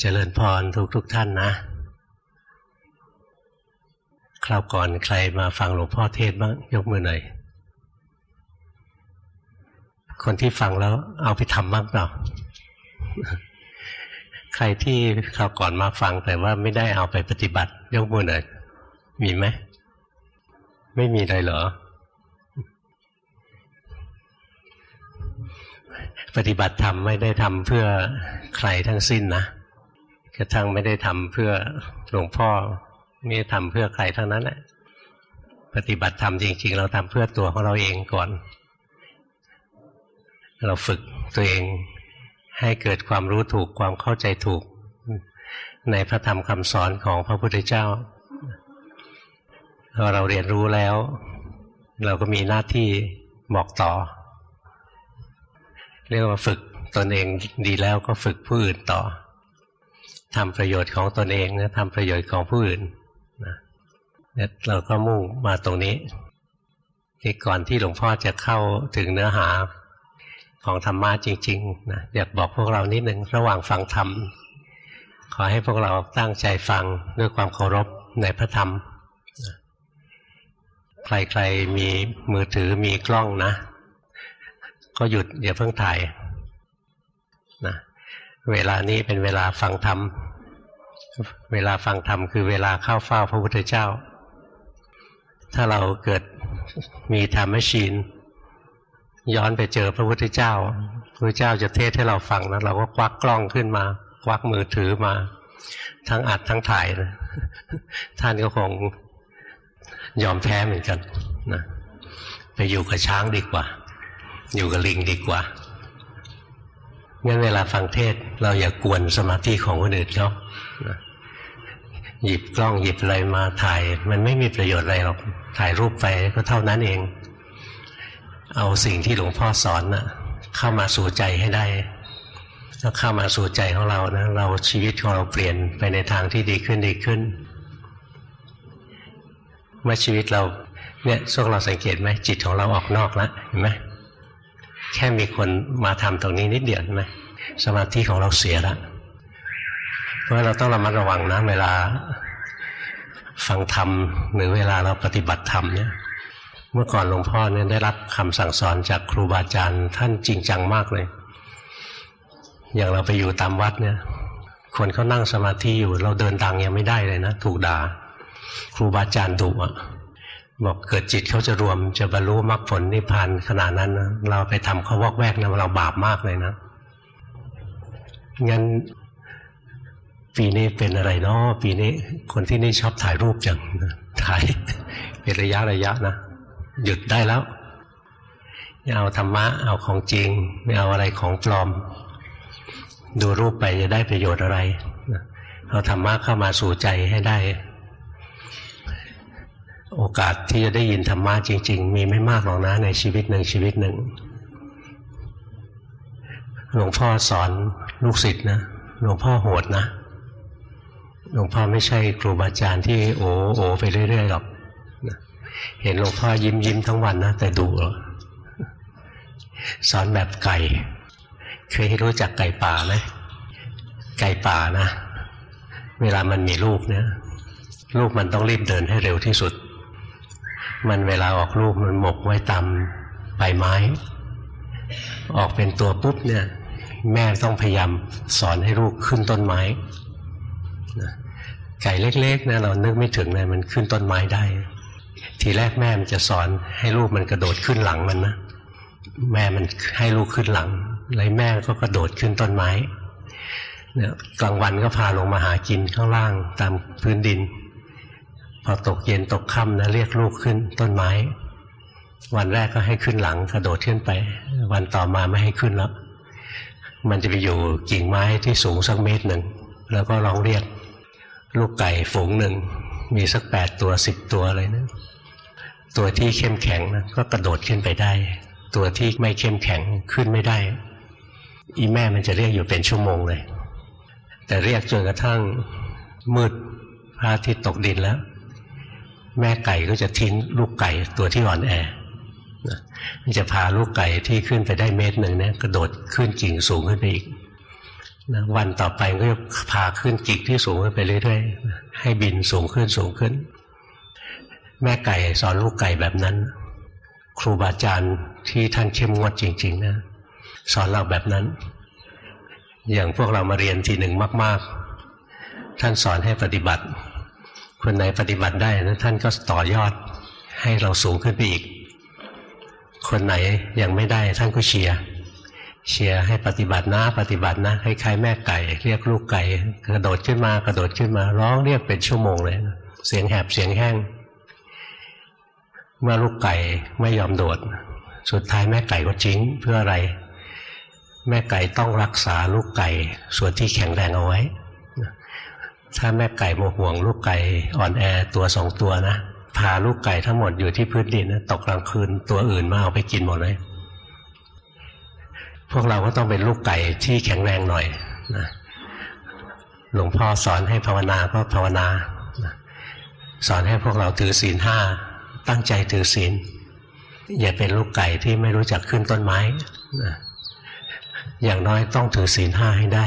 เจริญพรทุกทุกท่านนะ คราวก่อนใครมาฟังหลวงพ่อเทศบ้างยกมือหน่อย คนที่ฟังแล้วเอาไปทำบ้างเปล่า ใครที่คราวก่อนมาฟังแต่ว่าไม่ได้เอาไปปฏิบัติ ยกมือหน่อย มีไหม ไม่มีเลยเหรอ ปฏิบัติธรรมไม่ได้ทำเพื่อใครทั้งสิ้นนะ กระทั่งไม่ได้ทำเพื่อหลวงพ่อไม่ได้ทำเพื่อใครทั้งนั้นแหละปฏิบัติธรรมจริง ๆ เราทำเพื่อตัวของเราเองก่อน เราฝึกตัวเองให้เกิดความรู้ถูกความเข้าใจถูก ในพระธรรมคำสอนของพระพุทธเจ้าพอเราเรียนรู้แล้ว เราก็มีหน้าที่บอกต่อ เรียกว่าฝึกตนเองดีแล้วก็ฝึกผู้อื่นต่อ ทำประโยชน์ของตนเองนะทำประโยชน์ของผู้อื่นนะเนี่ยเราก็มุ่งมาตรงนี้ที่ก่อนที่หลวงพ่อจะเข้าถึงเนื้อหาของธรรมะจริงๆนะอยากบอกพวกเรานิดหนึ่งระหว่างฟังธรรม ขอให้พวกเราตั้งใจฟังด้วยความเคารพในพระธรรม ใครๆมีมือถือมีกล้องนะ ก็หยุดอย่าเพิ่งถ่าย เวลานี้เป็นเวลาฟังธรรม เวลาฟังธรรมคือเวลาเข้าเฝ้าพระพุทธเจ้า ถ้าเราเกิดมีธรรมชีน ย้อนไปเจอพระพุทธเจ้า พระพุทธเจ้าจะเทศให้เราฟังนะเราก็ควักกล้องขึ้นมา ควักมือถือมา ทั้งอัดทั้งถ่ายนะท่านก็คงยอมแพ้เหมือนกันนะไปอยู่กับช้างดีกว่า อยู่กับลิงดีกว่า งั้นเวลาฟังเทศเราอย่ากวนสมาธิของคนอื่นเขาหยิบกล้องหยิบอะไรมาถ่าย มันไม่มีประโยชน์อะไรหรอกถ่ายรูปไปก็เท่านั้นเอง เอาสิ่งที่หลวงพ่อสอนนะเข้ามาสู่ใจให้ได้ถ้าเข้ามาสู่ใจของเรานะเราชีวิตของเราเปลี่ยนไปในทางที่ดีขึ้นดีขึ้น เมื่อชีวิตเราเนี่ยพวกเราสังเกตไหมจิตของเราออกนอกแล้วเห็นไหม แค่มีคนมาทำตรงนี้นิดเดียวใช่ไหมสมาธิของเราเสียแล้วเพราะเราต้องระมัดระวังนะเวลาฟังธรรมหรือเวลาเราปฏิบัติธรรมเนี่ย เมื่อก่อนหลวงพ่อเนี่ยได้รับคำสั่งสอนจากครูบาอาจารย์ ท่านจริงจังมากเลย อย่างเราไปอยู่ตามวัดเนี่ยคนเขานั่งสมาธิอยู่ เราเดินดังยังไม่ได้เลยนะถูกด่า ครูบาอาจารย์ดุอะ บอกเกิดจิตเขาจะรวมจะบรรลุมรรคผลนิพพานขนาดนั้นนะเราไปทำเขาวอกแวกนะเราบาปมากเลยนะงั้นปีนี้เป็นอะไรเนาะปีนี้คนที่นี่ชอบถ่ายรูปจังถ่ายเป็นระยะระยะนะหยุดได้แล้วไม่เอาธรรมะเอาของจริง ไม่เอาอะไรของปลอม ดูรูปไปจะได้ประโยชน์อะไรเอาธรรมะเข้ามาสู่ใจให้ได้ โอกาสที่จะได้ยินธรรมะจริง ๆ มีไม่มากหรอกนะในชีวิตหนึ่งชีวิตหนึ่งหลวงพ่อสอนลูกศิษย์นะหลวงพ่อโหดนะหลวงพ่อไม่ใช่ครูบาอาจารย์ที่โอ้โอไปเรื่อยๆหรอกเห็นหลวงพ่อยิ้มยิ้มทั้งวันนะแต่ดูสอนแบบไก่ เคยรู้จักไก่ป่าไหมไก่ป่านะ เวลามันมีลูกเนี่ยลูกมันต้องรีบเดินให้เร็วที่สุด มันเวลาออกลูกมันหมกไว้ตามใบไม้ ออกเป็นตัวปุ๊บเนี่ย แม่ต้องพยายามสอนให้ลูกขึ้นต้นไม้ไก่เล็กๆนะเรานึกไม่ถึงเลยมันขึ้นต้นไม้ได้ ทีแรกแม่มันจะสอนให้ลูกมันกระโดดขึ้นหลังมันนะแม่มันให้ลูกขึ้นหลังเลยแม่ก็กระโดดขึ้นต้นไม้เนี่ยกลางวันก็พาลงมาหากินข้างล่างตามพื้นดิน พอตกเย็นตกค่ำนะเรียกลูกขึ้นต้นไม้ วันแรกก็ให้ขึ้นหลังกระโดดขึ้นไป วันต่อมาไม่ให้ขึ้นแล้ว มันจะไปอยู่กิ่งไม้ที่สูงสักเมตรหนึ่ง แล้วก็ร้องเรียก ลูกไก่ฝูงหนึ่ง มีสักแปดตัวสิบตัวอะไรนะ ตัวที่เข้มแข็งนะก็กระโดดขึ้นไปได้ ตัวที่ไม่เข้มแข็งขึ้นไม่ได้ อีแม่มันจะเรียกอยู่เป็นชั่วโมงเลย แต่เรียกจนกระทั่งมืดพระอาทิตย์ตกดินแล้ว แม่ไก่ก็จะทิ้งลูกไก่ตัวที่อ่อนแอมันจะพาลูกไก่ที่ขึ้นไปได้เมตรหนึ่งเนี่ยกระโดดขึ้นกิ่งสูงขึ้นไปอีกนะวันต่อไปก็จะพาขึ้นกิกที่สูงขึ้นไปเรื่อยๆให้บินสูงขึ้นสูงขึ้น แม่ไก่สอนลูกไก่แบบนั้น ครูบาอาจารย์ที่ท่านเข้มงวดจริง ๆ นะ สอนเราแบบนั้น อย่างพวกเรามาเรียนทีหนึ่งมาก ๆ ท่านสอนให้ปฏิบัติ คนไหนปฏิบัติได้นะท่านก็ต่อยอดให้เราสูงขึ้นไปอีก คนไหนยังไม่ได้ท่านก็เชียร์เชียร์ให้ปฏิบัตินะ ปฏิบัตินะคล้ายๆแม่ไก่ เรียกลูกไก่ กระโดดขึ้นมากระโดดขึ้นมาร้องเรียกเป็นชั่วโมงเลยนะเสียงแหบเสียงแห้ง เมื่อลูกไก่ไม่ยอมโดด สุดท้ายแม่ไก่ก็จิ้งเพื่ออะไร แม่ไก่ต้องรักษาลูกไก่ ส่วนที่แข็งแรงเอาไว้ ถ้าแม่ไก่โมห่วง ลูกไก่อ่อนแอตัวสองตัวนะพาลูกไก่ทั้งหมดอยู่ที่พื้นดินนะตกกลางคืนตัวอื่นมาเอาไปกินหมดเลย พวกเราก็ต้องเป็นลูกไก่ที่แข็งแรงหน่อยนะหลวงพ่อสอนให้ภาวนาก็ภาวนาสอนให้พวกเราถือศีลห้าตั้งใจถือศีลอย่าเป็นลูกไก่ที่ไม่รู้จักขึ้นต้นไม้นะอย่างน้อยต้องถือศีลห้าให้ได้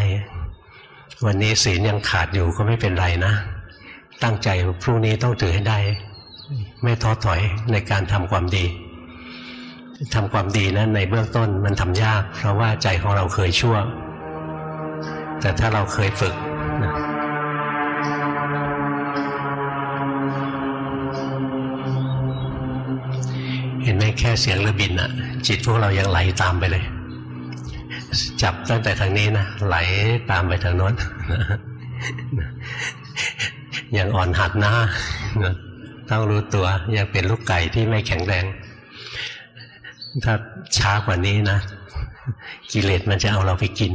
วันนี้ศีลยังขาดอยู่ก็ไม่เป็นไรนะ ตั้งใจพรุ่งนี้ต้องถือให้ได้ ไม่ท้อถอยในการทำความดีทำความดีนะั้นในเบื้องต้นมันทำยาก เพราะว่าใจของเราเคยชั่ว แต่ถ้าเราเคยฝึกนะเห็นไหมแค่เสียงเรือบินอะจิตพวกเรายังไหลตามไปเลย จับตั้งแต่ทางนี้นะไหลตามไปทางโน้นอยังอ่อนหัดหน้าต้องรู้ตัวยังเป็นลูกไก่ที่ไม่แข็งแรง ถ้าช้ากว่านี้นะ กิเลสมันจะเอาเราไปกิน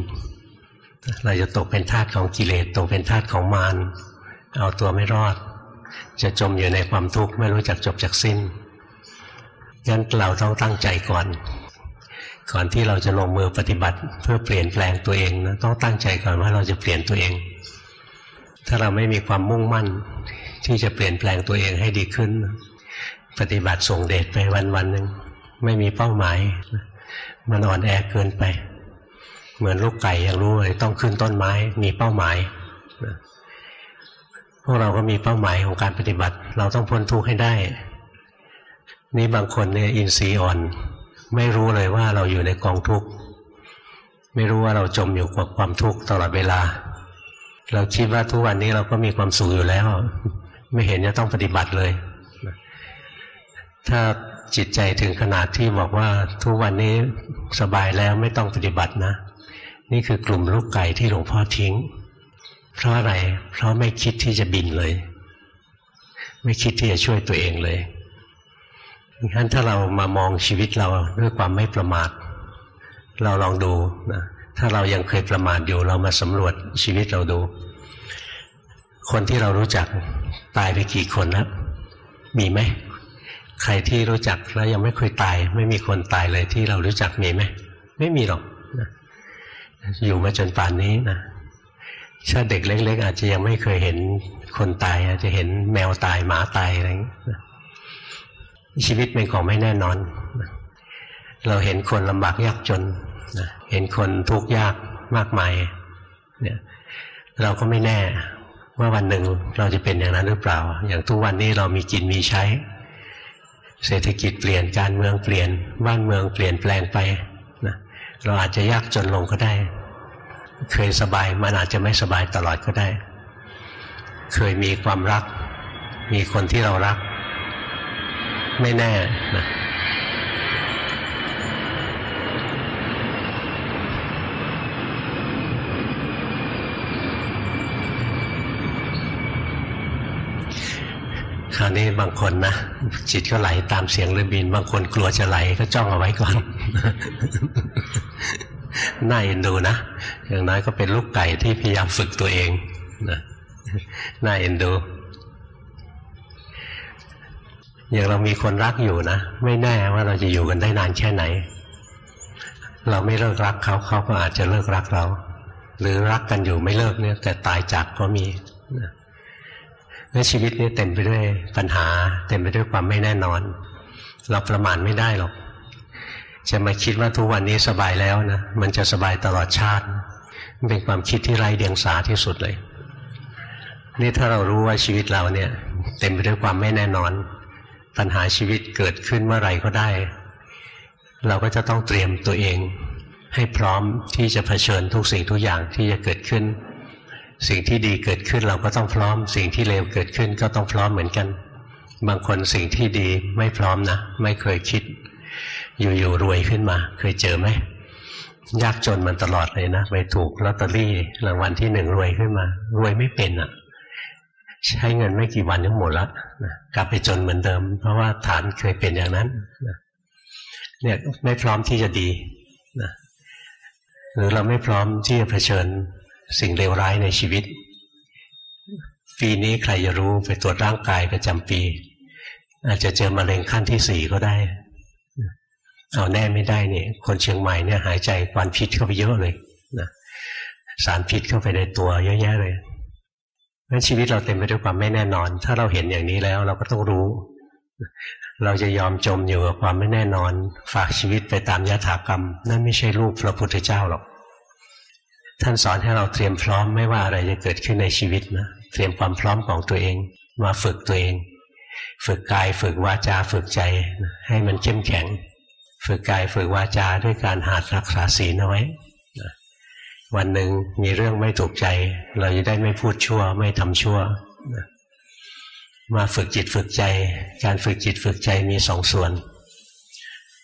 เราจะตกเป็นทาสของกิเลสตกเป็นทาสของมารเอาตัวไม่รอด จะจมอยู่ในความทุกข์ไม่รู้จักจบจากสิ้นงั้นเราต้องตั้งใจก่อน ก่อนที่เราจะลงมือปฏิบัติเพื่อเปลี่ยนแปลงตัวเองนะต้องตั้งใจก่อนว่าเราจะเปลี่ยนตัวเอง ถ้าเราไม่มีความมุ่งมั่น ที่จะเปลี่ยนแปลงตัวเองให้ดีขึ้น ปฏิบัติส่งเดชไปวันวันหนึ่งไม่มีเป้าหมาย มันอ่อนแอเกินไป เหมือนลูกไก่ยังรู้เลยต้องขึ้นต้นไม้ มีเป้าหมายพวกเราก็มีเป้าหมายของการปฏิบัติ เราต้องพ้นทุกข์ให้ได้ นี่บางคนเนี่ยอินทรีย์อ่อน ไม่รู้เลยว่าเราอยู่ในกองทุกข์ไม่รู้ว่าเราจมอยู่กับความทุกข์ตลอดเวลา เราคิดว่าทุกวันนี้เราก็มีความสุขอยู่แล้ว ไม่เห็นจะต้องปฏิบัติเลย ถ้าจิตใจถึงขนาดที่บอกว่าทุกวันนี้สบายแล้วไม่ต้องปฏิบัตินะ นี่คือกลุ่มลูกไก่ที่หลวงพ่อทิ้ง เพราะอะไร เพราะไม่คิดที่จะบินเลย ไม่คิดที่จะช่วยตัวเองเลย งั้นถ้าเรามามองชีวิตเราด้วยความไม่ประมาท เราลองดูนะถ้าเรายังเคยประมาทอยู่เรามาสำรวจชีวิตเราดู คนที่เรารู้จักตายไปกี่คนแล้วมีไหมใครที่รู้จักแล้วยังไม่เคยตาย ไม่มีคนตายเลยที่เรารู้จักมีไหมไม่มีหรอกนะอยู่มาจนป่านนี้นะถ้าเด็กเล็ก ๆ อาจจะยังไม่เคยเห็นคนตาย อาจจะเห็นแมวตายหมาตายอะไรอย่างนี้ ชีวิตเป็นของไม่แน่นอน เราเห็นคนลำบากยากจนเห็นคนทุกข์ยากมากมายเนี่ยเราก็ไม่แน่ว่าวันหนึ่งเราจะเป็นอย่างนั้นหรือเปล่า อย่างทุกวันนี้เรามีกินมีใช้ เศรษฐกิจเปลี่ยนการเมืองเปลี่ยน บ้านเมืองเปลี่ยนแปลงไปนะเราอาจจะยากจนลงก็ได้ เคยสบายมันอาจจะไม่สบายตลอดก็ได้ เคยมีความรัก มีคนที่เรารัก ไม่แน่นะคราวนี้บางคนนะจิตก็ไหลตามเสียงเรือบิน บางคนกลัวจะไหลก็จ้องเอาไว้ก่อนน่าเอ็นดูนะอย่างน้อยก็เป็นลูกไก่ที่พยายามฝึกตัวเองนะน่าเอ็นดู อย่างเรามีคนรักอยู่นะ ไม่แน่ว่าเราจะอยู่กันได้นานแค่ไหน เราไม่เลิกรักเขาเขาก็อาจจะเลิกรักเรา หรือรักกันอยู่ไม่เลิกเนี่ย แต่ตายจากก็มีในชีวิตนี้เต็มไปด้วยปัญหา เต็มไปด้วยความไม่แน่นอน เราประมาณไม่ได้หรอก จะมาคิดว่าทุกวันนี้สบายแล้วนะมันจะสบายตลอดชาติเป็นความคิดที่ไร้เดียงสาที่สุดเลย นี่ถ้าเรารู้ว่าชีวิตเราเนี่ย เต็มไปด้วยความไม่แน่นอน ปัญหาชีวิตเกิดขึ้นเมื่อไหร่ก็ได้ เราก็จะต้องเตรียมตัวเอง ให้พร้อมที่จะเผชิญทุกสิ่งทุกอย่างที่จะเกิดขึ้น สิ่งที่ดีเกิดขึ้นเราก็ต้องพร้อม สิ่งที่เลวเกิดขึ้นก็ต้องพร้อมเหมือนกัน บางคนสิ่งที่ดีไม่พร้อมนะ ไม่เคยคิด อยู่ๆรวยขึ้นมา เคยเจอไหมยากจนมันตลอดเลยนะไปถูกลอตเตอรี่รางวัลที่หนึ่งรวยขึ้นมา รวยไม่เป็นอะ่ะ ใช้เงินไม่กี่วันก็หมดละนะกลับไปจนเหมือนเดิม เพราะว่าฐานเคยเป็นอย่างนั้นนะเนี่ยไม่พร้อมที่จะดีนะหรือเราไม่พร้อมที่จะเผชิญสิ่งเลวร้ายในชีวิต ปีนี้ใครจะรู้ไปตรวจร่างกายประจำปี อาจจะเจอมะเร็งขั้นที่สี่ก็ได้เอาแน่ไม่ได้เนี่ยคนเชียงใหม่เนี่ยหายใจควันพิษเข้าไปเยอะเลยนะสารพิษเข้าไปในตัวเยอะแยะเลย เพราะชีวิตเราเต็มไปด้วยความไม่แน่นอน ถ้าเราเห็นอย่างนี้แล้วเราก็ต้องรู้ เราจะยอมจมอยู่กับความไม่แน่นอน ฝากชีวิตไปตามยถากรรม นั่นไม่ใช่รูปพระพุทธเจ้าหรอก ท่านสอนให้เราเตรียมพร้อมไม่ว่าอะไรจะเกิดขึ้นในชีวิตนะ เตรียมความพร้อมของตัวเอง มาฝึกตัวเอง ฝึกกายฝึกวาจาฝึกใจ ให้มันเข้มแข็ง ฝึกกายฝึกวาจาด้วยการหัดรักษาศีลเอาไว้ วันหนึ่งมีเรื่องไม่ถูกใจ เราจะได้ไม่พูดชั่ว ไม่ทำชั่วมาฝึกจิตฝึกใจ การฝึกจิตฝึกใจมีสองส่วน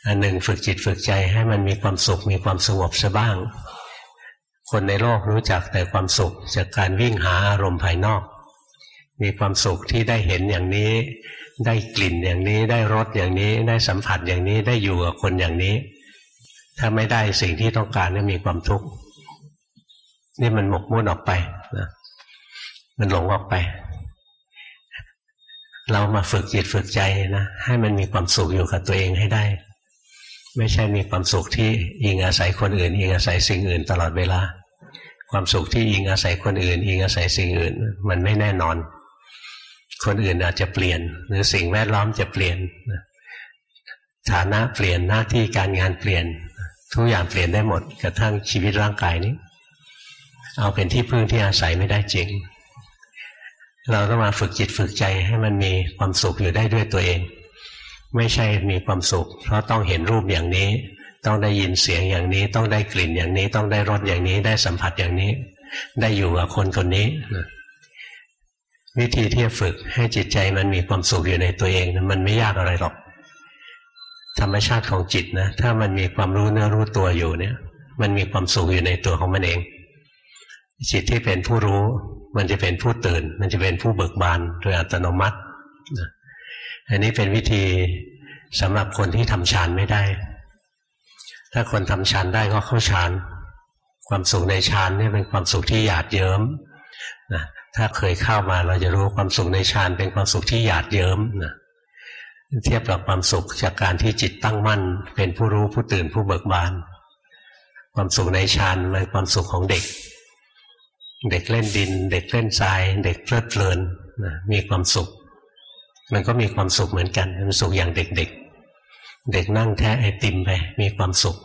อันหนึ่งฝึกจิตฝึกใจให้มันมีความสุขมีความสงบซะบ้าง คนในโลกรู้จักแต่ความสุขจากการวิ่งหาอารมณ์ภายนอก มีความสุขที่ได้เห็นอย่างนี้ ได้กลิ่นอย่างนี้ได้รสอย่างนี้ได้สัมผัสอย่างนี้ได้อยู่กับคนอย่างนี้ ถ้าไม่ได้สิ่งที่ต้องการนี่มีความทุกข์ นี่มันหมกมุ่นออกไปนะมันหลงออกไป เรามาฝึกจิตฝึกใจนะให้มันมีความสุขอยู่กับตัวเองให้ได้ ไม่ใช่มีความสุขที่อิงอาศัยคนอื่นอิงอาศัยสิ่งอื่นตลอดเวลา ความสุขที่อิงอาศัยคนอื่นอิงอาศัยสิ่งอื่น มันไม่แน่นอน คนอื่นอาจจะเปลี่ยน หรือสิ่งแวดล้อมจะเปลี่ยนฐานะเปลี่ยนหน้าที่การงานเปลี่ยน ทุกอย่างเปลี่ยนได้หมดกระทั่งชีวิตร่างกายนี้ เอาเป็นที่พึ่งที่อาศัยไม่ได้จริง เราต้องมาฝึกจิตฝึกใจให้มันมีความสุขอยู่ได้ด้วยตัวเอง ไม่ใช่มีความสุข เพราะต้องเห็นรูปอย่างนี้ ต้องได้ยินเสียงอย่างนี้ ต้องได้กลิ่นอย่างนี้ ต้องได้รสอย่างนี้ ได้สัมผัสอย่างนี้ ได้อยู่กับคนคนนี้นะวิธีที่จะฝึกให้จิตใจมันมีความสุขอยู่ในตัวเองมันไม่ยากอะไรหรอก ธรรมชาติของจิตนะ ถ้ามันมีความรู้เนื้อรู้ตัวอยู่เนี่ย มันมีความสุขอยู่ในตัวของมันเอง จิตที่เป็นผู้รู้ มันจะเป็นผู้ตื่น มันจะเป็นผู้เบิกบานโดยอัตโนมัติอันนี้เป็นวิธีสำหรับคนที่ทำฌานไม่ได้ ถ้าคนทำฌานได้ก็เข้าฌาน ความสุขในฌานนี่เป็นความสุขที่หยาดเยิ้มนะถ้าเคยเข้ามาเราจะรู้ความสุขในฌานเป็นความสุขที่หยาดเยิ้มนะเทียบกับความสุขจากการที่จิตตั้งมั่น เป็นผู้รู้ผู้ตื่นผู้เบิกบาน ความสุขในฌานเป็นความสุขของเด็ก เด็กเล่นดิน เด็กเล่นทราย เด็กเพลิดเพลินนะมีความสุข มันก็มีความสุขเหมือนกันมันสุขอย่างเด็กๆเเด็กนั่งแท้ไอติมไปมีความสุข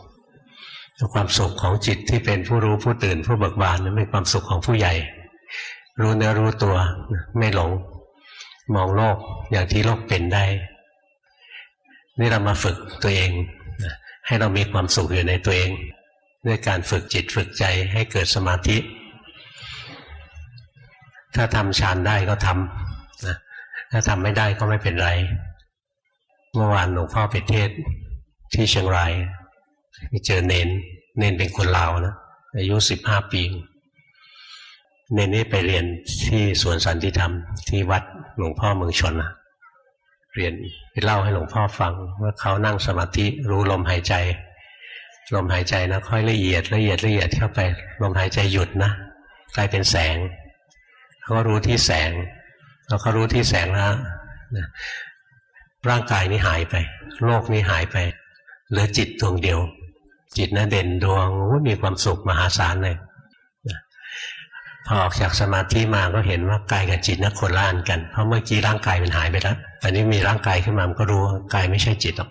ความสุขของจิตที่เป็นผู้รู้ผู้ตื่นผู้เบิกบานนั้นเป็นความสุขของผู้ใหญ่ รู้เนื้อรู้ตัวไม่หลง มองโลกอย่างที่โลกเป็นได้ นี่เรามาฝึกตัวเอง ให้เรามีความสุขอยู่ในตัวเอง ด้วยการฝึกจิตฝึกใจให้เกิดสมาธิ ถ้าทำฌานได้ก็ทำนะถ้าทำไม่ได้ก็ไม่เป็นไร เมื่อวานหลวงพ่อไปเทศที่เชียงรายไปเจอเนน เนนเป็นคนลาวนะอายุสิบห้าปี เนนนี่ไปเรียนที่สวนสันติธรรม ที่วัดหลวงพ่อเมืองชนนะเรียนไปเล่าให้หลวงพ่อฟัง ว่าเขานั่งสมาธิรู้ลมหายใจ ลมหายใจนะค่อยละเอียดละเอียดละเอียดเข้าไป ลมหายใจหยุดนะกลายเป็นแสง เขารู้ที่แสงแล้วเขารู้ที่แสงแล้วนะร่างกายนี้หายไป โลกนี้หายไปเหลือจิตดวงเดียว จิตนะเด่นดวงมีความสุขมหาศาลเลยพอออกจากสมาธิมาก็เห็นว่ากายกับจิตนักคนละอันกัน เพราะเมื่อกี้ร่างกายมันหายไปแล้วตอนนี้มีร่างกายขึ้นมามันก็รู้กายไม่ใช่จิตหรอก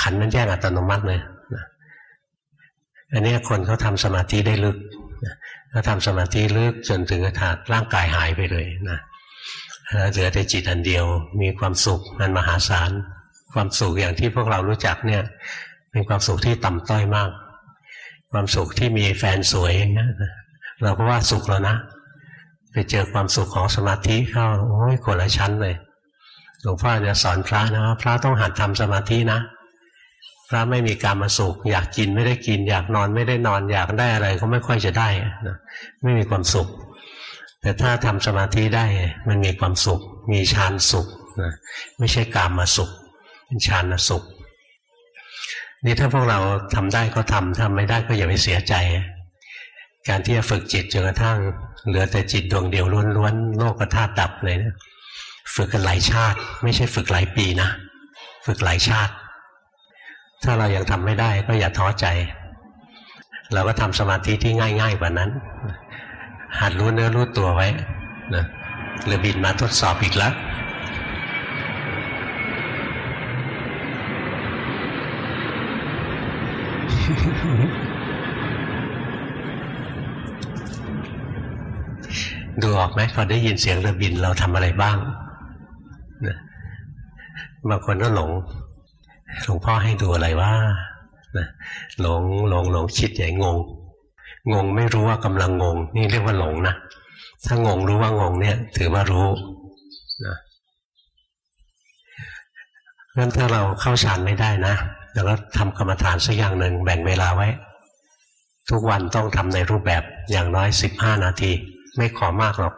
ขันมันแยกอัตโนมัติเลยอันนี้คนเขาทาสมาธิได้ลึก ถ้าทำสมาธิลึกจนถึงถาร่างกายหายไปเลยนะแล้วเหลือแต่จิตอันเดียว มีความสุขอันมหาศาล ความสุขอย่างที่พวกเรารู้จักเนี่ย เป็นความสุขที่ต่ำต้อยมาก ความสุขที่มีแฟนสวยอย่างเงี้เราก็ว่าสุขแล้วนะไปเจอความสุขของสมาธิเข้าโอ้ยคนละชั้นเลยหลวงพ่อจะสอนพระนะพระต้องหัดทำสมาธินะ พระไม่มีการมาสุข อยากกินไม่ได้กิน อยากนอนไม่ได้นอน อยากได้อะไรก็ไม่ค่อยจะได้นะไม่มีความสุข แต่ถ้าทำสมาธิได้มันมีความสุข มีฌานสุขนะไม่ใช่กามมาสุข เป็นฌานสุข นี่ถ้าพวกเราทำได้ก็ทำทำไม่ได้ก็อย่าไปเสียใจ การที่จะฝึกจิตจนกระทั่ง เหลือแต่จิตดวงเดียวล้วนๆโลกธาตุดับเลยนะฝึกกันหลายชาติ ไม่ใช่ฝึกหลายปีนะ ฝึกหลายชาติ ถ้าเรายังทำไม่ได้ก็อย่าท้อใจ เราก็ทำสมาธิที่ง่ายๆกว่านั้นหัดรู้เนื้อรู้ตัวไว้นะเรือบินมาทดสอบอีกแล้วดูออกไหมพอได้ยินเสียงเรือบินเราทำอะไรบ้างนะบางคนก็หลง หลวงพ่อให้ดูอะไรว่าหลงหลงหลงคิดใหญ่งง งงไม่รู้ว่ากำลังงง นี่เรียกว่าหลงนะถ้างงรู้ว่างงเนี่ย ถือว่ารู้นะงั้นถ้าเราเข้าฌานไม่ได้นะเราก็ทำกรรมฐานสักอย่างหนึ่งแบ่งเวลาไว้ ทุกวันต้องทำในรูปแบบอย่างน้อยสิบห้านาที ไม่ขอมากหรอก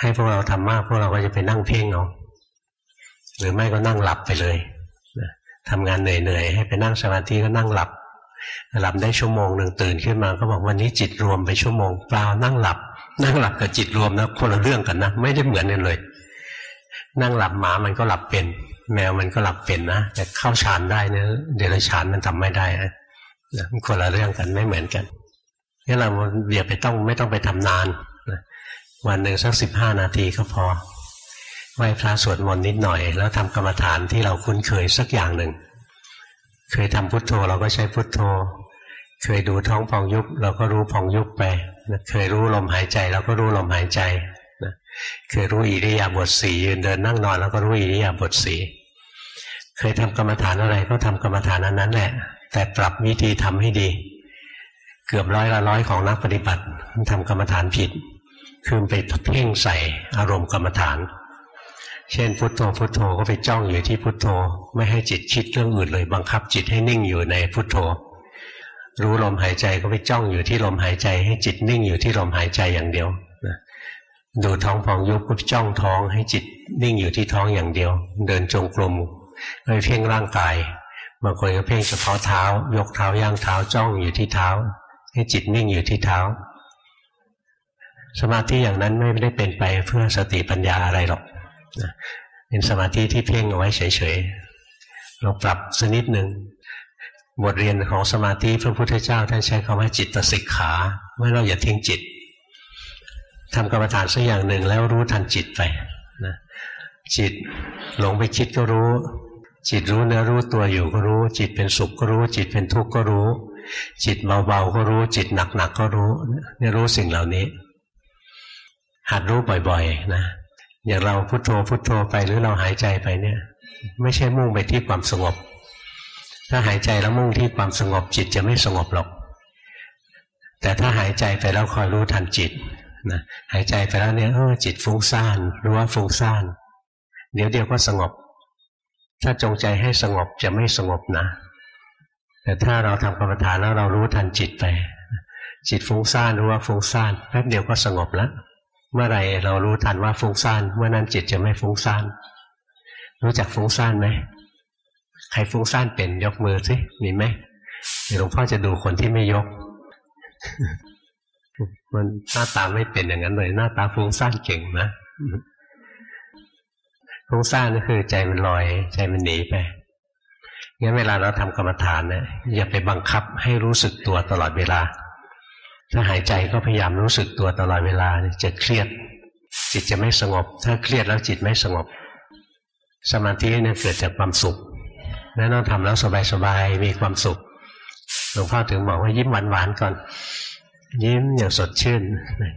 ให้พวกเราทำมากพวกเราก็จะไปนั่งเพ่งเอาหรือไม่ก็นั่งหลับไปเลย ทำงานเหนื่อยๆให้ไปนั่งสมาธิก็นั่งหลับหลับได้ชั่วโมงหนึ่งตื่นขึ้นมาก็บอกวันนี้จิตรวมไปชั่วโมงเปล่านั่งหลับ นั่งหลับกับจิตรวมนะคนละเรื่องกันนะไม่ได้เหมือนกันเลย นั่งหลับหมามันก็หลับเป็น แมวมันก็หลับเป็นนะแต่เข้าฌานได้เนะเดรัจฉานมันทำไม่ได้นะคนละเรื่องกันไม่เหมือนกันนี่เราอย่าไปต้องไม่ต้องไปทำนานวันหนึ่งสักสิบห้านาทีก็พอ ไหว้พระสวดมนต์นิดหน่อย แล้วทำกรรมฐานที่เราคุ้นเคยสักอย่างหนึ่ง เคยทำพุทโธเราก็ใช้พุทโธ เคยดูท้องพองยุบเราก็รู้พองยุบไปเคยรู้ลมหายใจเราก็รู้ลมหายใจเคยรู้อิริยาบถสียืนเดินนั่งนอนแล้วก็รู้อิริยาบถสีเคยทำกรรมฐานอะไรก็ทำกรรมฐานนั้นนั้นแหละ แต่ปรับวิธีทำให้ดี เกือบร้อยละร้อยของนักปฏิบัติทำกรรมฐานผิดคือไปเพ่งใส่อารมณ์กรรมฐาน เช่นพุทโธพุทโธก็ไปจ้องอยู่ที่พุทโธ ไม่ให้จิตคิดเรื่องอื่นเลย บังคับจิตให้นิ่งอยู่ในพุทโธ รู้ลมหายใจก็ไปจ้องอยู่ที่ลมหายใจ ให้จิตนิ่งอยู่ที่ลมหายใจอย่างเดียวดูท้องพองยุบก็จ้องท้อง ให้จิตนิ่งอยู่ที่ท้องอย่างเดียว เดินจงกรมไปเพ่งร่างกายบางคนก็เพ่งเฉพาะเท้า ยกเท้าย่างเท้าจ้องอยู่ที่เท้า ให้จิตนิ่งอยู่ที่เท้า สมาธิอย่างนั้นไม่ได้เป็นไปเพื่อสติปัญญาอะไรหรอก เป็นสมาธิที่เพ่งเอาไว้เฉยๆเราปรับสักนิดหนึ่งบทเรียนของสมาธิพระพุทธเจ้าท่านใช้คำว่าจิตสิกขาว่าเราอย่าทิ้งจิตทำกรรมฐานสักอย่างหนึ่งแล้วรู้ทันจิตไปนะจิตหลงไปคิดก็รู้ จิตรู้เนื้อรู้ตัวอยู่ก็รู้ จิตเป็นสุขก็รู้ จิตเป็นทุกข์ก็รู้ จิตเบาๆก็รู้ จิตหนักๆก็รู้เนี่ยรู้สิ่งเหล่านี้ หัดรู้บ่อย ๆ นะ อย่างเราพุโทโธพุโทโธไปหรือเราหายใจไปเนี่ย ไม่ใช่มุ่งไปที่ความสงบ ถ้าหายใจแล้วมุ่งที่ความสงบจิตจะไม่สงบหรอก แต่ถ้าหายใจไปแล้วคอยรู้ทันจิตนะหายใจไปแล้วเนี่ยเออจิตฟุ้งซ่านรู้ว่าฟุ้งซ่าน เดี๋ยวเดียวก็สงบ ถ้าจงใจให้สงบจะไม่สงบนะ แต่ถ้าเราทำกรรมฐานแล้วเรารู้ทันจิตไป จิตฟุ้งซ่านรู้ว่าฟุ้งซ่านแป๊บเดียวก็สงบแล้ว เมื่อไรเรารู้ทันว่าฟุ้งซ่านเมื่อนั้นจิตจะไม่ฟุ้งซ่านรู้จักฟุ้งซ่านไหมใครฟุ้งซ่านเป็นยกมือสิมีไหมเดี๋ยวหลวงพ่อจะดูคนที่ไม่ยก มันหน้าตาไม่เป็นอย่างนั้นเลยหน้าตาฟุ้งซ่านเก่งนะฟุ้งซ่านก็คือใจมันลอย ใจมันหนีไปงั้นเวลาเราทำกรรมฐานเนี่ยอย่าไปบังคับให้รู้สึกตัวตลอดเวลา ถ้าหายใจก็พยายามรู้สึกตัวตลอดเวลาจะเครียด จิตจะไม่สงบ ถ้าเครียดแล้วจิตไม่สงบ สมาธิเนี่ยเกิดจากความสุขนั้นต้องทำแล้วสบายๆมีความสุขหลวงพ่อถึงบอกว่ายิ้มหวานๆก่อน ยิ้มอย่างสดชื่น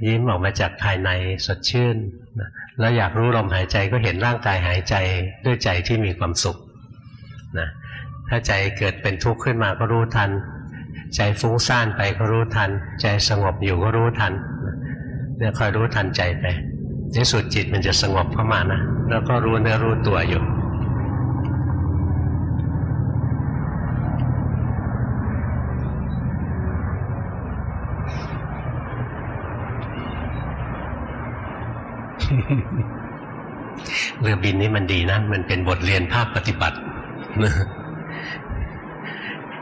ยิ้มออกมาจากภายในสดชื่นแล้วอยากรู้ลมหายใจก็เห็นร่างกายหายใจด้วยใจที่มีความสุขนะถ้าใจเกิดเป็นทุกข์ขึ้นมาก็รู้ทัน ใจฟุ้งซ่านไปก็รู้ทัน ใจสงบอยู่ก็รู้ทันเนี่ยคอยรู้ทันใจไปในสุดจิตมันจะสงบเข้ามานะแล้วก็รู้เนื้อรู้ตัวอยู่เรือบินนี่มันดีนะ มันเป็นบทเรียนภาคปฏิบัติ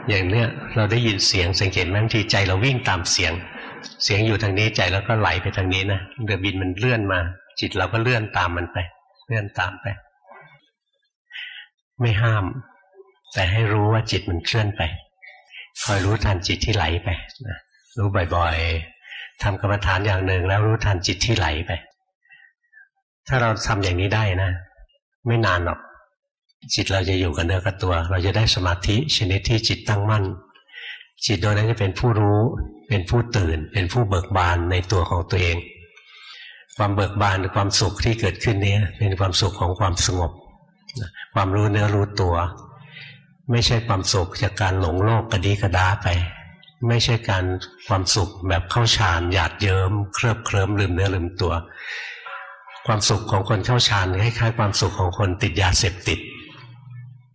อย่างเนี้ยเราได้ยินเสียงสังเกตไหมบางทีใจเราวิ่งตามเสียง เสียงอยู่ทางนี้ใจเราก็ไหลไปทางนี้นะเรือบินมันเลื่อนมา จิตเราก็เลื่อนตามมันไป เลื่อนตามไป ไม่ห้าม แต่ให้รู้ว่าจิตมันเคลื่อนไปคอยรู้ทันจิตที่ไหลไปนะรู้บ่อยๆทำกรรมฐานอย่างหนึ่งแล้วรู้ทันจิตที่ไหลไป ถ้าเราทำอย่างนี้ได้นะ ไม่นานหรอก จิตเราจะอยู่กับเนื้อกับตัว เราจะได้สมาธิชนิดที่จิตตั้งมั่น จิตโดยนั้นจะเป็นผู้รู้ เป็นผู้ตื่น เป็นผู้เบิกบานในตัวของตัวเอง ความเบิกบานความสุขที่เกิดขึ้นนี้เป็นความสุขของความสงบ ความรู้เนื้อรู้ตัว ไม่ใช่ความสุขจากการหลงโลกกระดีกระดาไป ไม่ใช่การความสุขแบบเข้าฌานหยาดเยิม้มเคลิบเคลิ้มลืมเนื้อลืมตัว ความสุขของคนเข้าฌานคล้ายๆความสุขของคนติดยาเสพติด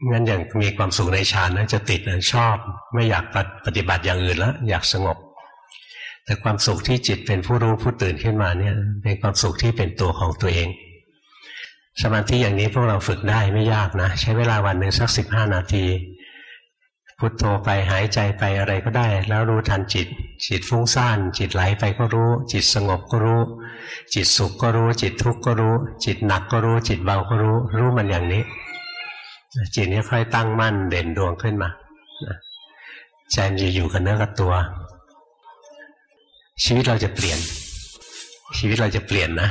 งั้นอย่างมีความสุขในฌานนั้นจะติดนะชอบ ไม่อยากปฏิบัติอย่างอื่นแล้วอยากสงบ แต่ความสุขที่จิตเป็นผู้รู้ผู้ตื่นขึ้นมาเนี่ย เป็นความสุขที่เป็นตัวของตัวเอง สมาธิอย่างนี้พวกเราฝึกได้ไม่ยากนะ ใช้เวลาวันหนึ่งสักสิบห้านาที พุทโธไปหายใจไปอะไรก็ได้ แล้วรู้ทันจิต จิตฟุ้งซ่าน จิตไหลไปก็รู้ จิตสงบก็รู้ จิตสุขก็รู้ จิตทุกข์ก็รู้ จิตหนักก็รู้ จิตเบาก็รู้ รู้มันอย่างนี้ จิตนี้ค่อยตั้งมั่นเด่นดวงขึ้นมาใจมันจะอยู่กับเนื้อกับตัว ชีวิตเราจะเปลี่ยน ชีวิตเราจะเปลี่ยนนะ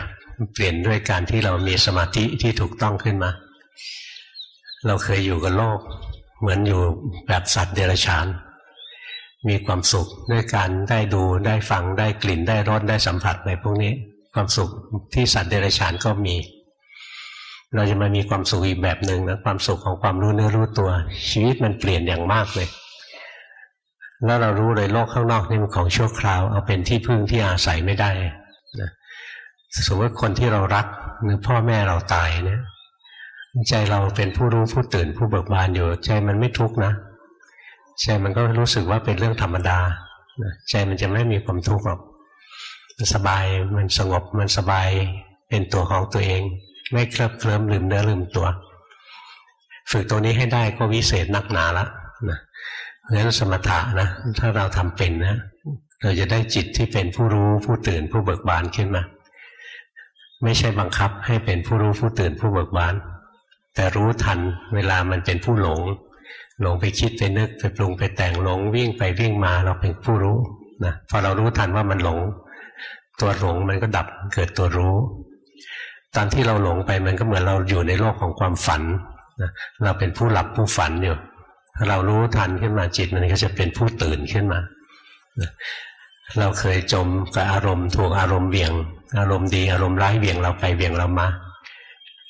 เปลี่ยนด้วยการที่เรามีสมาธิที่ถูกต้องขึ้นมา เราเคยอยู่กับโลก เหมือนอยู่แบบสัตว์เดรัจฉาน มีความสุขด้วยการได้ดูได้ฟังได้กลิ่นได้รสได้สัมผัสในพวกนี้ ความสุขที่สัตว์เดรัจฉานก็มี เราจะมามีความสุขอีกแบบหนึ่งนะความสุขของความรู้เนื้อรู้ตัว ชีวิตมันเปลี่ยนอย่างมากเลย แล้วเรารู้เลยโลกข้างนอกนี่มันของชั่วคราว เอาเป็นที่พึ่งที่อาศัยไม่ได้นะสมมติคนที่เรารักหรือพ่อแม่เราตายเนี่ยใจเราเป็นผู้รู้ผู้ตื่นผู้เบิกบานอยู่ ใจมันไม่ทุกข์นะใจมันก็รู้สึกว่าเป็นเรื่องธรรมดาใจมันจะไม่มีความทุกข์หรอกมันสบายมันสงบมันสบายเป็นตัวของตัวเอง ไม่เคลิบเคลิ้มลืมเนื้อลืมตัว ฝึกตัวนี้ให้ได้ก็วิเศษนักหนาละนะเพราะฉะนั้นสมถะนะ ถ้าเราทำเป็นนะ เราจะได้จิตที่เป็นผู้รู้ผู้ตื่นผู้เบิกบานขึ้นมา ไม่ใช่บังคับให้เป็นผู้รู้ผู้ตื่นผู้เบิกบาน แต่รู้ทันเวลามันเป็นผู้หลง หลงไปคิดไปนึกไปปรุงไปแต่งหลงวิ่งไปวิ่งมาเราเป็นผู้รู้นะพอเรารู้ทันว่ามันหลง ตัวหลงมันก็ดับเกิดตัวรู้ ตอนที่เราหลงไปมันก็เหมือนเราอยู่ในโลกของความฝันนะเราเป็นผู้หลับผู้ฝันอยู่เรารู้ทันขึ้นมาจิตมันก็จะเป็นผู้ตื่นขึ้นมาเราเคยจมกับอารมณ์ถูกอารมณ์เบี่ยง อารมณ์ดีอารมณ์ร้ายเบี่ยงเราไปเบี่ยงเรามา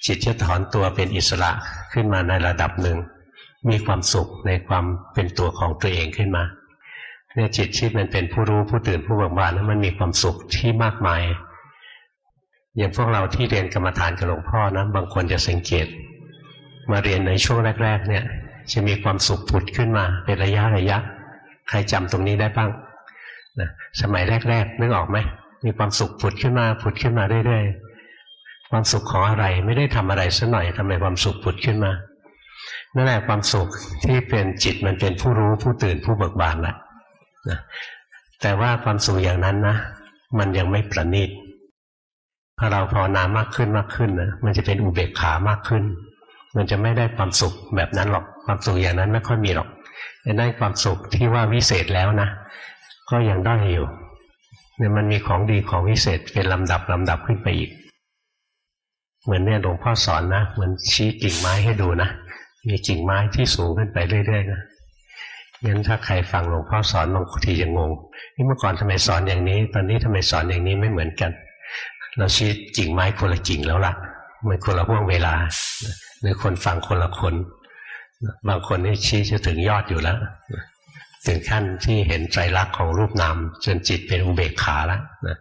จิตจะถอนตัวเป็นอิสระขึ้นมาในระดับหนึ่ง มีความสุขในความเป็นตัวของตัวเองขึ้นมาเนี่ยจิตที่มันเป็นผู้รู้ผู้ตื่นผู้เบิกบานนั้นมันมีความสุขที่มากมาย อย่างพวกเราที่เรียนกรรมฐานกับหลวงพ่อนะบางคนจะสังเกต มาเรียนในช่วงแรก ๆ เนี่ย จะมีความสุขผุดขึ้นมาเป็นระยะระยะ ใครจำตรงนี้ได้บ้างนะสมัยแรก ๆ นึกออกไหมมีความสุขผุดขึ้นมาผุดขึ้นมาเรื่อยๆความสุขของอะไรไม่ได้ทำอะไรสัหน่อยทำไมความสุขผุดขึ้นมานั่นแหละความสุขที่เป็นจิตมันเป็นผู้รู้ผู้ตื่นผู้เบิกบานแหละนะแต่ว่าความสุขอย่างนั้นนะ มันยังไม่ประณีต พอเราภาวนามากขึ้นมากขึ้นนะมันจะเป็นอุเบกขามากขึ้น มันจะไม่ได้ความสุขแบบนั้นหรอกความสุขอย่างนั้นไม่ค่อยมีหรอกแต่ได้ความสุขที่ว่าวิเศษแล้วนะ ก็ยังได้อยู่เนี่ยมันมีของดีของวิเศษเป็นลำดับลำดับขึ้นไปอีก เหมือนเนี่ยหลวงพ่อสอนนะเหมือนชี้กิ่งไม้ให้ดูนะมีกิ่งไม้ที่สูงขึ้นไปเรื่อยๆนะงั้นถ้าใครฟังหลวงพ่อสอนบางทีจะงงนี่เมื่อก่อนทำไมสอนอย่างนี้ ตอนนี้ทำไมสอนอย่างนี้ไม่เหมือนกัน เราชี้กิ่งไม้คนละกิ่งแล้วล่ะ มันคนละห่วงเวลาหรือคนฟังคนละคน บางคนนี่ชี้จะถึงยอดอยู่แล้ว ถึงขั้นที่เห็นใจรักของรูปนามจนจิตเป็นอุเบกขาแล้วนะ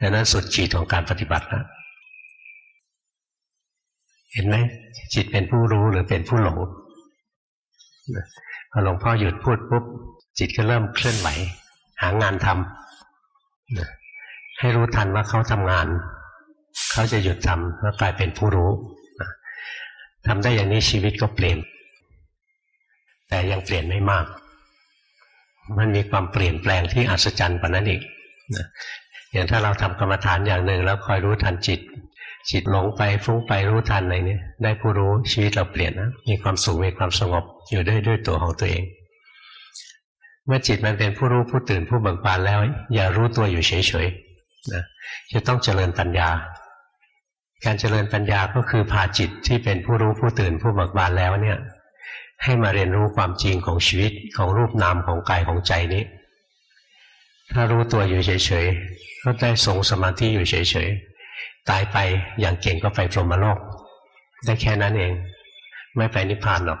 ดังนั้นสุดจิตของการปฏิบัติแล้วเห็นไหมจิตเป็นผู้รู้หรือเป็นผู้หลงพอหลวงพ่อหยุดพูดปุ๊บจิตก็เริ่มเคลื่อนไหว หางานทำให้รู้ทันว่าเขาทำงาน เขาจะหยุดทำแล้วกลายเป็นผู้รู้ทำได้อย่างนี้ชีวิตก็เปลี่ยน แต่ยังเปลี่ยนไม่มาก มันมีความเปลี่ยนแปลงที่อัศจรรย์กว่านั้นอีกอย่างถ้าเราทำกรรมฐานอย่างหนึ่ง แล้วคอยรู้ทันจิต จิตหลงไปฟุ้งไปรู้ทันอะไรนี้ได้ผู้รู้ชีวิตเราเปลี่ยนนะมีความสุขมีความสงบอยู่ได้ด้วยตัวของตัวเอง เมื่อจิตมันเป็นผู้รู้ผู้ตื่นผู้เบิกบานแล้ว อย่ารู้ตัวอยู่เฉยๆนะจะต้องเจริญปัญญา การเจริญปัญญาก็คือพาจิตที่เป็นผู้รู้ผู้ตื่นผู้เบิกบานแล้วเนี่ย ให้มาเรียนรู้ความจริงของชีวิตของรูปนามของกายของใจนี้ ถ้ารู้ตัวอยู่เฉยๆก็ได้ทรงสมาธิอยู่เฉยๆตายไปอย่างเก่งก็ไปพรหมโลก ได้แค่นั้นเอง ไม่ไปนิพพานหรอก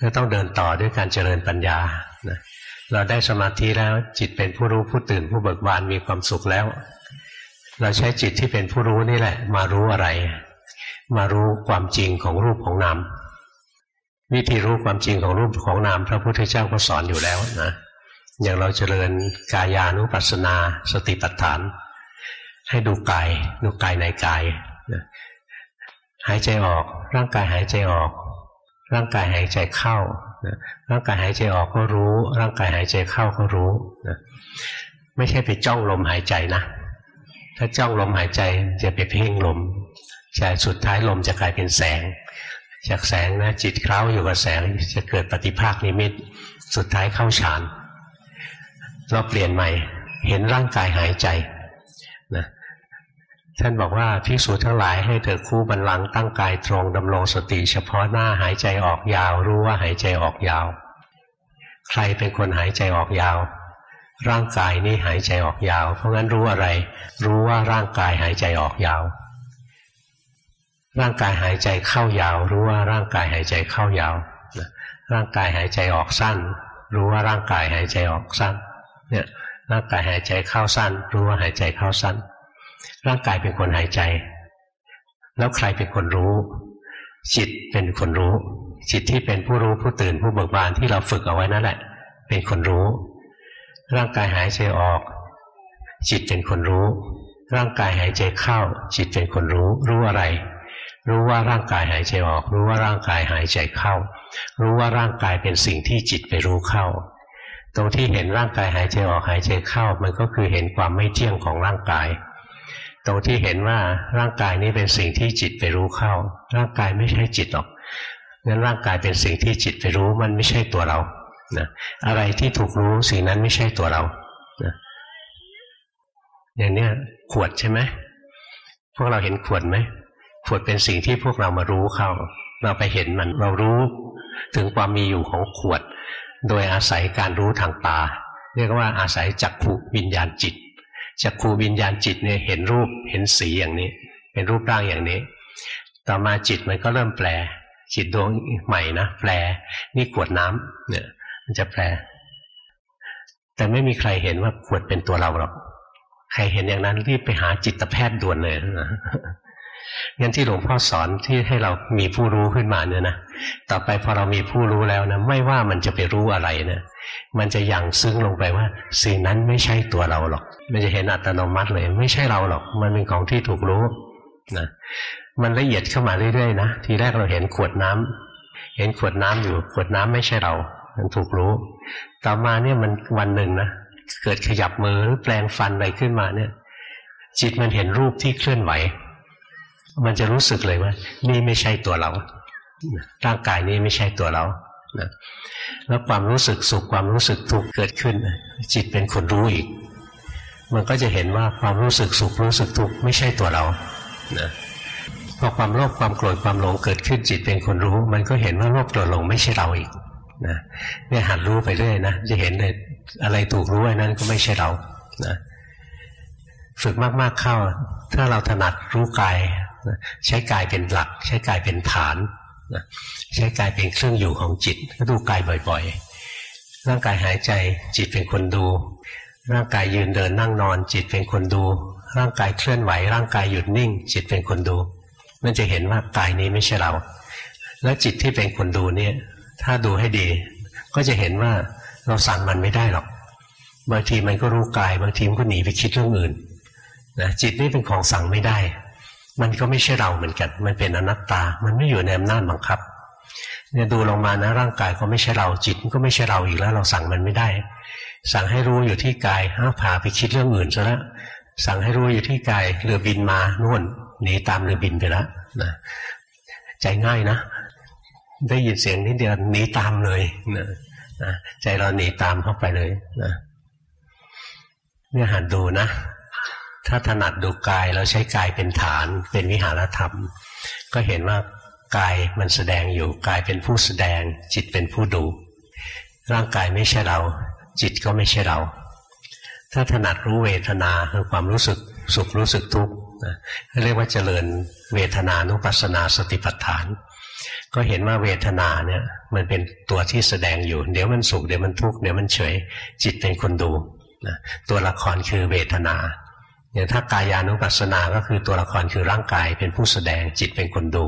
ก็ต้องเดินต่อด้วยการเจริญปัญญาเราได้สมาธิแล้วจิตเป็นผู้รู้ผู้ตื่นผู้เบิกบานมีความสุขแล้ว เราใช้จิตที่เป็นผู้รู้นี่แหละ มารู้อะไร มารู้ความจริงของรูปของนามวิธีรู้ความจริงของรูปของนามพระพุทธเจ้าก็สอนอยู่แล้วนะอย่างเราเจริญกายานุปัสสนา สติปัฏฐาน ให้ดูกายดูกายในกายหายใจออก ร่างกายหายใจออก ร่างกายหายใจเข้าร่างกายหายใจออกก็รู้ ร่างกายหายใจเข้าก็รู้ไม่ใช่ไปจ้องลมหายใจนะ ถ้าจ้องลมหายใจจะไปเพ่งลมแต่สุดท้ายลมจะกลายเป็นแสง จากแสงนะจิตเคล้าอยู่กับแสงจะเกิดปฏิภาคนิมิต สุดท้ายเข้าฌานเราเปลี่ยนใหม่ เห็นร่างกายหายใจนะท่านบอกว่าภิกษุทั้งหลายให้เธอคู่บันลังตั้งกายตรงดำรงสติ เฉพาะหน้าหายใจออกยาว รู้ว่าหายใจออกยาว ใครเป็นคนหายใจออกยาว ร่างกายนี่หายใจออกยาว เพราะงั้นรู้อะไร รู้ว่าร่างกายหายใจออกยาว ร่างกายหายใจเข้ายาว รู้ว่าร่างกายหายใจเข้ายาวร่างกายหายใจออกสั้น รู้ว่าร่างกายหายใจออกสั้น เนี่ยร่างกายหายใจเข้าสั้น รู้ว่าหายใจเข้าสั้น ร่างกายเป็นคนหายใจ แล้วใครเป็นคนรู้ จิตเป็นคนรู้ จิตที่เป็นผู้รู้ผู้ตื่นผู้เบิกบานที่เราฝึกเอาไว้นั่นแหละ เป็นคนรู้ ร่างกายหายใจออก จิตเป็นคนรู้ ร่างกายหายใจเข้า จิตเป็นคนรู้ รู้อะไร รู้ว่าร่างกายหายใจออก รู้ว่าร่างกายหายใจเข้า รู้ว่าร่างกายเป็นสิ่งที่จิตไปรู้เข้า ตรงที่เห็นร่างกายหายใจออกหายใจเข้า มันก็คือเห็นความไม่เที่ยงของร่างกาย ตรงที่เห็นว่าร่างกายนี้เป็นสิ่งที่จิตไปรู้เข้า ร่างกายไม่ใช่จิตหรอกงั้นร่างกายเป็นสิ่งที่จิตไปรู้มันไม่ใช่ตัวเรา นะอะไรที่ถูกรู้สิ่งนั้นไม่ใช่ตัวเรานะอย่างเนี้ยขวดใช่ไหมพวกเราเห็นขวดไหมขวดเป็นสิ่งที่พวกเรามารู้เข้า เราไปเห็นมันเรารู้ถึงความมีอยู่ของขวด โดยอาศัยการรู้ทางตาเรียกว่าอาศัยจักขุวิญญาณจิตจากครูวิญญาณจิตเนี่ยเห็นรูปเห็นสีอย่างนี้ เป็นรูปร่างอย่างนี้ ต่อมาจิตมันก็เริ่มแปลจิตดวงใหม่นะแปลนี่ขวดน้ำเนี่ย มันจะแปล แต่ไม่มีใครเห็นว่าขวดเป็นตัวเราหรอก ใครเห็นอย่างนั้นรีบไปหาจิตแพทย์ด่วนเลยนะงั้นที่หลวงพ่อสอนที่ให้เรามีผู้รู้ขึ้นมาเนี่ยนะ ต่อไปพอเรามีผู้รู้แล้วนะไม่ว่ามันจะไปรู้อะไรนะมันจะยังซึ้งลงไปว่า สิ่งนั้นไม่ใช่ตัวเราหรอก มันจะเห็นอัตโนมัติเลย ไม่ใช่เราหรอก มันเป็นของที่ถูกรู้นะมันละเอียดเข้ามาเรื่อยๆนะทีแรกเราเห็นขวดน้ำเห็นขวดน้ำอยู่ขวดน้ำไม่ใช่เรา มันถูกรู้ ต่อมาเนี่ยมันวันหนึ่งนะเกิดขยับมือหรือแปลงฟันอะไรขึ้นมาเนี่ย จิตมันเห็นรูปที่เคลื่อนไหว มันจะรู้สึกเลยว่า นี่ไม่ใช่ตัวเรา ร่างกายนี้ไม่ใช่ตัวเรานะแล้วความรู้สึกสุขความรู้สึกทุกข์เกิดขึ้น จิตเป็นคนรู้อีก มันก็จะเห็นว่าความรู้สึกสุขรู้สึกทุกข์ไม่ใช่ตัวเรานะพอความโลภความโกรธความหลงเกิดขึ้นจิตเป็นคนรู้ มันก็เห็นว่าโลภโกรธหลงไม่ใช่เราอีก นะเนี่ยหัดรู้ไปเรื่อยนะจะเห็นเลยอะไรถูกรู้ไอ้นั้นก็ไม่ใช่เรานะฝึกมากๆเข้า ถ้าเราถนัดรู้กายใช้กายเป็นหลัก ใช้กายเป็นฐานใช้กายเป็นเครื่องอยู่ของจิต ก็ดูกายบ่อยๆ ร่างกายหายใจจิตเป็นคนดู ร่างกายยืนเดินนั่งนอน จิตเป็นคนดู ร่างกายเคลื่อนไหว ร่างกายหยุดนิ่ง จิตเป็นคนดู มันจะเห็นว่ากายนี้ไม่ใช่เรา แล้วจิตที่เป็นคนดูเนี่ย ถ้าดูให้ดี ก็จะเห็นว่าเราสั่งมันไม่ได้หรอก บางทีมันก็รู้กาย บางทีมันก็หนีไปคิดเรื่องอื่นนะจิตนี่เป็นของสั่งไม่ได้ มันก็ไม่ใช่เราเหมือนกัน มันเป็นอนัตตา มันไม่อยู่ในอำนาจบังคับ เนี่ยดูลงมานะร่างกายก็ไม่ใช่เราจิตก็ไม่ใช่เราอีกแล้ว เราสั่งมันไม่ได้ สั่งให้รู้อยู่ที่กายห้าผาไปคิดเรื่องอื่นซะแล้วสั่งให้รู้อยู่ที่กายเรือบินมาน่นหนีตามเรือบินไปแล้วนะใจง่ายนะ ได้ยินเสียงนิดเดียวหนีตามเลยนะนะใจเราหนีตามเข้าไปเลยนะเนี่ยหันดูนะ ถ้าถนัดดูกายเราใช้กายเป็นฐาน เป็นวิหารธรรม ก็เห็นว่ากายมันแสดงอยู่กายเป็นผู้แสดง จิตเป็นผู้ดู ร่างกายไม่ใช่เรา จิตก็ไม่ใช่เรา ถ้าถนัดรู้เวทนาคือความรู้สึกสุขรู้สึกทุกข์เรียกว่าเจริญเวทนานุปัสสนาสติปัฏฐาน ก็เห็นว่าเวทนาเนี่ย มันเป็นตัวที่แสดงอยู่ เดี๋ยวมันสุขเดี๋ยวมันทุกข์เดี๋ยวมันเฉย จิตเป็นคนดูตัวละครคือเวทนาอย่างถ้ากายานุปัสสนาก็คือตัวละครคือร่างกายเป็นผู้แสดงจิตเป็นคนดู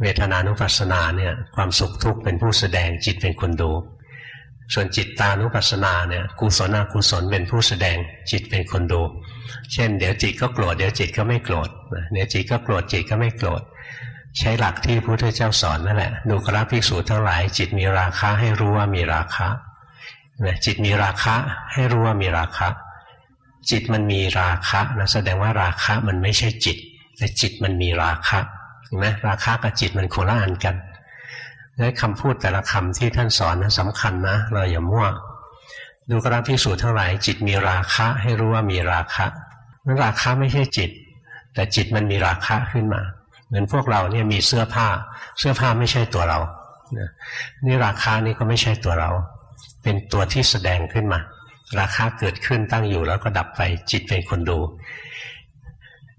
เวทนานุปัสสนาเนี่ยความสุขทุกข์เป็นผู้แสดงจิตเป็นคนดู ส่วนจิตตานุปัสสนาเนี่ยกุศลอกุศลเป็นผู้แสดงจิตเป็นคนดู เช่น เดี๋ยวจิตก็โกรธเดี๋ยวจิตก็ไม่โกรธเดี๋ยวจิตก็โกรธจิตก็ไม่โกรธ ใช้หลักที่พระพุทธเจ้าสอนนั่นแหละดูกราภิกษุทั้งหลาย จิตมีราคะให้รู้ว่ามีราคะจิตมีราคะให้รู้ว่ามีราคะ จิตมันมีราคะนะแสดงว่าราคะมันไม่ใช่จิต แต่จิตมันมีราคะเห็นไหมราคะกับจิตมันโคละอันกันและคำพูดแต่ละคำที่ท่านสอนนะสำคัญนะเราอย่ามั่วดูกราพิสูจน์เท่าไหร่จิตมีราคะให้รู้ว่ามีราคะนั้นราคะไม่ใช่จิต แต่จิตมันมีราคะขึ้นมา เหมือนพวกเราเนี่ยมีเสื้อผ้า เสื้อผ้าไม่ใช่ตัวเรานี่ราคานี่ก็ไม่ใช่ตัวเรา เป็นตัวที่แสดงขึ้นมา ราคาเกิดขึ้นตั้งอยู่แล้วก็ดับไปจิตเป็นคนดู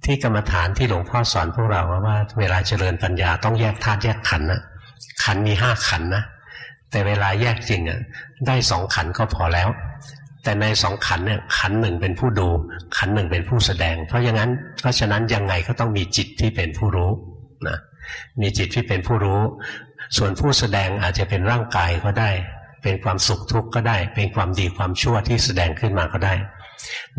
ที่กรรมฐานที่หลวงพ่อสอนพวกเราว่า เวลาเจริญปัญญาต้องแยกธาตุแยกขันนะขันมีห้าขันนะแต่เวลาแยกจริงอะได้สองขันก็พอแล้ว แต่ในสองขันเนี่ยขันหนึ่งเป็นผู้ดู ขันหนึ่งเป็นผู้แสดง เพราะอย่างนั้น เพราะฉะนั้นยังไงก็ต้องมีจิตที่เป็นผู้รู้นะมีจิตที่เป็นผู้รู้ ส่วนผู้แสดงอาจจะเป็นร่างกายก็ได้ เป็นความสุขทุกข์ก็ได้ เป็นความดีความชั่วที่แสดงขึ้นมาก็ได้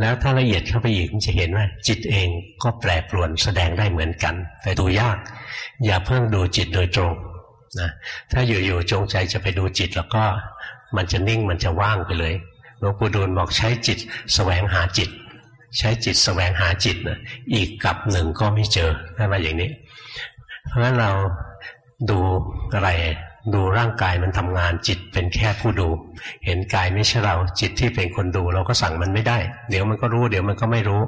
แล้วถ้าละเอียดเข้าไปอีกจะเห็นว่าจิตเองก็แปรปรวนแสดงได้เหมือนกัน แต่ดูยาก อย่าเพิ่งดูจิตโดยตรงนะถ้าอยู่ๆจงใจจะไปดูจิตแล้วก็มันจะนิ่งมันจะว่างไปเลย ลวงปู่ดูลบอกใช้จิตสแสวงหาจิต ใช้จิตสแสวงหาจิตนะอีกกับหนึ่งก็ไม่เจอได้มาอย่างนี้ เพราะฉะนั้นเราดูอะไรดูร่างกายมันทำงานจิตเป็นแค่ผู้ดู เห็นกายไม่ใช่เราจิตที่เป็นคนดู เราก็สั่งมันไม่ได้ เดี๋ยวมันก็รู้ เดี๋ยวมันก็ไม่รู้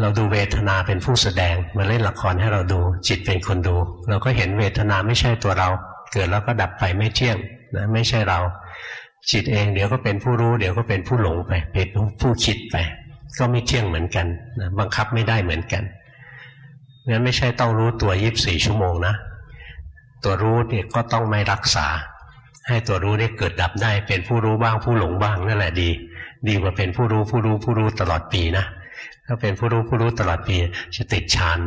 เราดูเวทนาเป็นผู้แสดงมาเล่นละครให้เราดู จิตเป็นคนดู เราก็เห็นเวทนาไม่ใช่ตัวเรา เกิดแล้วก็ดับไปไม่เที่ยงนะไม่ใช่เรา จิตเองเดี๋ยวก็เป็นผู้รู้ เดี๋ยวก็เป็นผู้หลงไปเป็นผู้คิดไป ก็ไม่เที่ยงเหมือนกันนะบังคับไม่ได้เหมือนกันงั้นไม่ใช่ต้องรู้ตัวยีิบสี่ชั่วโมงนะ ตัวรู้เนี่ยก็ต้องไม่รักษา ให้ตัวรู้ได้เกิดดับได้ เป็นผู้รู้บ้างผู้หลงบ้างนั่นแหละดี ดีกว่าเป็นผู้รู้ผู้รู้ผู้รู้ตลอดปีนะถ้าเป็นผู้รู้ผู้รู้ตลอดปีจะติดฌาน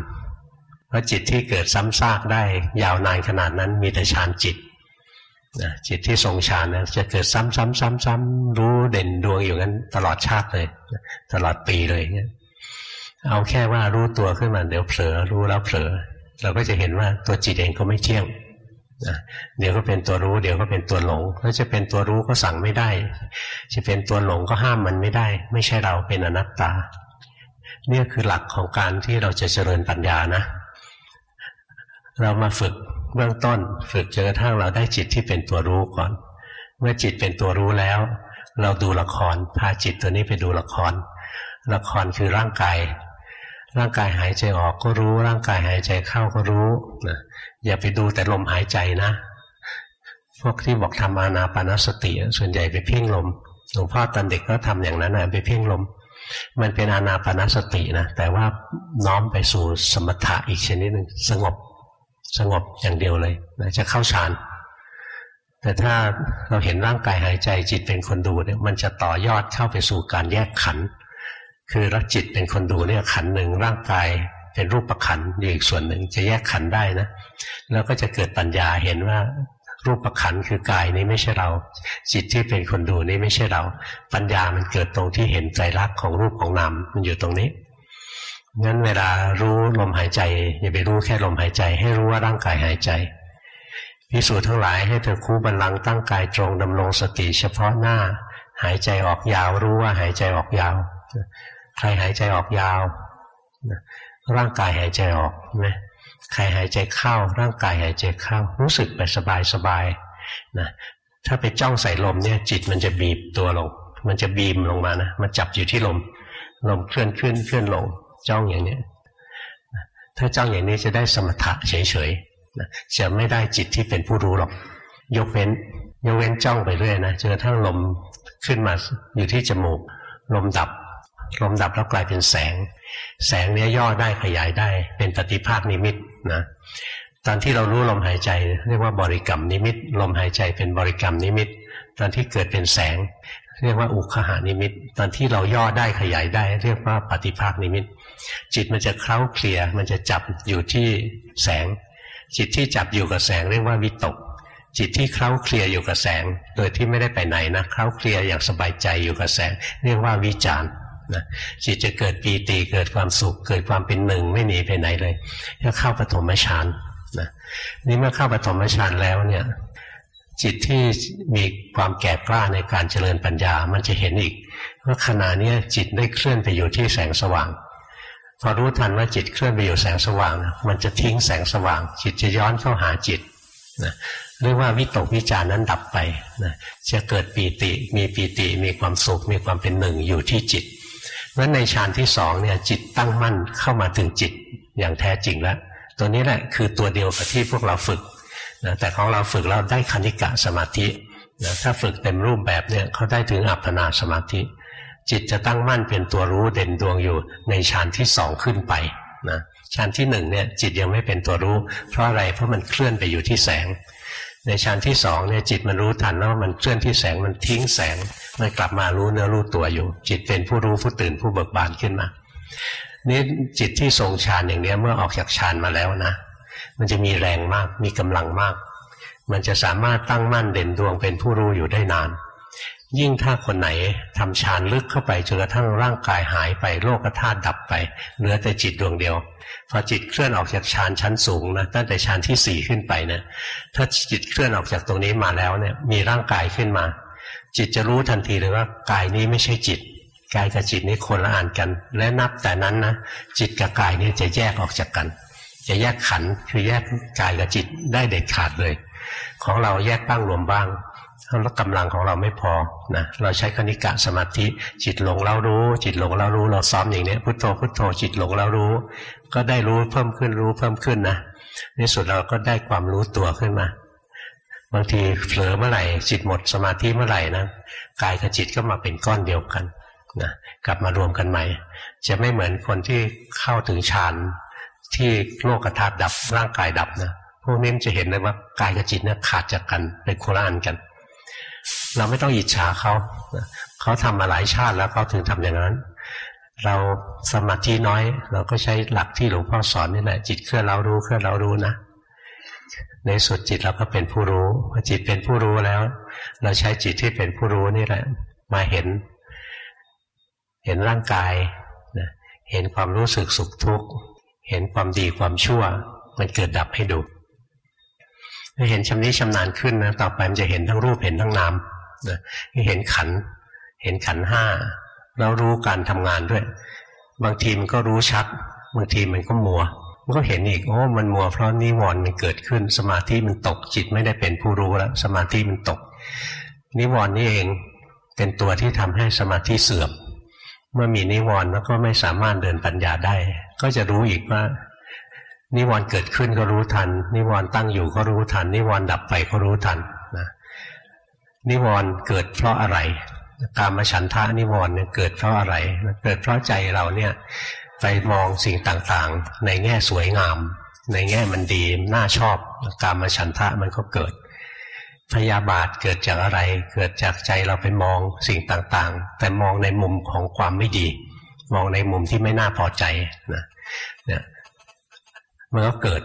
เพราะจิตที่เกิดซ้ำซากได้ ยาวนานขนาดนั้นมีแต่ฌานจิต นะจิตที่ทรงฌานนะจะเกิดซ้ำซ้ำซ้ำซ้ำรู้เด่นดวงอยู่งั้น ตลอดชาติเลย ตลอดปีเลยเนี่ยเอาแค่ว่ารู้ตัวขึ้นมาเดี๋ยวเผลอรู้แล้วเผลอเราก็จะเห็นว่าตัวจิตเองก็ไม่เที่ยงเดี๋ยวก็เป็นตัวรู้ เดี๋ยวก็เป็นตัวหลงถ้าจะเป็นตัวรู้ก็สั่งไม่ได้ จะเป็นตัวหลงก็ห้ามมันไม่ได้ ไม่ใช่เราเป็นอนัตตา เนี่ยคือหลักของการที่เราจะเจริญปัญญานะ เรามาฝึก เบื้องต้นฝึกจนกระทั่งเราได้จิตที่เป็นตัวรู้ก่อน เมื่อจิตเป็นตัวรู้แล้ว เราดูละครพาจิตตัวนี้ไปดูละคร ละครคือร่างกาย ร่างกายหายใจออกก็รู้ ร่างกายหายใจเข้าก็รู้นะอย่าไปดูแต่ลมหายใจนะ พวกที่บอกทำอานาปานสติส่วนใหญ่ไปเพ่งลมหลวงพ่อตอนเด็กก็ทำอย่างนั้นนะไปเพ่งลม มันเป็นอานาปานสตินะแต่ว่าน้อมไปสู่สมถะอีกชนิดหนึ่งสงบ สงบอย่างเดียวเลยนะจะเข้าฌานแต่ถ้าเราเห็นร่างกายหายใจจิตเป็นคนดูเนี่ยมันจะต่อยอดเข้าไปสู่การแยกขัน คือรักจิตเป็นคนดูเนี่ยขันหนึ่งร่างกายเป็นรูปประขันอยู่อีกส่วนหนึ่งจะแยกขันได้นะแล้วก็จะเกิดปัญญาเห็นว่ารูปประขันคือกายนี้ไม่ใช่เรา จิตที่เป็นคนดูนี่ไม่ใช่เรา ปัญญามันเกิดตรงที่เห็นใจรักของรูปของนามมันอยู่ตรงนี้ งั้นเวลารู้ลมหายใจ อย่าไปรู้แค่ลมหายใจ ให้รู้ว่าร่างกายหายใจพิสูจน์ทั้งหลายให้เธอคู่บันลังตั้งกายตรงดำรงสติเฉพาะหน้า หายใจออกยาวรู้ว่าหายใจออกยาว ใครหายใจออกยาว ร่างกายหายใจออกนะใครหายใจเข้า ร่างกายหายใจเข้า รู้สึกไปสบายสบายนะถ้าไปจ้องใส่ลมเนี่ยจิตมันจะบีบตัวลง มันจะบีมลงมานะมันจับอยู่ที่ลม ลมเคลื่อนขึ้นเคลื่อนลง จ้องอย่างนี้ถ้าจ้องอย่างนี้จะได้สมถะเฉยๆจะไม่ได้จิตที่เป็นผู้รู้หรอก ยกเว้น ยกเว้นจ้องไปเรื่อยนะจนกระทั่งลมขึ้นมาอยู่ที่จมูก ลมดับ ลมดับแล้วกลายเป็นแสง แสงนี้ย่อได้ขยายได้ เป็นปฏิภาคนิมิตนะตอนที่เรารู้ลมหายใจ เรียกว่าบริกรรมนิมิต ลมหายใจเป็นบริกรรมนิมิต ตอนที่เกิดเป็นแสง เรียกว่าอุคคหนิมิต ตอนที่เราย่อได้ขยายได้ เรียกว่าปฏิภาคนิมิต จิตมันจะเคล้าเคลียมันจะจับอยู่ที่แสง จิตที่จับอยู่กับแสงเรียกว่าวิตก จิตที่เคล้าเคลียอยู่กับแสง โดยที่ไม่ได้ไปไหนนะเคล้าเคลียอย่างสบายใจอยู่กับแสง เรียกว่าวิจารณ์นะจิตจะเกิดปีติเกิดความสุข เกิดความเป็นหนึ่งไม่หนีไปไหนเลยก็เข้าปฐมฌานนะนี่เมื่อเข้าปฐมฌานแล้วเนี่ยจิตที่มีความแก่กล้าในการเจริญปัญญา มันจะเห็นอีกว่าขณะนี้จิตได้เคลื่อนไปอยู่ที่แสงสว่าง พอรู้ทันว่าจิตเคลื่อนไปอยู่แสงสว่าง มันจะทิ้งแสงสว่าง จิตจะย้อนเข้าหาจิตนะเรียกว่าวิตกวิจารนั้นดับไปนะจะเกิดปีติมีปีติมีความสุขมีความเป็นหนึ่งอยู่ที่จิตเพราะในฌานที่สองเนี่ยจิตตั้งมั่นเข้ามาถึงจิตอย่างแท้จริงแล้ว ตัวนี้แหละคือตัวเดียวกับที่พวกเราฝึกนะแต่ของเราฝึกเราได้คณิกะสมาธินะถ้าฝึกเต็มรูปแบบเนี่ยเขาได้ถึงอัปปนาสมาธิ จิตจะตั้งมั่นเป็นตัวรู้เด่นดวงอยู่ในฌานที่สองขึ้นไปนะฌานที่หนึ่งเนี่ยจิตยังไม่เป็นตัวรู้ เพราะอะไรเพราะมันเคลื่อนไปอยู่ที่แสง ในฌานที่สองเนี่ยจิตมันรู้ทันว่ามันเคลื่อนที่แสงมันทิ้งแสงมันกลับมารู้เนื้อรู้ตัวอยู่ จิตเป็นผู้รู้ผู้ตื่นผู้เบิกบานขึ้นมานี่จิตที่ทรงฌานอย่างนี้เมื่อออกจากฌานมาแล้วนะ มันจะมีแรงมากมีกำลังมาก มันจะสามารถตั้งมั่นเด่นดวงเป็นผู้รู้อยู่ได้นาน ยิ่งถ้าคนไหนทำฌานลึกเข้าไปจนกระทั่งร่างกายหายไปโลกธาตุดับไปเหลือแต่จิตดวงเดียว พอจิตเคลื่อนออกจากฌานชั้นสูงนะตั้งแต่ฌานที่สี่ขึ้นไปนะถ้าจิตเคลื่อนออกจากตรงนี้มาแล้วเนี่ยมีร่างกายขึ้นมา จิตจะรู้ทันทีเลยว่ากายนี้ไม่ใช่จิตกายกับจิตนี้คนละอ่านกัน และนับแต่นั้นนะจิตกับกายนี่จะแยกออกจากกัน จะแยกขันคือแยกกายกับจิตได้เด็ดขาดเลย ของเราแยกบ้างรวมบ้าง แล้วกำลังของเราไม่พอนะเราใช้คณิกะสมาธิ จิตหลงแล้วรู้ จิตหลงแล้วรู้ เราซ้อมอย่างนี้พุทโธพุทโธจิตหลงแล้วรู้ ก็ได้รู้เพิ่มขึ้นรู้เพิ่มขึ้นนะในสุดเราก็ได้ความรู้ตัวขึ้นมา บางทีเผลอเมื่อไหร่จิตหมดสมาธิเมื่อไหร่นะกายกับจิตก็มาเป็นก้อนเดียวกันนะกลับมารวมกันใหม่ จะไม่เหมือนคนที่เข้าถึงฌานที่โลกธาตุดับร่างกายดับนะพวกนี้จะเห็นเลยว่ากายกับจิตเนี่ยขาดจากกันเป็นโคลานกัน เราไม่ต้องอิจฉาเขาเขาทำมาหลายชาติแล้วเขาถึงทำอย่างนั้น เราสมาธิน้อย เราก็ใช้หลักที่หลวงพ่อสอนนี่แหละจิตเคลื่อนเรารู้เคลื่อนเรารู้นะในสุดจิตเราก็เป็นผู้รู้พอจิตเป็นผู้รู้แล้ว เราใช้จิตที่เป็นผู้รู้นี่แหละ มาเห็น เห็นร่างกายเห็นความรู้สึกสุขทุกข์ เห็นความดีความชั่ว มันเกิดดับให้ดู ถ้าเห็นชำนี้ชำนาญขึ้นนะต่อไปมันจะเห็นทั้งรูปเห็นทั้งนามนะเห็นขัน เห็นขันห้าแล้วรู้การทำงานด้วย บางทีมันก็รู้ชัด บางทีมันก็มัว มันก็เห็นอีกโอ้มันมัวเพราะนิวรณ์มันเกิดขึ้น สมาธิมันตกจิตไม่ได้เป็นผู้รู้แล้ว สมาธิมันตก นิวรณ์นี่เองเป็นตัวที่ทำให้สมาธิเสื่อม เมื่อมีนิวรณ์แล้วก็ไม่สามารถเดินปัญญาได้ ก็จะรู้อีกว่า นิวรณ์เกิดขึ้นก็รู้ทัน นิวรณ์ตั้งอยู่ก็รู้ทัน นิวรณ์ดับไปก็รู้ทันนะนิวรณ์เกิดเพราะอะไรกามฉันทะนิวรณ์เนี่ยเกิดเพราะอะไร เกิดเพราะใจเราเนี่ยไปมองสิ่งต่างๆ ในแง่สวยงาม ในแง่มันดีน่าชอบกามฉันทะมันก็เกิดพยาบาทเกิดจากอะไร เกิดจากใจเราไปมองสิ่งต่างๆ แต่มองในมุมของความไม่ดี มองในมุมที่ไม่น่าพอใจนะเนี่ย มันก็เกิด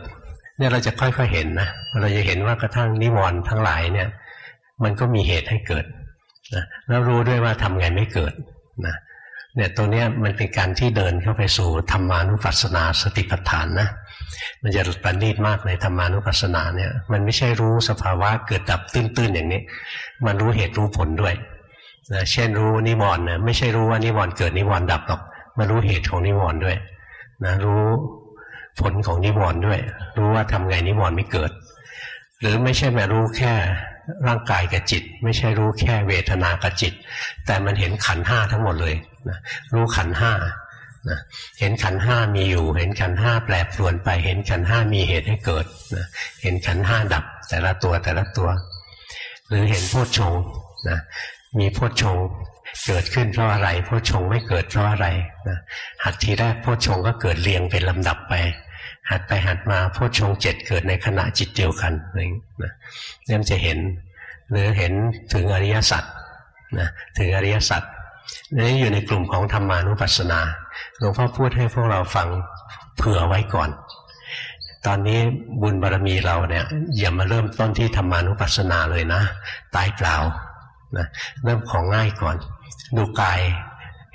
เนี่ยเราจะค่อยๆเห็นนะเราจะเห็นว่ากระทั่งนิวรณ์ทั้งหลายเนี่ย มันก็มีเหตุให้เกิดนะแล้วรู้ด้วยว่าทำไงไม่เกิดนะเนี่ยตัวเนี้ยมันเป็นการที่เดินเข้าไปสู่ธรรมานุปัสสนาสติปัฏฐานนะมันจะประณีตมากในธรรมานุปัสสนาเนี่ย มันไม่ใช่รู้สภาวะเกิดดับตื้นๆอย่างนี้ มันรู้เหตุรู้ผลด้วยนะเช่นรู้นิวรณ์เนี่ยไม่ใช่รู้ว่านิวรณ์เกิดนิวรณ์ดับหรอกมารู้เหตุของนิวรณ์ด้วยนะรู้ ผลของนิวรณ์ด้วย รู้ว่าทำไงนิวรณ์ไม่เกิด หรือไม่ใช่มารู้แค่ร่างกายกับจิต ไม่ใช่รู้แค่เวทนากับจิต แต่มันเห็นขันห้าทั้งหมดเลยนะรู้ขันห้านะเห็นขันห้ามีอยู่ เห็นขันห้าแปรปรวนไป เห็นขันห้ามีเหตุให้เกิดนะเห็นขันห้าดับแต่ละตัวแต่ละตัว หรือเห็นโพชฌงนะมีโพชฌง เกิดขึ้นเพราะอะไรโพชฌงไม่เกิดเพราะอะไรนะหัดทีแรกโพชฌงก็เกิดเรียงเป็นลำดับไป หัดไปหัดมาโพชฌงเจ็ดเกิดในขณะจิตเดียวกันนี่นะนี่มจะเห็น หรือเห็นถึงอริยสัจนะถึงอริยสัจนี่อยู่ในกลุ่มของธรรมานุปัสสนาหลวงพ่อพูดให้พวกเราฟังเผื่อไว้ก่อน ตอนนี้บุญบารรมีเราเนี่ยอย่ามาเริ่มต้นที่ธรรมานุปัสสนาเลยนะ ตายเปล่า นะเริ่มของง่ายก่อน ดูกาย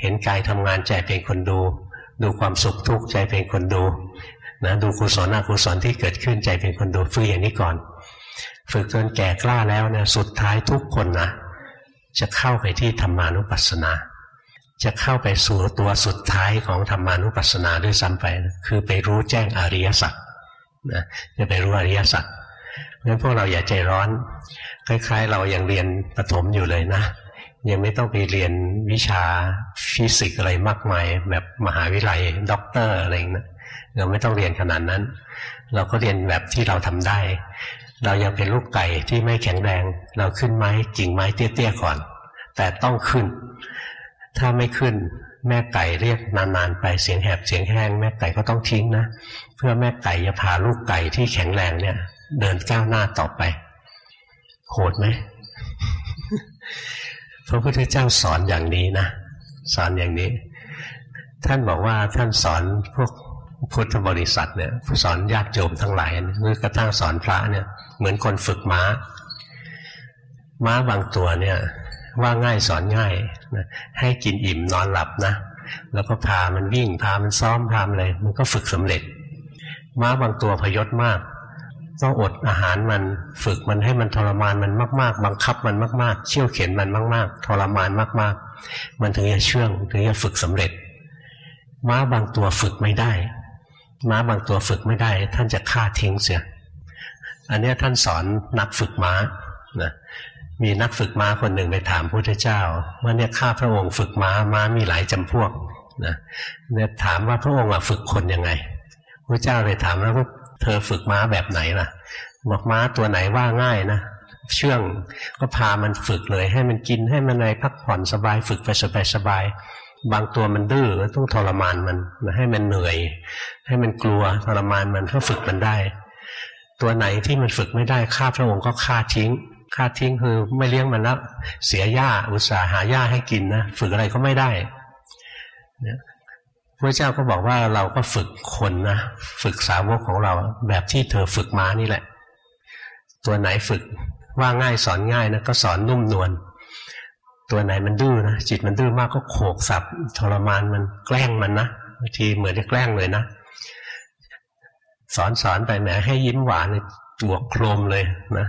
เห็นกายทำงานใจเป็นคนดู ดูความสุขทุกข์ใจเป็นคนดูนะดูกุศลอกุศลที่เกิดขึ้นใจเป็นคนดูฝึกอย่างนี้ก่อน ฝึกจนแก่กล้าแล้วเนี่ยสุดท้ายทุกคนนะจะเข้าไปที่ธรรมานุปัสสนา จะเข้าไปสู่ตัวสุดท้ายของธรรมานุปัสสนาด้วยซ้ำไปคือไปรู้แจ้งอริยสัจนะจะไปรู้อริยสัจเพราะฉะนั้นพวกเราอย่าใจร้อน คล้าย ๆ เรายังเรียนประถมอยู่เลยนะ ยังไม่ต้องไปเรียนวิชาฟิสิกส์อะไรมากมาย แบบมหาวิทยาลัยด็อกเตอร์อะไรอย่างนี้เราไม่ต้องเรียนขนาดนั้น เราก็เรียนแบบที่เราทำได้ เรายังเป็นลูกไก่ที่ไม่แข็งแรง เราขึ้นไม้กิ่งไม้เตี้ยๆก่อน แต่ต้องขึ้น ถ้าไม่ขึ้นแม่ไก่เรียกนานๆไปเสียงแหบเสียงแห้งแม่ไก่ก็ต้องทิ้งนะ เพื่อแม่ไก่จะพาลูกไก่ที่แข็งแรงเนี่ย เดินก้าวหน้าต่อไป โหดไหมพระพุทธเจ้าสอนอย่างนี้นะ สอนอย่างนี้ ท่านบอกว่าท่านสอนพวกพุทธบริษัทเนี่ยสอนญาติโยมทั้งหลายหรือกระทั่งสอนพระเนี่ย เหมือนคนฝึกม้า ม้าบางตัวเนี่ย ว่าง่ายสอนง่ายนะให้กินอิ่มนอนหลับนะ แล้วก็พามันวิ่งพามันซ้อมพามอะไรมันก็ฝึกสำเร็จ ม้าบางตัวพยศมาก ต้องอดอาหารมันฝึกมันให้มันทรมานมันมาก ๆ บังคับมันมาก ๆ เชี่ยวเข็นมันมาก ๆ ทรมานมาก ๆ มันถึงจะเชื่องถึงจะฝึกสำเร็จ ม้าบางตัวฝึกไม่ได้ ม้าบางตัวฝึกไม่ได้ ท่านจะฆ่าทิ้งเสียอันนี้ท่านสอนนักฝึกม้านะมีนักฝึกม้าคนหนึ่งไปถามพระพุทธเจ้าว่าเนี่ยข้าพระองค์ฝึกม้าม้ามีหลายจำพวกนะเนี่ยถามว่าพระองค์ฝึกคนยังไงพระเจ้าเลยถามแล้วว่า เธอฝึกม้าแบบไหนล่ะบอกม้าตัวไหนว่าง่ายนะเชื่องก็พามันฝึกเลย ให้มันกินให้มันอะไรพักผ่อนสบาย ฝึกไปสบายสบายบางตัวมันดื้อต้องทรมานมันให้มันเหนื่อย ให้มันกลัวทรมานมันก็ฝึกมันได้ ตัวไหนที่มันฝึกไม่ได้ข้าพระองค์ก็ฆ่าทิ้งฆ่าทิ้งคือไม่เลี้ยงมันแล้วเสียหญ้าอุตส่าห์หาหญ้าให้กินนะฝึกอะไรก็ไม่ได้ พระเจ้าก็บอกว่าเราก็ฝึกคนนะฝึกสาวกของเราแบบที่เธอฝึกม้านี่แหละ ตัวไหนฝึกว่าง่ายสอนง่ายนะก็สอนนุ่มนวลตัวไหนมันดื้อนะจิตมันดื้อมากก็โขกสับทรมานมันแกล้งมันนะบางทีเหมือนจะแกล้งเลยนะ สอนสอนไปแหมให้ยิ้มหวานจวโครมเลยนะ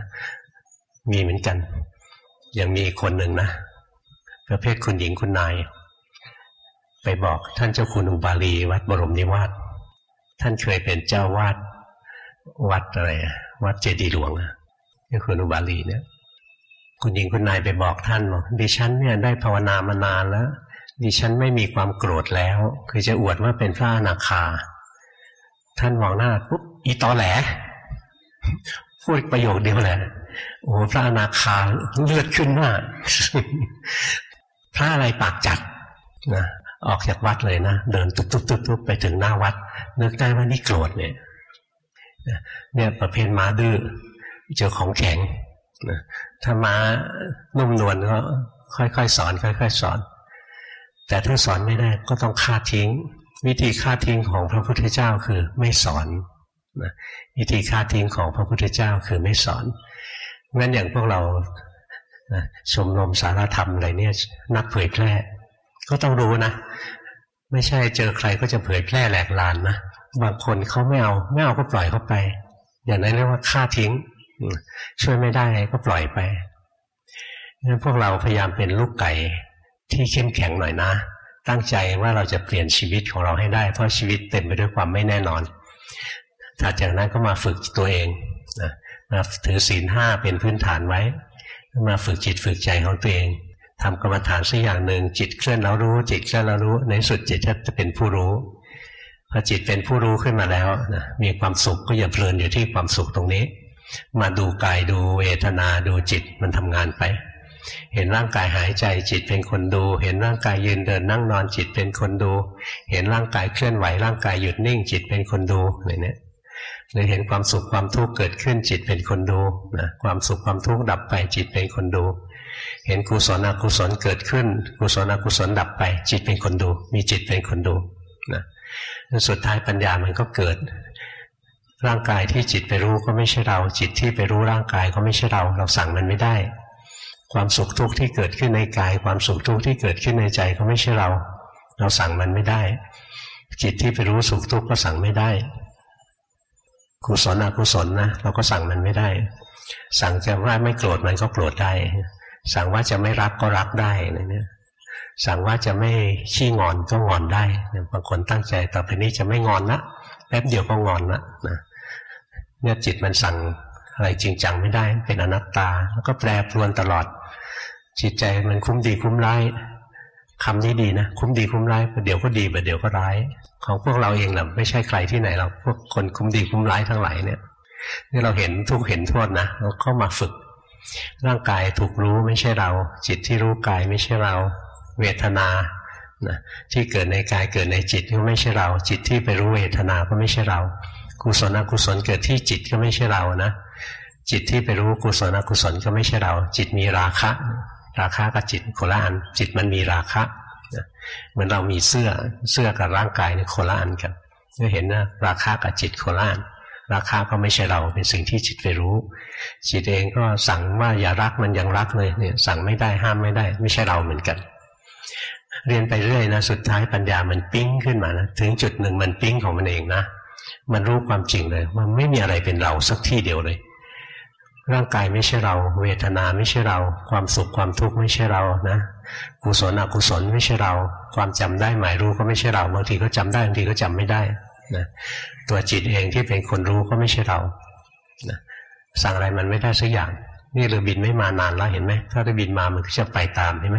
มีเหมือนกัน ยังมีคนหนึ่งนะประเภทคุณหญิงคุณนาย ไปบอกท่านเจ้าคุณอุบาลี วัดบรมนิวาสท่านเคยเป็นเจ้าวาดวัดอะไรวัดเจดีหลวงนี่คุณอุบาลีเนี่ยคุณหญิงคุณนายไปบอกท่านบอกดิฉันเนี่ยได้ภาวนามานานแล้ว ดิฉันไม่มีความโกรธแล้ว คือจะอวดว่าเป็นพระอนาคา ท่านมองหน้าปุ๊บอีตอแหลพูดประโยคเดียวแหละโอ้พระอนาคาเลือดขึ้นหน้าพระอะไรปากจัดนะ ออกจากวัดเลยนะ เดินตุ๊บตุ๊บตุ๊บตุ๊บไปถึงหน้าวัด นึกได้ว่านี่โกรธเนี่ยเนี่ยประเภทม้าดื้อเจอของแข็งนะถ้าม้านุ่มนวลก็ค่อยๆสอน ค่อย ๆ สอน แต่ถ้าสอนไม่ได้ก็ต้องฆ่าทิ้ง วิธีฆ่าทิ้งของพระพุทธเจ้าคือไม่สอนนะวิธีฆ่าทิ้งของพระพุทธเจ้าคือไม่สอนงั้นอย่างพวกเราชมรมสารธรรมอะไรเนี่ยนักเผยแพร่ ก็ต้องรู้นะ ไม่ใช่เจอใครก็จะเผยแพร่แหลกลานนะบางคนเขาไม่เอาไม่เอาก็ปล่อยเขาไป อย่างนั้นเรียกว่าฆ่าทิ้งช่วยไม่ได้ก็ปล่อยไปงั้นพวกเราพยายามเป็นลูกไก่ที่เข้มแข็งหน่อยนะ ตั้งใจว่าเราจะเปลี่ยนชีวิตของเราให้ได้ เพราะชีวิตเต็มไปด้วยความไม่แน่นอนถัดจากนั้นก็มาฝึกตัวเองนะมาถือศีลห้าเป็นพื้นฐานไว้ มาฝึกจิตฝึกใจของตัวเอง ทำกรรมฐานสักอย่างหนึ่งจิตเคลื่อนแล้วรู้ จิตเคลื่อนแล้วรู้ ในสุดจิตจะเป็นผู้รู้พอจิตเป็นผู้รู้ขึ้นมาแล้วนะมีความสุขก็อย่าเพลินอยู่ที่ความสุขตรงนี้ มาดูกายดูเวทนาดูจิตมันทำงานไป เห็นร่างกายหายใจจิตเป็นคนดู เห็นร่างกายยืนเดินนั่งนอนจิตเป็นคนดู เห็นร่างกายเคลื่อนไหวร่างกายหยุดนิ่ง จิตเป็นคนดูอะไรเนี้ยหรือเห็นความสุขความทุกข์เกิดขึ้นจิตเป็นคนดูนะความสุขความทุกข์ดับไปจิตเป็นคนดู เห็นกุศลอกุศลเกิดขึ้น กุศลอกุศลดับไป จิตเป็นคนดู มีจิตเป็นคนดูนะสุดท้ายปัญญามันก็เกิด ร่างกายที่จิตไปรู้ก็ไม่ใช่เรา จิตที่ไปรู้ร่างกายก็ไม่ใช่เรา เราสั่งมันไม่ได้ ความสุขทุกข์ที่เกิดขึ้นในกาย ความสุขทุกข์ที่เกิดขึ้นในใจก็ไม่ใช่เรา เราสั่งมันไม่ได้ จิตที่ไปรู้สุขทุกข์ก็สั่งไม่ได้กุศลอกุศลนะเราก็สั่งมันไม่ได้ สั่งจะว่าไม่โกรธมันก็โกรธได้ สั่งว่าจะไม่รักก็รักได้อะเนี่ยสั่งว่าจะไม่ขี้งอนก็งอนได้บางคนตั้งใจต่อไปนี้จะไม่งอนนะแป๊บเดียวก็งอนละนะเนี่ยจิตมันสั่งอะไรจริงจังไม่ได้เป็นอนัตตา แล้วก็แปรปรวนตลอด จิตใจมันคุ้มดีคุ้มร้ายคำนี้ดีนะคุ้มดีคุ้มร้ายประเดี๋ยวก็ดีประเดี๋ยวก็ร้าย ของพวกเราเองแหละไม่ใช่ใครที่ไหนเราพวกคนคุ้มดีคุ้มร้ายทั้งหลายเนี่ยนี่เราเห็นทุกเห็นโทษนะเราเข้ามาฝึก ร่างกายถูกรู้ไม่ใช่เรา จิตที่รู้กายไม่ใช่เรา เวทนานะที่เกิดในกายเกิดในจิตก็ไม่ใช่เรา จิตที่ไปรู้เวทนาก็ไม่ใช่เรา กุศลอกุศลเกิดที่จิตก็ไม่ใช่เรานะ จิตที่ไปรู้กุศลอกุศลก็ไม่ใช่เรา จิตมีราคะ ราคะกับจิตโคละอัน จิตมันมีราคะเหมือนเรามีเสื้อเสื้อกับร่างกายเนี่ยโคละอันกันก็เห็นนะราคากับจิตโคละอัน ราคาก็ไม่ใช่เราเป็นสิ่งที่จิตไปรู้ จิตเองก็สั่งว่าอย่ารักมันยังรักเลยเนี่ย สั่งไม่ได้ห้ามไม่ได้ ไม่ใช่เราเหมือนกัน เรียนไปเรื่อยนะสุดท้ายปัญญามันปิ้งขึ้นมานะถึงจุดหนึ่งมันปิ้งของมันเองนะมันรู้ความจริงเลยมันไม่มีอะไรเป็นเราสักที่เดียวเลย ร่างกายไม่ใช่เรา เวทนาไม่ใช่เรา ความสุขความทุกข์ไม่ใช่เรานะกุศลอกุศลไม่ใช่เรา ความจำได้หมายรู้ก็ไม่ใช่เราบางทีก็จำได้บางทีก็จำไม่ได้นะ ตัวจิตเองที่เป็นคนรู้ก็ไม่ใช่เรานะสั่งอะไรมันไม่ได้สักอย่าง นี่เรือบินไม่มานานแล้วเห็นไหมถ้าเรือบินมามันก็จะไปตามเห็นไหม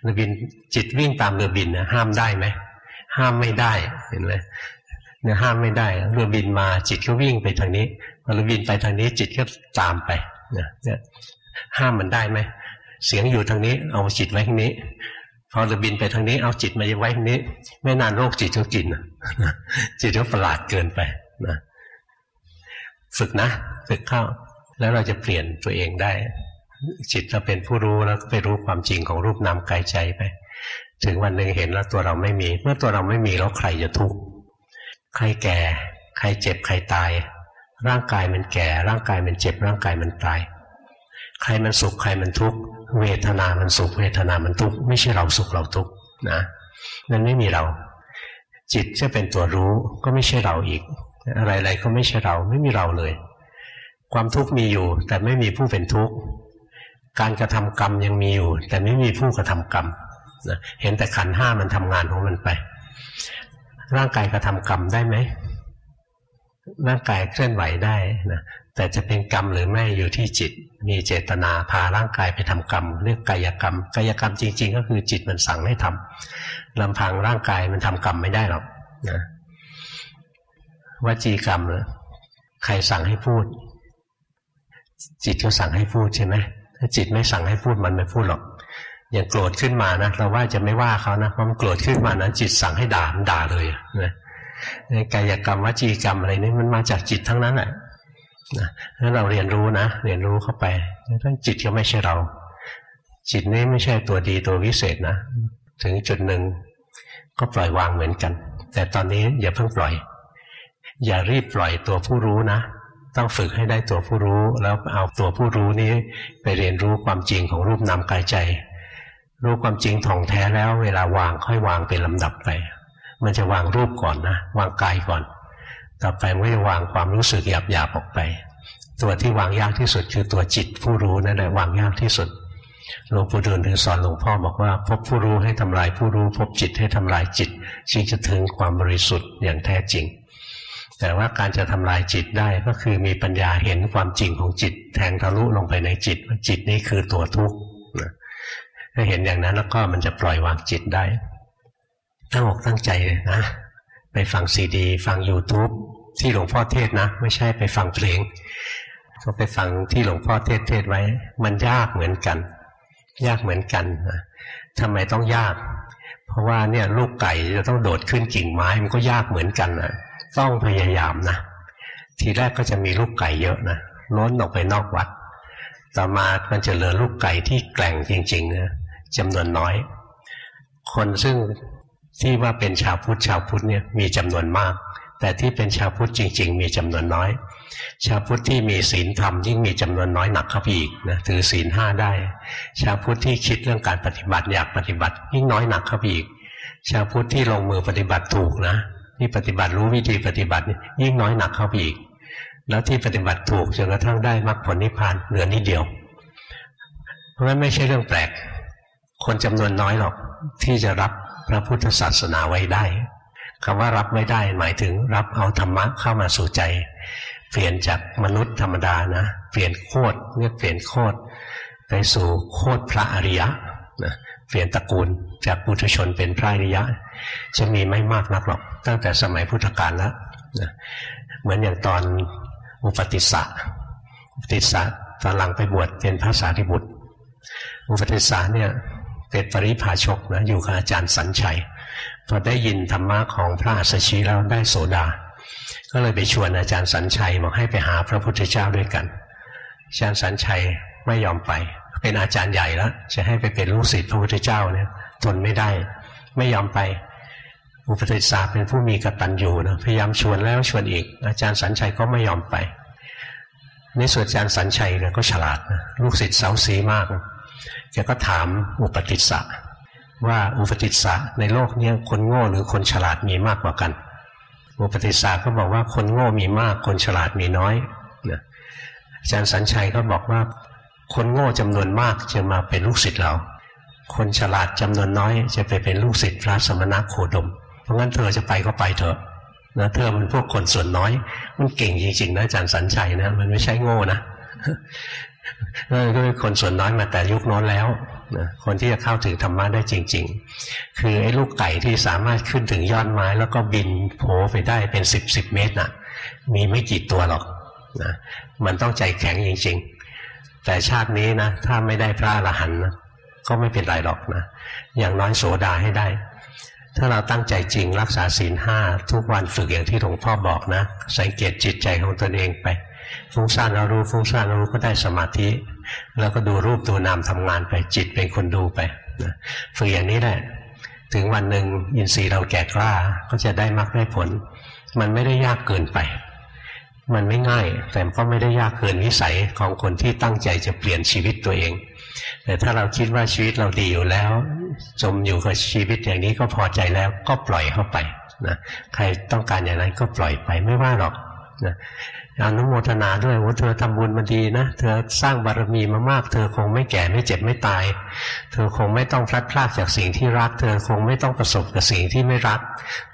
เรือบินจิตวิ่งตามเรือบินนะห้ามได้ไหมห้ามไม่ได้เห็นไหมเนี่ยห้ามไม่ได้เรือบินมาจิตก็วิ่งไปทางนี้พอเรือบินไปทางนี้จิตก็ตามไปเนี่ยห้ามมันได้ไหมเสียงอยู่ทางนี้เอาจิตไว้ทางนี้ พอจะบินไปทางนี้เอาจิตมาไว้ทางนี้ ไม่นานโรคจิตก็กินจิตก็ประหลาดเกินไปนะฝึกนะฝึกเข้า แล้วเราจะเปลี่ยนตัวเองได้ จิตเราเป็นผู้รู้แล้วไปรู้ความจริงของรูปนามกายใจไป ถึงวันหนึ่งเห็นแล้วตัวเราไม่มี เมื่อตัวเราไม่มีแล้วใครจะทุกข์ใครแก่ ใครเจ็บใครตาย ร่างกายมันแก่ ร่างกายมันเจ็บร่างกายมันตาย ใครมันสุขใครมันทุกข์ เวทนามันสุขเวทนามันทุกข์ไม่ใช่เราสุขเราทุกข์นะนั่นไม่มีเรา จิตจะเป็นตัวรู้ก็ไม่ใช่เราอีก อะไรๆก็ไม่ใช่เราไม่มีเราเลย ความทุกข์มีอยู่ แต่ไม่มีผู้เป็นทุกข์การกระทำกรรมยังมีอยู่ แต่ไม่มีผู้กระทำกรรมนะเห็นแต่ขันห้ามันทำงานของมันไป ร่างกายกระทำกรรมได้ไหมร่างกายเคลื่อนไหวได้นะ แต่จะเป็นกรรมหรือไม่อยู่ที่จิต มีเจตนาพาร่างกายไปทำกรรมเรียกกายกรรม กายกรรมจริง ๆ ก็คือจิตมันสั่งให้ทำลำพังร่างกายมันทำกรรมไม่ได้หรอกนะวจีกรรมใครสั่งให้พูด จิตก็สั่งให้พูดใช่ไหมถ้าจิตไม่สั่งให้พูดมันไม่พูดหรอกอย่างโกรธขึ้นมานะเราว่าจะไม่ว่าเขานะเพราะมันโกรธขึ้นมานะจิตสั่งให้ด่ามันด่าเลยนะกายกรรมวจีกรรมอะไรนี่มันมาจากจิตทั้งนั้นแหละ นะถ้าเราเรียนรู้นะ เรียนรู้เข้าไปถ้าจิตก็ไม่ใช่เรา จิตนี้ไม่ใช่ตัวดีตัววิเศษนะ ถึงจุดหนึ่งก็ปล่อยวางเหมือนกัน แต่ตอนนี้อย่าเพิ่งปล่อย อย่ารีบปล่อยตัวผู้รู้นะ ต้องฝึกให้ได้ตัวผู้รู้ แล้วเอาตัวผู้รู้นี้ไปเรียนรู้ความจริงของรูปนามกายใจ รู้ความจริงท่องแท้แล้ว เวลาวางค่อยวางเป็นลำดับไป มันจะวางรูปก่อนนะ วางกายก่อน ต่อไปมันจะวางความรู้สึกหยาบๆออกไป ตัวที่วางยากที่สุดคือตัวจิตผู้รู้นั่นแหละวางยากที่สุดหลวงปู่ดูลถึงสอนหลวงพ่อบอกว่า พบผู้รู้ให้ทำลายผู้รู้ พบจิตให้ทำลายจิตจึงจะถึงความบริสุทธิ์อย่างแท้จริง แต่ว่าการจะทำลายจิตได้ก็คือมีปัญญาเห็นความจริงของจิต แทงทะลุลงไปในจิตว่าจิตนี้คือตัวทุกข์ถ้าเห็นอย่างนั้นแล้วก็มันจะปล่อยวางจิตได้ตั้งอกตั้งใจเลยนะ ไปฟังซีดี ฟัง YouTube ที่หลวงพ่อเทศนะ ไม่ใช่ไปฟังเพลงก็ไปฟังที่หลวงพ่อเทศเทศไว้ มันยากเหมือนกัน ยากเหมือนกันนะทำไมต้องยาก เพราะว่าเนี่ยลูกไก่จะต้องโดดขึ้นกิ่งไม้มันก็ยากเหมือนกันนะต้องพยายามนะทีแรกก็จะมีลูกไก่เยอะนะล้นออกไปนอกวัด ต่อมามันจะเหลือลูกไก่ที่แกล่งจริงๆนะจำนวนน้อย คนซึ่ง ที่ว่าเป็นชาวพุทธชาวพุทธเนี่ยมีจำนวนมาก แต่ที่เป็นชาวพุทธจริง ๆ มีจำนวนน้อย ชาวพุทธที่มีศีลธรรมยิ่งมีจำนวนน้อยหนักเข้าไปอีกนะถือศีลห้าได้ ชาวพุทธที่คิดเรื่องการปฏิบัติอยากปฏิบัติยิ่งน้อยหนักเข้าไปอีก ชาวพุทธที่ลงมือปฏิบัติถูกนะที่ปฏิบัติรู้วิธีปฏิบัติยิ่งน้อยหนักเข้าไปอีก แล้วที่ปฏิบัติถูกจนกระทั่งได้มรรคผลนิพพานเหลือนิดเดียว เพราะฉะนั้นไม่ใช่เรื่องแปลก คนจำนวนน้อยหรอกที่จะรับ พระพุทธศาสนาไว้ได้คำว่ารับไว้ได้หมายถึงรับเอาธรรมะเข้ามาสู่ใจ เปลี่ยนจากมนุษย์ธรรมดานะ เปลี่ยนโคตรเรียกเปลี่ยนโคตรไปสู่โคตรพระอริยะนะเปลี่ยนตระกูลจากปุถุชนเป็นพระอริยะ จะมีไม่มากนักหรอก ตั้งแต่สมัยพุทธกาลแล้วนะเหมือนอย่างตอนอุปติสสะอุปติสสะตอนหลังไปบวชเป็นพระสารีบุตร อุปติสสะเนี่ย เป็นปริพาชกนะอยู่กับอาจารย์สัญชัยพอได้ยินธรรมะของพระอัสชีแล้วได้โสดา ก็เลยไปชวนอาจารย์สัญชัยบอกให้ไปหาพระพุทธเจ้าด้วยกัน อาจารย์สัญชัยไม่ยอมไป เป็นอาจารย์ใหญ่แล้วจะให้ไปเป็นลูกศิษย์พระพุทธเจ้าเนี่ยทนไม่ได้ ไม่ยอมไป อุปติสาเป็นผู้มีกตัญญูนะพยายามชวนแล้วชวนอีก อาจารย์สัญชัยก็ไม่ยอมไปในส่วนอาจารย์สัญชัยเนี่ยก็ฉลาดนะลูกศิษย์เสาสีมาก แกก็ถามอุปติสสะว่าอุปติสสะในโลกนี้คนโง่หรือคนฉลาดมีมากกว่ากัน อุปติสสะก็บอกว่าคนโง่มีมากคนฉลาดมีน้อยนะอาจารย์สัญชัยก็บอกว่า คนโง่จำนวนมากจะมาเป็นลูกศิษย์เรา คนฉลาดจำนวนน้อย จะไปเป็นลูกศิษย์พระสมณะโคดม เพราะงั้นเธอจะไปก็ไปเถอะนะเธอมันพวกคนส่วนน้อย มันเก่งจริงๆนะอาจารย์สัญชัยนะ มันไม่ใช่โง่นะ นั่นก็เป็นคนส่วนน้อยมาแต่ยุคโน้นแล้วนะคนที่จะเข้าถึงธรรมะได้จริง ๆ คือไอ้ลูกไก่ที่สามารถขึ้นถึงยอดไม้ แล้วก็บินโผไปได้เป็นสิบสิบเมตรนะ่ะ มีไม่กี่ตัวหรอกนะมันต้องใจแข็งจริง ๆ แต่ชาตินี้นะถ้าไม่ได้พระอรหันต์นะก็ไม่เป็นไรหรอกนะอย่างน้อยโสดาให้ได้ ถ้าเราตั้งใจจริงรักษาศีลห้าทุกวันฝึกอย่างที่หลวงพ่อบอกนะ สังเกตจิตใจของตนเองไป ฟุ้งซ่านเรารู้ฟุ้งซ่านเรารู้ก็ได้สมาธิ แล้วก็ดูรูปดูนามทำงานไปจิตเป็นคนดูไปนะฝึกอย่างนี้แหละ ถึงวันหนึ่งอินทรีย์เราแก่กล้าก็จะได้มรรคได้ผล มันไม่ได้ยากเกินไป มันไม่ง่าย แต่ก็ไม่ได้ยากเกินวิสัยของคนที่ตั้งใจจะเปลี่ยนชีวิตตัวเอง แต่ถ้าเราคิดว่าชีวิตเราดีอยู่แล้ว จมอยู่กับชีวิตอย่างนี้ก็พอใจแล้วก็ปล่อยเข้าไปนะใครต้องการอย่างนั้นก็ปล่อยไปไม่ว่าหรอกนะ อนุโมทนาด้วยว่าเธอทำบุญมาดีนะ เธอสร้างบารมีมามาก เธอคงไม่แก่ไม่เจ็บไม่ตาย เธอคงไม่ต้องพลัดพรากจากสิ่งที่รัก เธอคงไม่ต้องประสบกับสิ่งที่ไม่รัก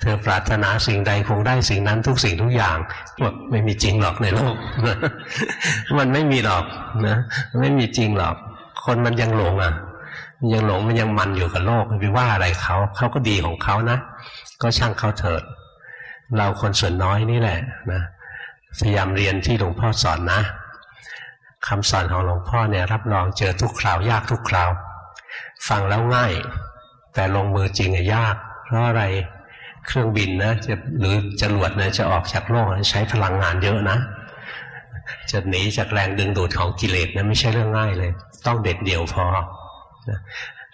เธอปรารถนาสิ่งใดคงได้สิ่งนั้นทุกสิ่งทุกอย่างบอกไม่มีจริงหรอกในโลก มันไม่มีหรอกนะไม่มีจริงหรอก คนมันยังหลงอะยังหลงมันยังมันอยู่กับโลกไปว่าอะไรเขาเขาก็ดีของเขานะ ก็ช่างเขาเถิด เราคนส่วนน้อยนี่แหละนะ พยายามเรียนที่หลวงพ่อสอนนะคำสอนของหลวงพ่อเนี่ยรับรองเจอทุกคราวยากทุกคราว ฟังแล้วง่าย แต่ลงมือจริงอะยาก เพราะอะไรเครื่องบินนะจะหรือจรวดนะจะออกจากโลกใช้พลังงานเยอะนะ จะหนีจากแรงดึงดูดของกิเลสนะไม่ใช่เรื่องง่ายเลย ต้องเด็ดเดี่ยวพอ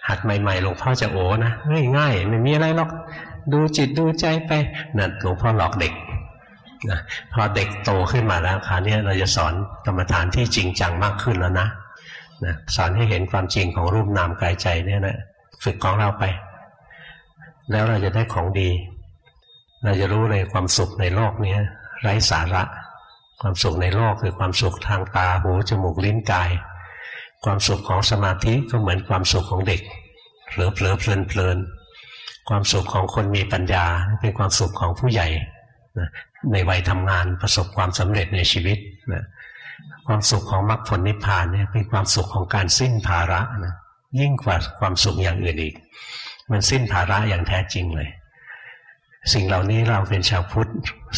หัดใหม่ๆหลวงพ่อจะโอ้นะง่ายๆไม่มีอะไรหรอกดูจิตดูใจไปนั่นหลวงพ่อหลอกเด็ก นะพอเด็กโตขึ้นมาแล้วคราวนี้เราจะสอนกรรมฐานที่จริงจังมากขึ้นแล้วนะนะสอนให้เห็นความจริงของรูปนามกายใจเนี่ยนะฝึกของเราไป แล้วเราจะได้ของดี เราจะรู้เลยความสุขในโลกนี้ไร้สาระ ความสุขในโลกคือความสุขทางตาหูจมูกลิ้นกาย ความสุขของสมาธิก็เหมือนความสุขของเด็กเผลอเผลอเพลินเพลินความสุขของคนมีปัญญาเป็นความสุขของผู้ใหญ่ ในวัยทำงานประสบความสำเร็จในชีวิตนะความสุขของมรรคผลนิพพานเนี่ยเป็นความสุขของการสิ้นภาระนะยิ่งกว่าความสุขอย่างอื่นอีก มันสิ้นภาระอย่างแท้จริงเลย สิ่งเหล่านี้เราเป็นชาวพุทธ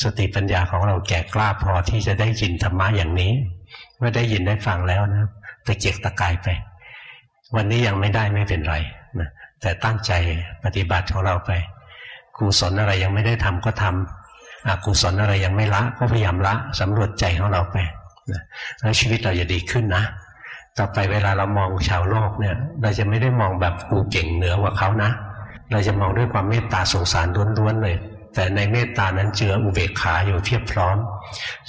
สติปัญญาของเราแก่กล้าพอที่จะได้ยินธรรมะอย่างนี้ เมื่อได้ยินได้ฟังแล้วนะตะเกียกตะกายไป วันนี้ยังไม่ได้ไม่เป็นไรนะแต่ตั้งใจปฏิบัติของเราไปกุศลอะไรยังไม่ได้ทำก็ทำ อกุศลอะไรยังไม่ละก็พยายามละสำรวจใจของเราไปนะแล้วชีวิตเราจะดีขึ้นนะ ต่อไปเวลาเรามองชาวโลกเนี่ย เราจะไม่ได้มองแบบกูเก่งเหนือกว่าเขานะ เราจะมองด้วยความเมตตาสงสารล้วนๆเลย แต่ในเมตตานั้นเจืออุเบกขาอยู่เพียบพร้อม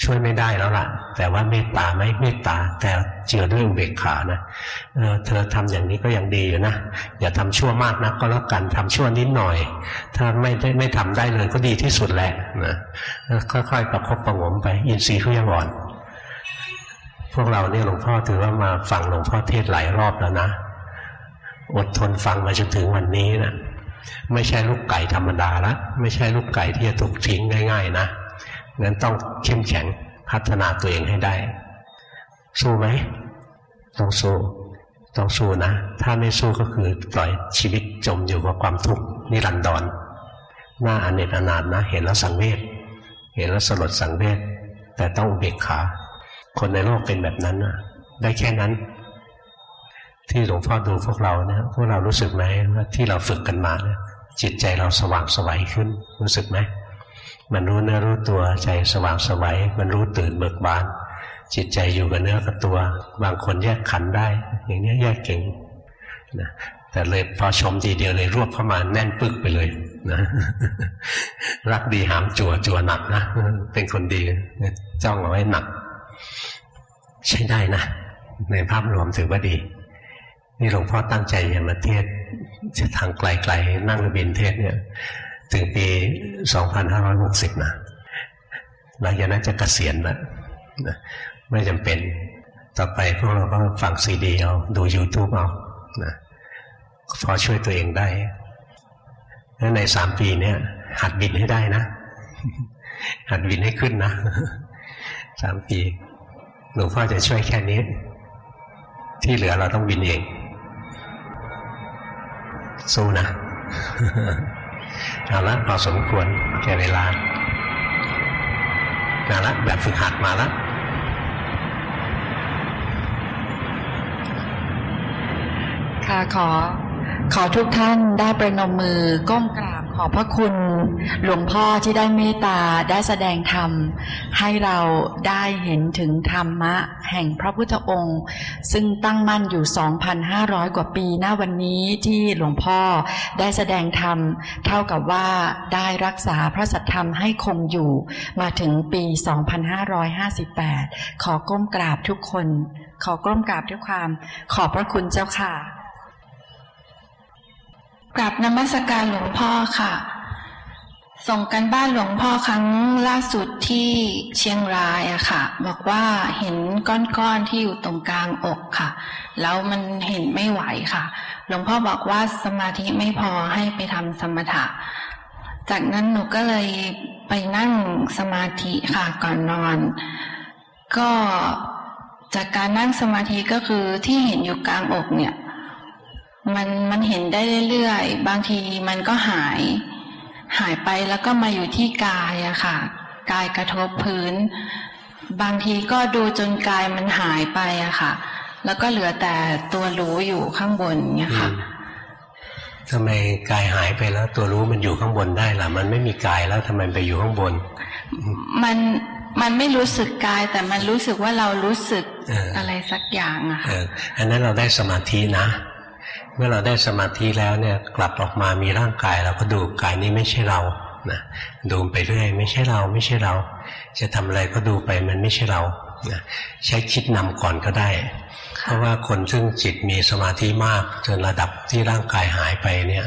ช่วยไม่ได้แล้วล่ะ แต่ว่าเมตตาไหมเมตตา แต่เจือด้วยอุเบกขานะเออเธอทำอย่างนี้ก็ยังดีอยู่นะอย่าทำชั่วมากนะก็แล้วกันทำชั่วนิดหน่อย ถ้าไม่ได้ไม่ทำได้เลยก็ดีที่สุดแหละนะค่อยๆประคบประงมไป อินทรีย์เขายังอ่อน พวกเราเนี่ยหลวงพ่อถือว่ามาฟังหลวงพ่อเทศหลายรอบแล้วนะ อดทนฟังมาจนถึงวันนี้นะ ไม่ใช่ลูกไก่ธรรมดาละไม่ใช่ลูกไก่ที่จะถูกทิ้งง่ายๆนะงั้นต้องเข้มแข็งพัฒนาตัวเองให้ได้ สู้ไหมต้องสู้ต้องสู้นะ ถ้าไม่สู้ก็คือปล่อยชีวิตจมอยู่กับความทุกข์นิรันดรหน้าอเนจอนาถนะ เห็นแล้วสังเวชเห็นแล้วสลดสังเวชแต่ต้องเบกขา คนในโลกเป็นแบบนั้นนะได้แค่นั้น ที่หลวงพ่อดูพวกเราเนี่ยพวกเรารู้สึกไหมว่าที่เราฝึกกันมาเนี่ยจิตใจเราสว่างสวัยขึ้น รู้สึกไหมมันรู้เนื้อรู้ตัวใจสว่างสวัยมันรู้ตื่นเบิกบาน จิตใจอยู่กับเนื้อกับตัว บางคนแยกขันได้ อย่างนี้แยกเก่งนะแต่เลยพอชมทีเดียวเลยรวบเข้ามาแน่นปึกไปเลยนะรักดีหามจั่วจั่วหนักนะเป็นคนดีจ้องเอาไว้หนัก ใช้ได้นะในภาพรวมถือว่าดี นี่หลวงพ่อตั้งใจจะมาเทศจะทางไกลๆนั่งบินเทศเนี่ยถึงปี 2560 นะหลังจากนั้นจะกะเกษียณแล้วไม่จำเป็น ต่อไปพวกเราก็ฟังซีดีเอาดู YouTube เอานะพอช่วยตัวเองได้แล้วในสามปีเนี่ยหัดบินให้ได้นะ หัดบินให้ขึ้นนะสามปีหลวงพ่อจะช่วยแค่นี้ ที่เหลือเราต้องบินเอง สู้นะเอาละพอสมควรแก่เวลามาละแบบฝึกหัดมาละค่ะขอ ขอทุกท่านได้ประนมมือก้มกราบ ขอบพระคุณหลวงพ่อที่ได้เมตตาได้แสดงธรรม ให้เราได้เห็นถึงธรรมะ แห่งพระพุทธองค์ ซึ่งตั้งมั่นอยู่ 2,500 กว่าปีหน้าวันนี้ที่หลวงพ่อได้แสดงธรรม เท่ากับว่าได้รักษาพระสัทธรรมให้คงอยู่มาถึงปี 2558 ขอก้มกราบทุกคน ขอก้มกราบด้วยความ ขอบพระคุณเจ้าค่ะ กราบนมัสการหลวงพ่อค่ะ ส่งกันบ้านหลวงพ่อครั้งล่าสุดที่เชียงรายอะค่ะ บอกว่าเห็นก้อนๆที่อยู่ตรงกลางอกค่ะ แล้วมันเห็นไม่ไหวค่ะ หลวงพ่อบอกว่าสมาธิไม่พอให้ไปทำสมถะ จากนั้นหนูก็เลยไปนั่งสมาธิค่ะก่อนนอน ก็จากการนั่งสมาธิก็คือที่เห็นอยู่กลางอกเนี่ย มันมันเห็นได้เรื่อยๆ บางทีมันก็หาย หายไปแล้วก็มาอยู่ที่กายอะค่ะ กายกระทบพื้น บางทีก็ดูจนกายมันหายไปอะค่ะ แล้วก็เหลือแต่ตัวรู้อยู่ข้างบนเนี่ยค่ะทำไมกายหายไปแล้วตัวรู้มันอยู่ข้างบนได้ล่ะ มันไม่มีกายแล้วทำไมไปอยู่ข้างบน มันมันไม่รู้สึกกาย แต่มันรู้สึกว่าเรารู้สึกเออออะไรสักอย่างอะเอค่ะออันนั้นเราได้สมาธินะ เมื่อเราได้สมาธิแล้วเนี่ยกลับออกมามีร่างกายเราก็ดูกายนี้ไม่ใช่เรานะดูไปเรื่อยไม่ใช่เราไม่ใช่เรา จะทำอะไรก็ดูไปมันไม่ใช่เรานะใช้คิดนำก่อนก็ได้ เพราะว่าคนซึ่งจิตมีสมาธิมากจนระดับที่ร่างกายหายไปเนี่ย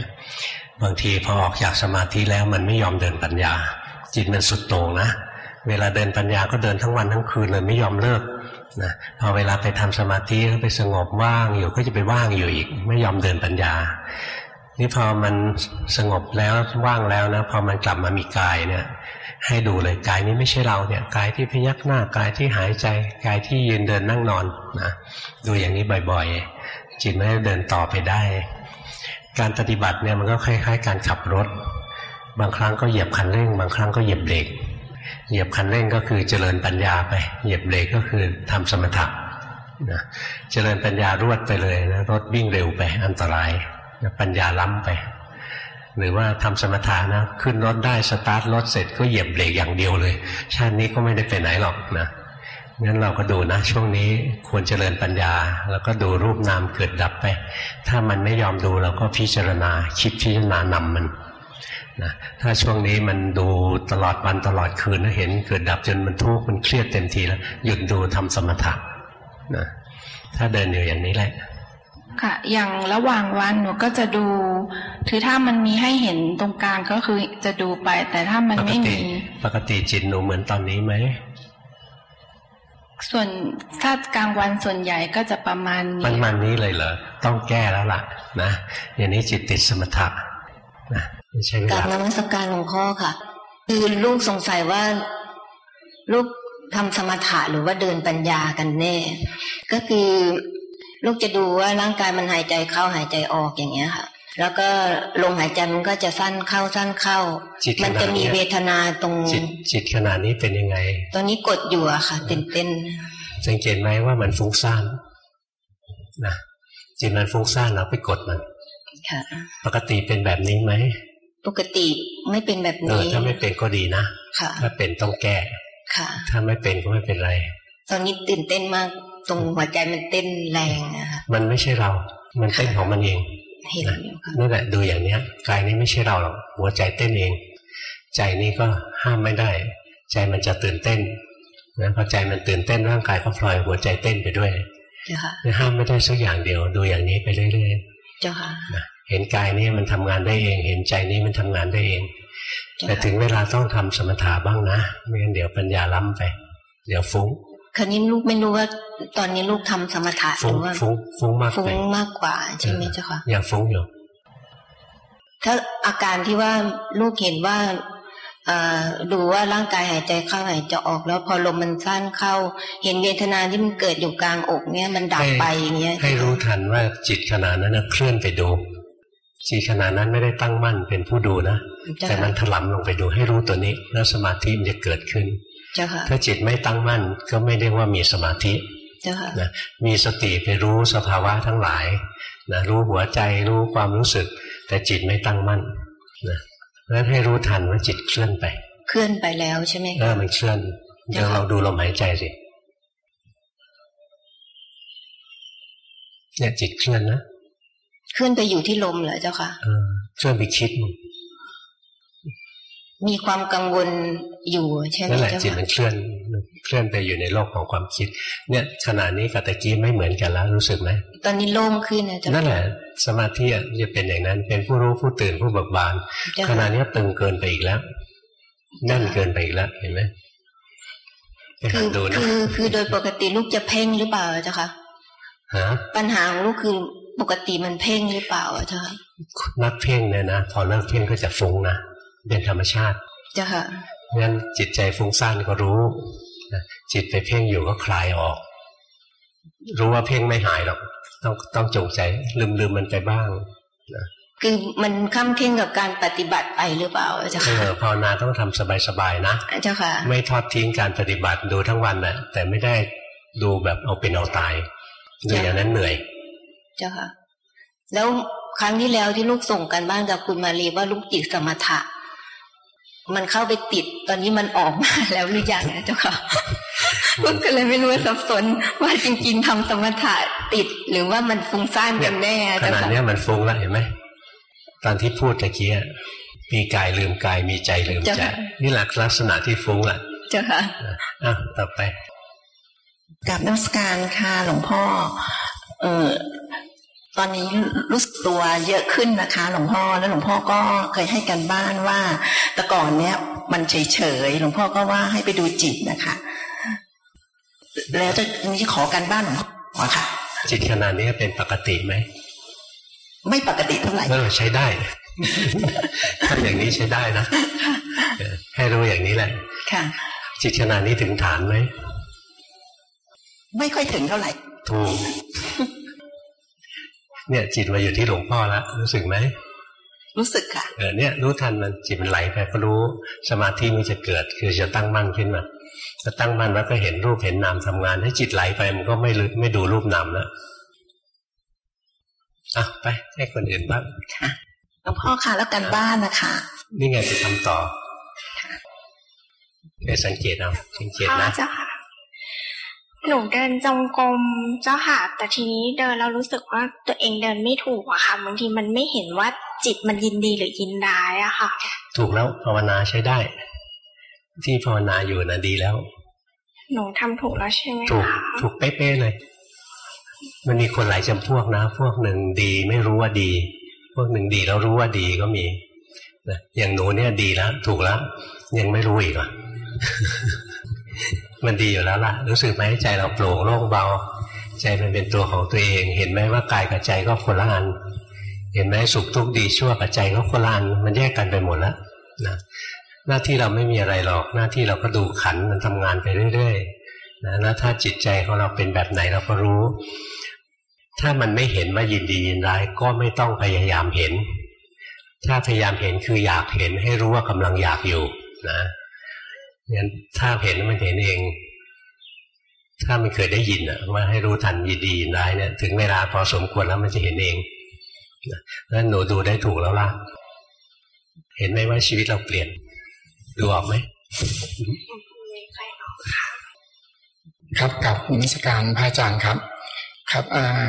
บางทีพอออกจากสมาธิแล้วมันไม่ยอมเดินปัญญา จิตมันสุดโต่งนะ เวลาเดินปัญญาก็เดินทั้งวันทั้งคืนเลยไม่ยอมเลิก นะพอเวลาไปทำสมาธิแล้วไปสงบว่างอยู่ก็จะไปว่างอยู่อีก ไม่ยอมเดินปัญญา นี่พอมันสงบแล้วว่างแล้วนะพอมันกลับมามีกายเนี่ย ให้ดูเลยกายนี้ไม่ใช่เราเนี่ยกายที่พยักหน้ากายที่หายใจกายที่ยืนเดินนั่งนอนนะดูอย่างนี้บ่อยๆ จิตไม่ได้เดินต่อไปได้ การปฏิบัติเนี่ยมันก็คล้าย ๆ การขับรถ บางครั้งก็เหยียบคันเร่ง บางครั้งก็เหยียบเบรก เหยียบคันเร่งก็คือเจริญปัญญาไป เหยียบเบรกก็คือทำสมถะนะเจริญปัญญารวดไปเลยนะรถวิ่งเร็วไปอันตรายนะปัญญาล้ำไป หรือว่าทำสมถะนะขึ้นรถได้สตาร์ทรถเสร็จก็เหยียบเบรกอย่างเดียวเลย ชาตินี้ก็ไม่ได้ไปไหนหรอกนะงั้นเราก็ดูนะช่วงนี้ควรเจริญปัญญา แล้วก็ดูรูปนามเกิดดับไป ถ้ามันไม่ยอมดูเราก็พิจารณาคิดพิจารณานำมัน นะถ้าช่วงนี้มันดูตลอดวันตลอดคืนแล้วเห็นเกิดดับจนมันทุกข์มันเครียดเต็มทีแล้ว หยุดดูทำสมถะนะถ้าเดินอยู่อย่างนี้แหละ ค่ะ อย่างระหว่างวันหนูก็จะดูคือถ้ามันมีให้เห็นตรงกลางก็คือจะดูไป แต่ถ้ามันปกไม่ติมี ปกติจิตหนูเหมือนตอนนี้ไหมส่วนถ้ากลางวันส่วนใหญ่ก็จะประมาณมันนี้มันนี้เลยเหรอต้องแก้แล้วล่ะ นะอย่างนี้จิตติดสมถะนะไม่ ใช่เวกราลาบนมัสการหลวงพ่อค่ะ คือลูกสงสัยว่าลูกทำสมถะหรือว่าเดินปัญญากันแน่ ก็คือลูกจะดูว่าร่างกายมันหายใจเข้าหายใจออกอย่างเงี้ยค่ะ แล้วก็ลมหายใจมันก็จะสั้นเข้าสั้นเข้าจิตขมันนาจะดมีเนี้ยเวทนาตรงจิตจิตขนาดนี้เป็นยังไง ตอนนี้กดอยู่อะค่ะเต้นเต้นสังเกตไหมว่ามันฟุ้งซ่านนะจิตมันฟุ้งซ่านเราไปกดมันๆค่ะปกติเป็นแบบนี้ไหม ปกติไม่เป็นแบบเออนี้ถ้าไม่เป็นก็ดีนะค่ะถ้าเป็นต้องแก้ค่ะ ถ้าไม่เป็นก็ไม่เป็นไร ตอนนี้ตื่นเต้นมาก ตรงหัวใจมันเต้นแรงอะค่ะมันไม่ใช่เรา มันเต้นของมันเองเห็นอยู่ค่ะนั่นแหละดูอย่างเนี้ยกายนี้ไม่ใช่เราหรอกหัวใจเต้นเอง ใจนี้ก็ห้ามไม่ได้ ใจมันจะตื่นเต้นนะพอใจมันตื่นเต้นร่างกายก็พลอยหัวใจเต้นไปด้วยเจ้าค่ะห้ามไม่ได้สักอย่างเดียว ดูอย่างนี้ไปเรื่อยเจ้าค่ะๆนะ เห็นกายนี้มันทำงานได้เอง เห็นใจนี้มันทำงานได้เองเจ้าแต่ค่ะถึงเวลาต้องทำสมถะบ้างนะไม่งั้นเดี๋ยวปัญญาล้ำไป เดี๋ยวฟุ้งคราวนี้ลูกไม่รู้ว่า ตอนนี้ลูกทำสมถะหฟุ้รืงอว่าฟุ้งฟุ้งมากฟุ้ไปงมากกว่าใช่ไหมเจ้าค่ะอย่าฟุ้งอยู่ถ้าอาการที่ว่าลูกเห็นว่าเอ่อดูว่าร่างกายหายใจเข้าหายใจออก แล้วพอลมมันสั้นเข้า เห็นเวทนาที่มันเกิดอยู่กลางอกเนี่ยมันดับไปอย่างเงี้ยให้รู้ทันว่าจิตขณะนั้นนะเคลื่อนไปดู จิตขณะนั้นไม่ได้ตั้งมั่นเป็นผู้ดูนะเจ้าแต่มันค่ะถลำลงไปดูให้รู้ตัวนี้ แล้วสมาธิมันจะเกิดขึ้นเจ้าค่ะถ้าจิตไม่ตั้งมั่นก็ไม่เรียกว่ามีสมาธิเจ้าค่ะนะมีสติไปรู้สภาวะทั้งหลายนะรู้หัวใจรู้ความรู้สึก แต่จิตไม่ตั้งมั่นนะเพราะฉะนั้นให้รู้ทันว่าจิตเคลื่อนไป เคลื่อนไปแล้วใช่ไหมเออคะมันเคลื่อนเดี๋ยวเราดูลมหายใจสิเนี่ยจิตเคลื่อนนะ เคลื่อนไปอยู่ที่ลมเหรอเจ้าค่ะเออเคลื่อนไปคิดมึงมีความกังวลอยู่ใช่ไหมนั่นแหละเจ้าจิตค่ะมันเคลื่อนเคลื่อนไปอยู่ในโลกของความคิด เนี่ยขณะนี้กับตะกี้ไม่เหมือนกันแล้วรู้สึกไหมตอนนี้โล่งขึ้นนะเจ้านั่ค่ะนแหละ สมาธิอะจะเป็นอย่างนั้นเป็นผู้รู้ผู้ตื่นผู้เบิกบานเจ้าขค่ะณะนี้ตึงเกินไปอีกแล้วแน่นเกินไปอีกแล้วเห็นไหมไปคืหัอดดูนะคือคือโดยปกติลูกจะเพ่งหรือเปล่าเจ้าค่ะฮะปัญหาของลูกคือ ปกติมันเพ่งหรือเปล่าเจ้าค่ะนักเพ่งเนี่ยนะพอเลิกเพ่งก็จะฟุ้งนะเป็นธรรมชาติเจ้าค่ะงั้นจิตใจฟุ้งซ่านก็รู้นะจิตไปเพ่งอยู่ก็คลายออก รู้ว่าเพ่งไม่หายหรอกต้องต้องจงใจลืมลืมมันไปบ้างนะคือมันค้ำเข่งกับการปฏิบัติไปหรือเปล่าเจ้าเอค่ะอภาวนาต้องทำสบายๆนะเจ้าค่ะ ไม่ทอดทิ้งการปฏิบัติดูทั้งวันน่ะแต่ไม่ได้ดูแบบเอาเป็นเอาตายดูอย่างนั้นเหนื่อย เจ้าค่ะ แล้วครั้งที่แล้วที่ลูกส่งกันบ้านกับคุณมารีว่าลูกติดสมถะ มันเข้าไปติดตอนนี้มันออกมาแล้วหรือยังนะเจ้าค่ะลูกก็เลยไม่รู้ว่าสับสนว่าจริง ๆทำสมถะติด หรือว่ามันฟุ้งซ่านกันแน่ขเจ้านาดค่ะเนี้ยมันฟุ้งแล้วเห็นไหมตอนที่พูดตะกี้อะมีกายลืมกายมีใจลืมใจนี่แหละลักษณะที่ฟุ้งอะเจ้าค่ะอะต่อไปกับนักสการค่ะหลวงพ่อ เออตอนนี้รู้สึกตัวเยอะขึ้นนะคะ หลวงพ่อแล้วหลวงพ่อก็เคยให้กันบ้านว่า แต่ก่อนเนี้ยมันเฉยเฉยๆหลวงพ่อก็ว่าให้ไปดูจิตนะคะ แล้วจะนี้ขอกันบ้านหลวงพ่อค่ะ จิตขนาดนี้เป็นปกติไหมไม่ปกติเท่าไหร่เออใช้ได้ถ้าอย่างนี้ใช้ได้นะเออให้รู้อย่างนี้แหละ ค่ะ จิตขนาดนี้ถึงฐานไหมไม่ค่อยถึงเท่าไหร่ ถูกเนี่ยจิตมาอยู่ที่หลวงพ่อแล้วรู้สึกไหมรู้สึกค่ะเออเนี่ยรู้ทันมันจิตมันไหลไปก็รู้สมาธิมันจะเกิด คือจะตั้งมั่นขึ้นมาถ้าตั้งมั่นแล้วก็เห็นรูปเห็นนามทำงานให้จิตไหลไปมันก็ไม่ลึกไม่ดูรูปนามแล้วอะไปให้คนอื่นบ้างค่ะหลวงพ่อค่ะแล้วกันบ้านนะคะนี่ไงไปทำต่อไปสังเกตเอาสังเกตนะเจ้าค่ะ หนูเดินจงกรมเจ้าค่ะ แต่ทีนี้เดินแล้วรู้สึกว่าตัวเองเดินไม่ถูกอะค่ะบางทีมันไม่เห็นว่าจิตมันยินดีหรือยินร้ายอะค่ะ ถูกแล้วภาวนาใช้ได้ ที่ภาวนาอยู่นะดีแล้ว หนูทำถูกแล้วใช่ไหมถูกคะถูกเป๊ะๆเลย มันมีคนหลายจำพวกนะ พวกหนึ่งดีไม่รู้ว่าดี พวกหนึ่งดีแล้วรู้ว่าดีก็มีนะอย่างหนูเนี่ยดีแล้ว ถูกแล้ว ยังไม่รู้อีกอะ มันดีอยู่แล้วล่ะ รู้สึกไหมใจเราโปร่งโล่งเบา ใจมันเป็นตัวของตัวเอง เห็นไหมว่ากายกับใจก็คนละอัน เห็นไหมสุขทุกข์ดีชั่วกับใจก็คนละอันมันแยกกันไปหมดแล้วนะหน้าที่เราไม่มีอะไรหรอก หน้าที่เราก็ดูขันมันทำงานไปเรื่อยๆนะแล้วถ้าจิตใจของเราเป็นแบบไหนเราก็รู้ ถ้ามันไม่เห็นว่ายินดียินร้ายก็ไม่ต้องพยายามเห็น ถ้าพยายามเห็นคืออยากเห็นให้รู้ว่ากำลังอยากอยู่นะ งั้นถ้าเห็นมันเห็นเอง ถ้ามันเคยได้ยินอะว่าให้รู้ทันยินดียินร้ายเนี่ยถึงเวลาพอสมควรแล้วมันจะเห็นเองนั้นหนูดูได้ถูกแล้วล่ะ เห็นไหมว่าชีวิตเราเปลี่ยน ดูออกไหมค่อยออกครับกับนมัสการพระอาจารย์ครับ ครับอ่อ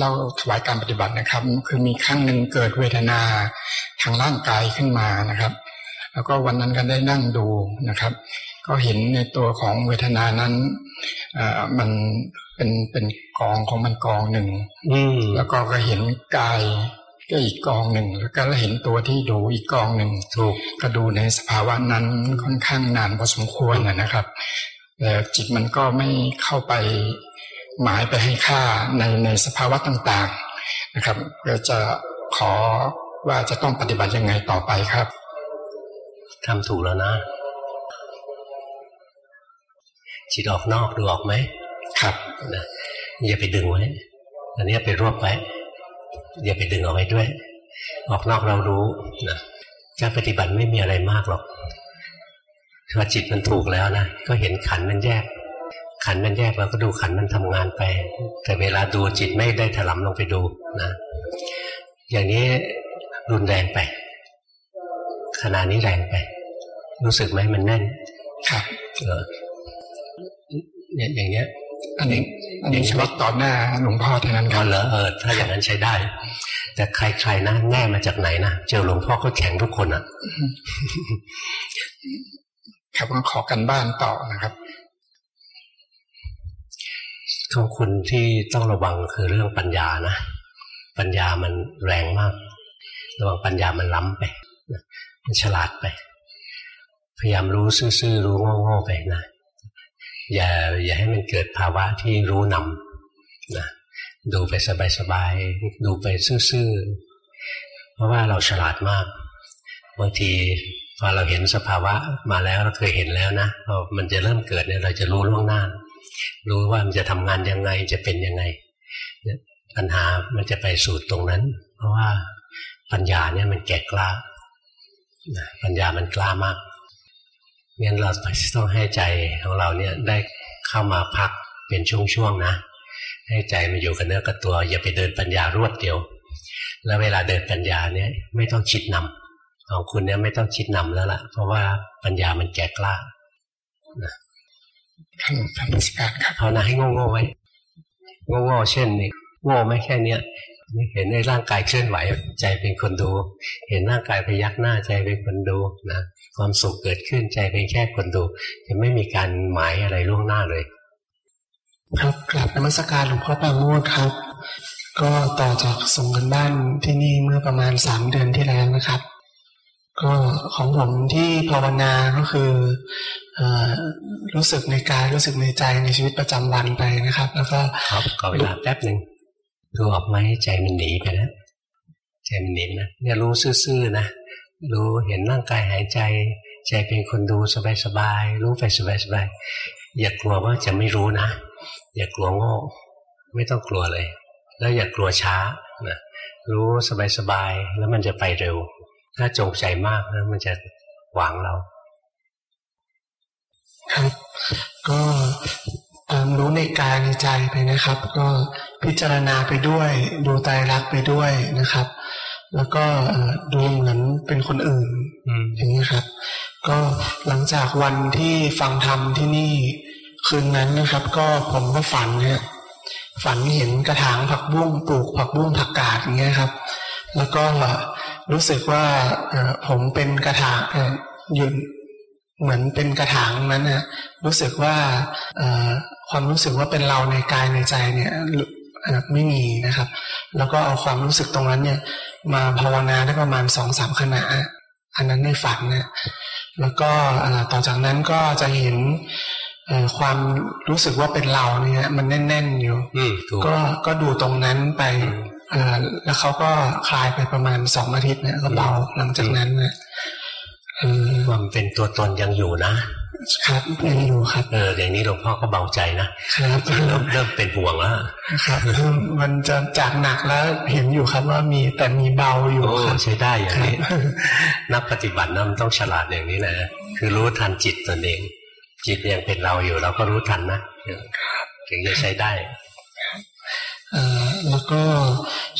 เราถวายการปฏิบัตินะครับ คือมีครั้งหนึ่งเกิดเวทนาทางร่างกายขึ้นมานะครับ แล้วก็วันนั้นก็ได้นั่งดูนะครับ ก็เห็นในตัวของเวทนานั้นเอ่อมันเป็นเป็นกองของมันกองหนึ่งอืมแล้วก็ก็เห็นกายก็อีกกองหนึ่งแล้วก็เห็นตัวที่ดูอีกกองหนึ่งถูกก็ดูในสภาวะนั้นค่อนข้างนานพอสมควรนะนะครับแต่จิตมันก็ไม่เข้าไปหมายไปให้ค่าในในสภาวะต่าง ๆนะครับก็จะขอว่าจะต้องปฏิบัติยังไงต่อไปครับ ทำถูกแล้วนะ จิตออกนอกดูออกไหมครับนะอย่าไปดึงไว้อันนี้ไปรวบไว้อย่าไปดึงเอาไว้ด้วย ออกนอกเรารู้นะการปฏิบัติไม่มีอะไรมากหรอกพอจิตมันถูกแล้วนะก็เห็นขันมันแยก ขันมันแยกเราก็ดูขันมันทำงานไป แต่เวลาดูจิตไม่ได้ถลำลงไปดูนะอย่างนี้รุนแรงไปขนาดนี้แรงไป รู้สึกไหมมันแน่น ครับเออเนี่ยอย่างเนี้ยอันนี้อันนี้เฉพาะต่อหน้าหลวงพ่อเท่านั้นคก็รับเหรอเออถ้าอย่างนั้นใช้ได้ แต่ใครๆนะแน่มาจากไหนนะเจอหลวงพ่อก็แข็งทุกคนอะ ครับก็ขอกันบ้านต่อนะครับของคุณที่ต้องระวังคือเรื่องปัญญานะ ปัญญามันแรงมาก ระวังปัญญามันล้ำไปนะมันฉลาดไป พยายามรู้ซื่อๆรู้โง่ๆไปนะอย่าอย่าให้มันเกิดภาวะที่รู้นำนะดูไปสบายๆดูไปซื่อๆเพราะว่าเราฉลาดมากบางทีพอเราเห็นสภาวะมาแล้วเราเคยเห็นแล้วนะพอมันจะเริ่มเกิดเนี่ยเราจะรู้ล่วงหน้า รู้ว่ามันจะทำงานยังไงจะเป็นยังไงปัญหามันจะไปสู่ตรงนั้น เพราะว่าปัญญาเนี่ยมันแก่กล้าปัญญามันกล้ามาก งั้นเราต้องให้ใจของเราเนี่ยได้เข้ามาพักเป็นช่วงๆนะ ให้ใจมันอยู่กับเนื้อกับตัว อย่าไปเดินปัญญารวดเดียว แล้วเวลาเดินปัญญาเนี่ยไม่ต้องคิดนำของคุณเนี่ยไม่ต้องคิดนำแล้วล่ะ เพราะว่าปัญญามันแก่กล้านะท่านท่านสการครับภาวนาให้โง่ๆไว้โง่ๆเช่นนี่โง่ไม่แค่เนี้ย เห็นในร่างกายเคลื่อนไหวใจเป็นคนดู เห็นร่างกายพยักหน้าใจเป็นคนดูนะความสุขเกิดขึ้นใจเป็นแค่คนดู จะไม่มีการหมายอะไรล่วงหน้าเลย ครับกลับนมัสการหลวงพ่อปาโมดครับ ก็ต่อจากส่งกันบ้านที่นี่เมื่อประมาณสามเดือนที่แล้วนะครับ ก็ของผมที่ภาวนาก็คืออรู้สึกในกายรู้สึกในใจในชีวิตประจำวันไปนะครับ แล้วก็ครับก็เวลาแป๊บหนึ่ง ดูออกไหมใจมันหนีไปแล้วใจมันหนีนะเนี่ยรู้ซื่อๆนะรู้เห็นร่างกายหายใจ ใจเป็นคนดูสบายๆรู้ไปสบายๆอย่ากลัวว่าจะไม่รู้นะ อย่ากลัวโง่ไม่ต้องกลัวเลย แล้วอย่ากลัวช้านะรู้สบายๆแล้วมันจะไปเร็ว ถ้าจงใจมากแล้วมันจะหวังเรา ครับ ก็ รู้ในกายในใจไปนะครับ ก็พิจารณาไปด้วยดูใจรักไปด้วยนะครับ แล้วก็ดูเหมือนเป็นคนอื่นอย่างนี้ครับ ก็หลังจากวันที่ฟังธรรมที่นี่คืนนั้นนะครับ ก็ผมก็ฝันเนี่ยฝันเห็นกระถางผักบุ้งปลูกผักบุ้งผักกาดอย่างเงี้ยครับ แล้วก็รู้สึกว่าผมเป็นกระถางยืน เหมือนเป็นกระถางนั้นนะรู้สึกว่าความรู้สึกว่าเป็นเราในกายในใจเนี่ยไม่มีนะครับ แล้วก็เอาความรู้สึกตรงนั้นเนี่ย มาภาวนาได้ประมาณสองสามขณะ อันนั้นในฝันเนี่ยแล้วก็ต่อจากนั้นก็จะเห็นความรู้สึกว่าเป็นเราเนี่ยมันแน่นๆอยู่ก็ก็ดูตรงนั้นไปแล้วเขาก็คลายไปประมาณสองอาทิตย์เนี่ยก็เบาหลังจากนั้นเนี่ย ความเป็นตัวตนยังอยู่นะครับยังอยู่ครับเอออย่างนี้หลวงพ่อก็เบาใจนะครับเริ่มเริ่มเป็นห่วงแล้วครับมันจะจากหนักแล้วเห็นอยู่ครับว่ามีแต่มีเบาอยู่ครับใช้ได้อย่างนี้นักปฏิบัตินั้นต้องฉลาดอย่างนี้นะคือรู้ทันจิตตนเอง จิตยังเป็นเราอยู่เราก็รู้ทันนะถึงจะใช้ได้แล้วก็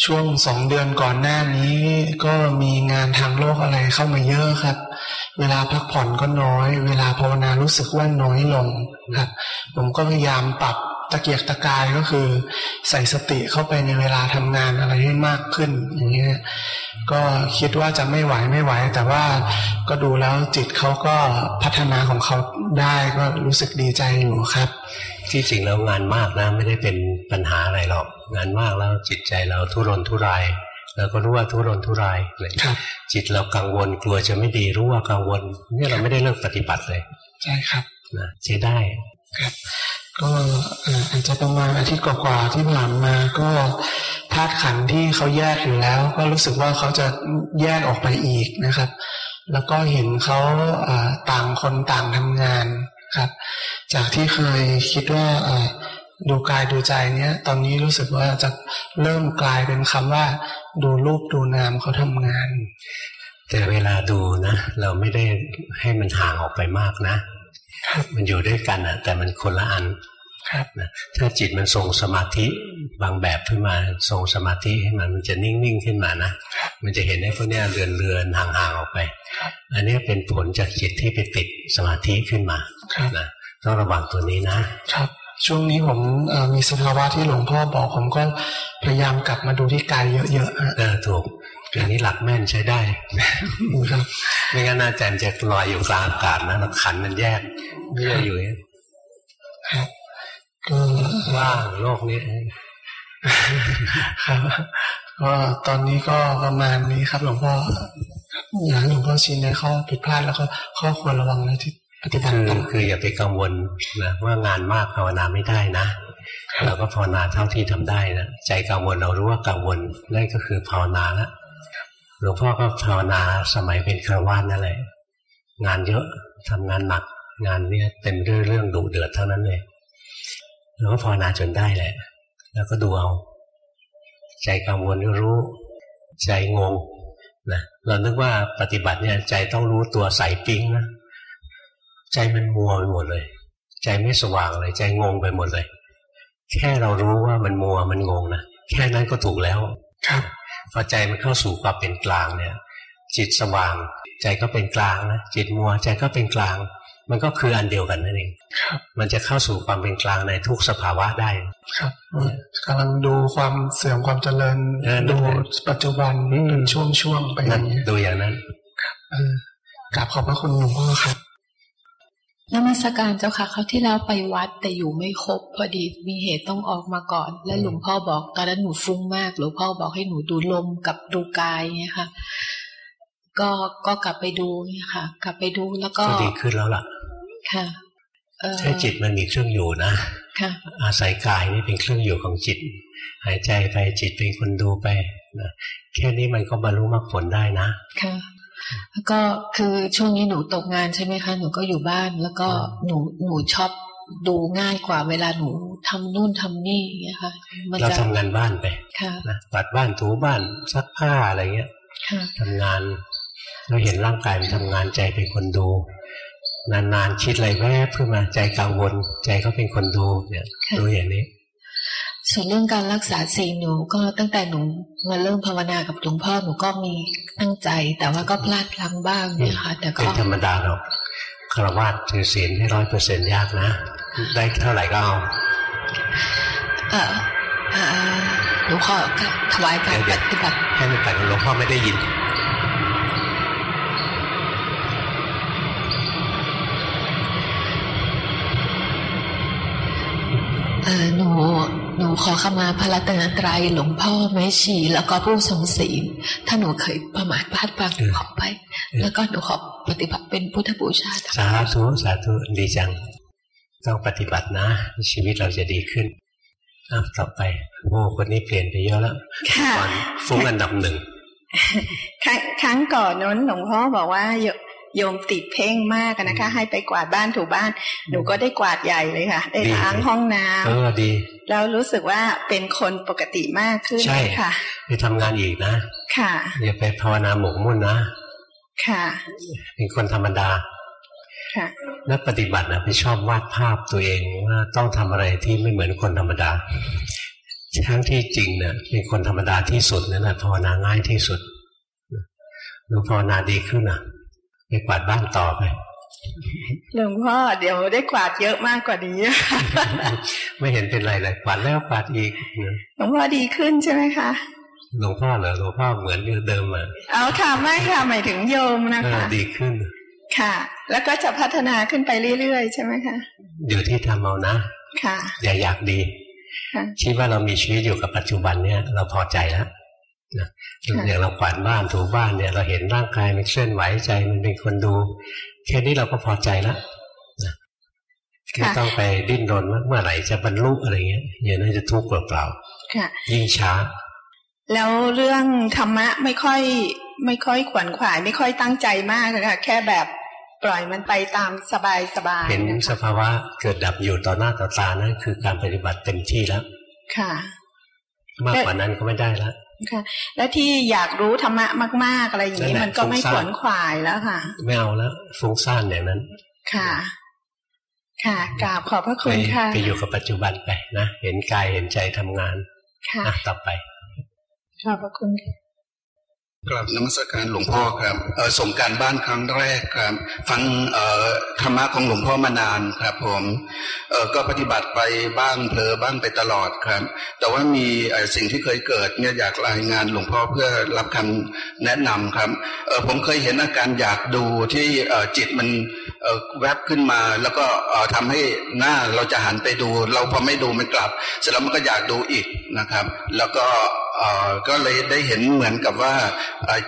ช่วงสองเดือนก่อนหน้านี้ ก็มีงานทางโลกอะไรเข้ามาเยอะครับ เวลาพักผ่อนก็น้อย เวลาภาวนารู้สึกว่าน้อยลงครับผมก็พยายามปรับตะเกียกตะกายก็คือ ใส่สติเข้าไปในเวลาทำงานอะไรให้มากขึ้นอย่างเงี้ยก็คิดว่าจะไม่ไหวไม่ไหว แต่ว่าก็ดูแล้วจิตเขาก็พัฒนาของเขาได้ก็รู้สึกดีใจอยู่ครับ ที่จริงแล้วงานมากนะไม่ได้เป็นปัญหาอะไรหรอก งานมากแล้วจิตใจเราทุรนทุราย เราก็รู้ว่าทุรนทุรายเลยจิตเรากังวลกลัวจะไม่ดีรู้ว่ากังวลนี่เราไม่ได้เลิกปฏิบัติเลยใช่ครับนะใช้ได้ครับ ก็อาจจะประมาณอาทิตย์กว่าๆที่ผ่านมาก็ธาตุขันที่เขาแยกอยู่แล้ว ก็รู้สึกว่าเขาจะแยกออกไปอีกนะครับ แล้วก็เห็นเขาต่างคนต่างทำงานครับ จากที่เคยคิดว่าดูกายดูใจเนี้ย ตอนนี้รู้สึกว่าจะเริ่มกลายเป็นคำว่า ดูรูปดูนามเขาทำงาน แต่เวลาดูนะ เราไม่ได้ให้มันห่างออกไปมากนะมันอยู่ด้วยกันอะแต่มันคนละอันครับนะถ้าจิตมันทรงสมาธิบางแบบขึ้นมาทรงสมาธิให้มันมันจะนิ่งๆขึ้นมานะ มันจะเห็นไอ้พวกนี้เรือนเรือนห่างๆออกไป อันนี้เป็นผลจากจิตที่ไปติดสมาธิขึ้นมานะต้องระวังตัวนี้นะครับ ช่วงนี้ผมมีสภาวะที่หลวงพ่อบอกผมก็พยายามกลับมาดูที่กายเยอะๆเออถูกอันนี้หลักแม่นใช้ได้ครับไม่งั้นอาจารย์จะลอยอยู่กลางอากาศนะแล้วขันมันแยกไม่ได้อยู่ครับว่างโลกนี้ครับก็ตอนนี้ก็ประมาณนี้ครับ หลวงพ่ออยากหลวงพ่อชี้ในข้อผิดพลาดแล้วก็ข้อควรระวังในที่ปฏิบัติ คือคืออย่าไปกังวลนะว่างานมากภาวนาไม่ได้นะ เราก็ภาวนาเท่าที่ทำได้นะใจกังวลเรารู้ว่ากังวลนั่นก็คือภาวนาแล้วหลวงพ่อก็ภาวนาสมัยเป็นครวานนั่นแหละงานเยอะทำงานหนัก งานเนี้ยเต็มด้วยเรื่องดุเดือดเท่านั้นเลยเราก็ภาวนาจนได้แหละ แล้วก็ดูเอาใจกังวลก็รู้ใจงงนะเรานึกว่าปฏิบัติเนี่ยใจต้องรู้ตัวใสปิ๊งนะ ใจมันมัวไปหมดเลย ใจไม่สว่างเลย ใจงงไปหมดเลย แค่เรารู้ว่ามันมัวมันงงนะแค่นั้นก็ถูกแล้วครับพอใจมันเข้าสู่ความเป็นกลางเนี่ย จิตสว่าง ใจก็เป็นกลางนะจิตมัวใจก็เป็นกลาง มันก็คืออันเดียวกันนั่นเองครับมันจะเข้าสู่ความเป็นกลางในทุกสภาวะได้ ครับกำลังดูความเสื่อมความเจริญเออนั่ดูนแหละปัจจุบันอืมเป็นช่วงๆไปอนั่นย่างนี้ยดูอย่างนั้นเออกราบขอบพระคุณหลวงพ่อครับ นมัสการเจ้าค่ะเขาวที่แล้วไปวัดแต่อยู่ไม่ครบพอดีมีเหตุต้องออกมาก่อน แล้วหลวงพ่อบอกตอนนั้นหนูฟุ้งมากหลวงพ่อบอกให้หนูดูลมกับดูกายเนี่ยค่ะ ก็ก็กลับไปดูเนี่ยค่ะ กลับไปดูแล้วก็ก็ดีขึ้นแล้วล่ะ ค่ะเออแค่จิตมันมีเครื่องอยู่นะค่ะ อาศัยกายนี่เป็นเครื่องอยู่ของจิต หายใจไปจิตเป็นคนดูไปนะแค่นี้มันก็บรรลุมรรคผลได้นะค่ะ แล้วก็คือช่วงนี้หนูตกงานใช่ไหมคะ หนูก็อยู่บ้าน แล้วก็หนูหนูชอบดูง่ายกว่าเวลาหนูทำนู่นทำนี่อย่างเงี้ยค่ะมันเราจะทำงานบ้านไปค่ะนะปัดบ้านถูบ้านซักผ้าอะไรเงี้ยค่ะทำงานเราเห็นร่างกายมันทำงานใจเป็นคนดู นานๆคิดอะไรแวบขึ้นมาใจกังวลใจก็เป็นคนดูเนี่ยค่ะดูอย่างนี้ ส่วนเรื่องการรักษาศีลหนูก็ตั้งแต่หนูมาเริ่มภาวนากับหลวงพ่อหนูก็มีตั้งใจ แต่ว่าก็พลาดพลั้งบ้างเนี่ยค่ะแต่ก็เป็นธรรมดาหรอกคารวะถือศีลให้ร้อยเปอร์เซ็นต์ยากนะ ได้เท่าไหร่ก็เอาเออเอ่อหนูขอถวายการปฏิบัติให้มันไปหลวงพ่อไม่ได้ยินเออหนู หนูขอขมาพระรัตนตรัยหลวงพ่อแม่ชี แล้วก็ผู้ทรงศีลถ้าหนูเคยประมาทพลาดพลั้งเออขอไป แล้วก็หนูขอปฏิบัติเป็นพุทธบูชาธรรมสาธุสาธุดีจัง ต้องปฏิบัตินะ ชีวิตเราจะดีขึ้นอ้าวต่อไปโอ้คนนี้เปลี่ยนไปเยอะแล้วค่ะก่อนฟุ้งอันดับหนึ่งครั้งครั้งก่อนนั้นหลวงพ่อบอกว่า โยโยมติดเพ่งมากอะนะคะ ให้ไปกวาดบ้านถูบ้าน หนูก็ได้กวาดใหญ่เลยค่ะ ได้ล้างห้องน้ำเออดีแล้วรู้สึกว่าเป็นคนปกติมากขึ้นใช่ค่ะไปทำงานอีกนะ ค่ะอย่าไปภาวนาหมกมุ่นนะ ค่ะ เป็นคนธรรมดา ค่ะนักปฏิบัตินะไปชอบวาดภาพตัวเองว่าต้องทำอะไรที่ไม่เหมือนคนธรรมดาทั้งที่จริงเนี่ยเป็นคนธรรมดาที่สุดนั่นแหละภาวนาง่ายที่สุดหนูภาวนาดีขึ้นอะ ไปกวาดบ้านต่อไปหลวงพ่อเดี๋ยวได้กวาดเยอะมากกว่านี้ ไม่เห็นเป็นไรเลยกวาดแล้วกวาดอีกนะหลวงพ่อดีขึ้นใช่ไหมคะหลวงพ่อเหรอหลวงพ่อเหมือนเดิมอะเอาค่ะไม่ค่ะหมายถึงโยมนะเออคะดีขึ้น ค่ะ แล้วก็จะพัฒนาขึ้นไปเรื่อยๆใช่ไหมคะอยู่ที่ทำเอานะ ค่ะ อย่าอยากดีค่ะคิดว่าเรามีชีวิตอยู่กับปัจจุบันเนี่ย เราพอใจแล้ว นะค่ะอย่างเรากวาดบ้านถูบ้านเนี่ยเราเห็นร่างกายมันเคลื่อนไหวใจมันเป็นคนดู แค่นี้เราก็พอใจแล้วนะไม่ต้องไปดิ้นรนว่าเมื่อไหร่จะบรรลุอะไรเงี้ยอย่างนั้นจะทุกข์เปล่าค่ะๆยิ่งช้า แล้วเรื่องธรรมะไม่ค่อย ไม่ค่อยขวนขวาย ไม่ค่อยตั้งใจมากนะคะแค่แบบปล่อยมันไปตามสบายสบายเห็นนะสคะภาวะเกิดดับอยู่ต่อหน้าต่อตานั่นคือการปฏิบัติเต็มที่แล้ว ค่ะ มากกว่านั้นก็ไม่ได้แล้ว ค่ะ และที่อยากรู้ธรรมะมาก ๆ อะไรอย่างนี้นั่นแหละมันก็ไม่ฟุ้งขซ่านวนขวายแล้วค่ะ ไม่เอาแล้วฟุ้งซ่านอย่างนั้น ค่ะ ค่ะกราบขอบพระไปคุณค่ะไปอยู่กับปัจจุบันไปนะ เห็นกายเห็นใจทำงานค่ะนะต่อไปขอบพระคุณค่ะ กราบนมัสการหลวงพ่อครับส่งการบ้านครั้งแรกครับ ฟังธรรมะของหลวงพ่อมานานครับผมก็ปฏิบัติไปบ้างเผลอบ้างไปตลอดครับ แต่ว่ามีสิ่งที่เคยเกิดเนี่ยอยากรายงานหลวงพ่อเพื่อรับคำแนะนำครับผมเคยเห็นอาการอยากดูที่จิตมันแวบขึ้นมา แล้วก็เอ่อทำให้หน้าเราจะหันไปดู เราพอไม่ดูมันกลับ เสร็จแล้วมันก็อยากดูอีกนะครับ แล้วก็ ก็เลยได้เห็นเหมือนกับว่า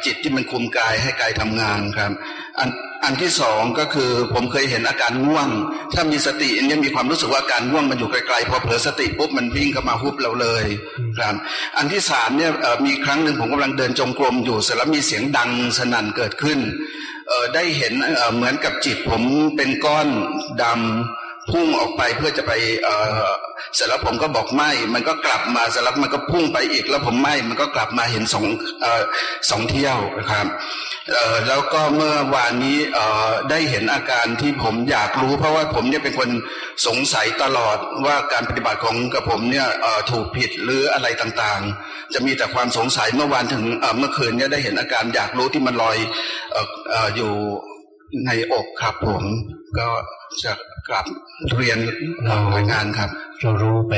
จิตที่มันคุมกายให้กายทำงานครับ อันอันที่สองก็คือผมเคยเห็นอาการง่วง ถ้ามีสติเนี่ยมีความรู้สึกว่าอาการง่วงมันอยู่ไกลๆพอเผลอสติปุ๊บมันวิ่งเข้ามาฮุบเราเลยครับ อันที่สามเนี่ยมีครั้งหนึ่งผมกำลังเดินจงกรมอยู่เสร็จแล้วมีเสียงดังสนั่นเกิดขึ้นได้เห็นเหมือนกับจิตผมเป็นก้อนดำ พุ่งออกไปเพื่อจะไปเออเสร็จแล้วผมก็บอกไม่ มันก็กลับมาเสร็จแล้วมันก็พุ่งไปอีกแล้วผมไม่ มันก็กลับมาเห็นสองเออสองเที่ยวนะครับเออแล้วก็เมื่อวานนี้เออได้เห็นอาการที่ผมอยากรู้ เพราะว่าผมเนี่ยเป็นคนสงสัยตลอดว่าการปฏิบัติของกับผมเนี่ยเออถูกผิดหรืออะไรต่างๆ จะมีแต่ความสงสัยเมื่อวานถึงเออเมื่อคืนเนี่ยได้เห็นอาการอยากรู้ที่มันลอยเออเอออยู่ในอกครับผมก็จะ กลับเรียนเรารางานครับ เรารู้ไป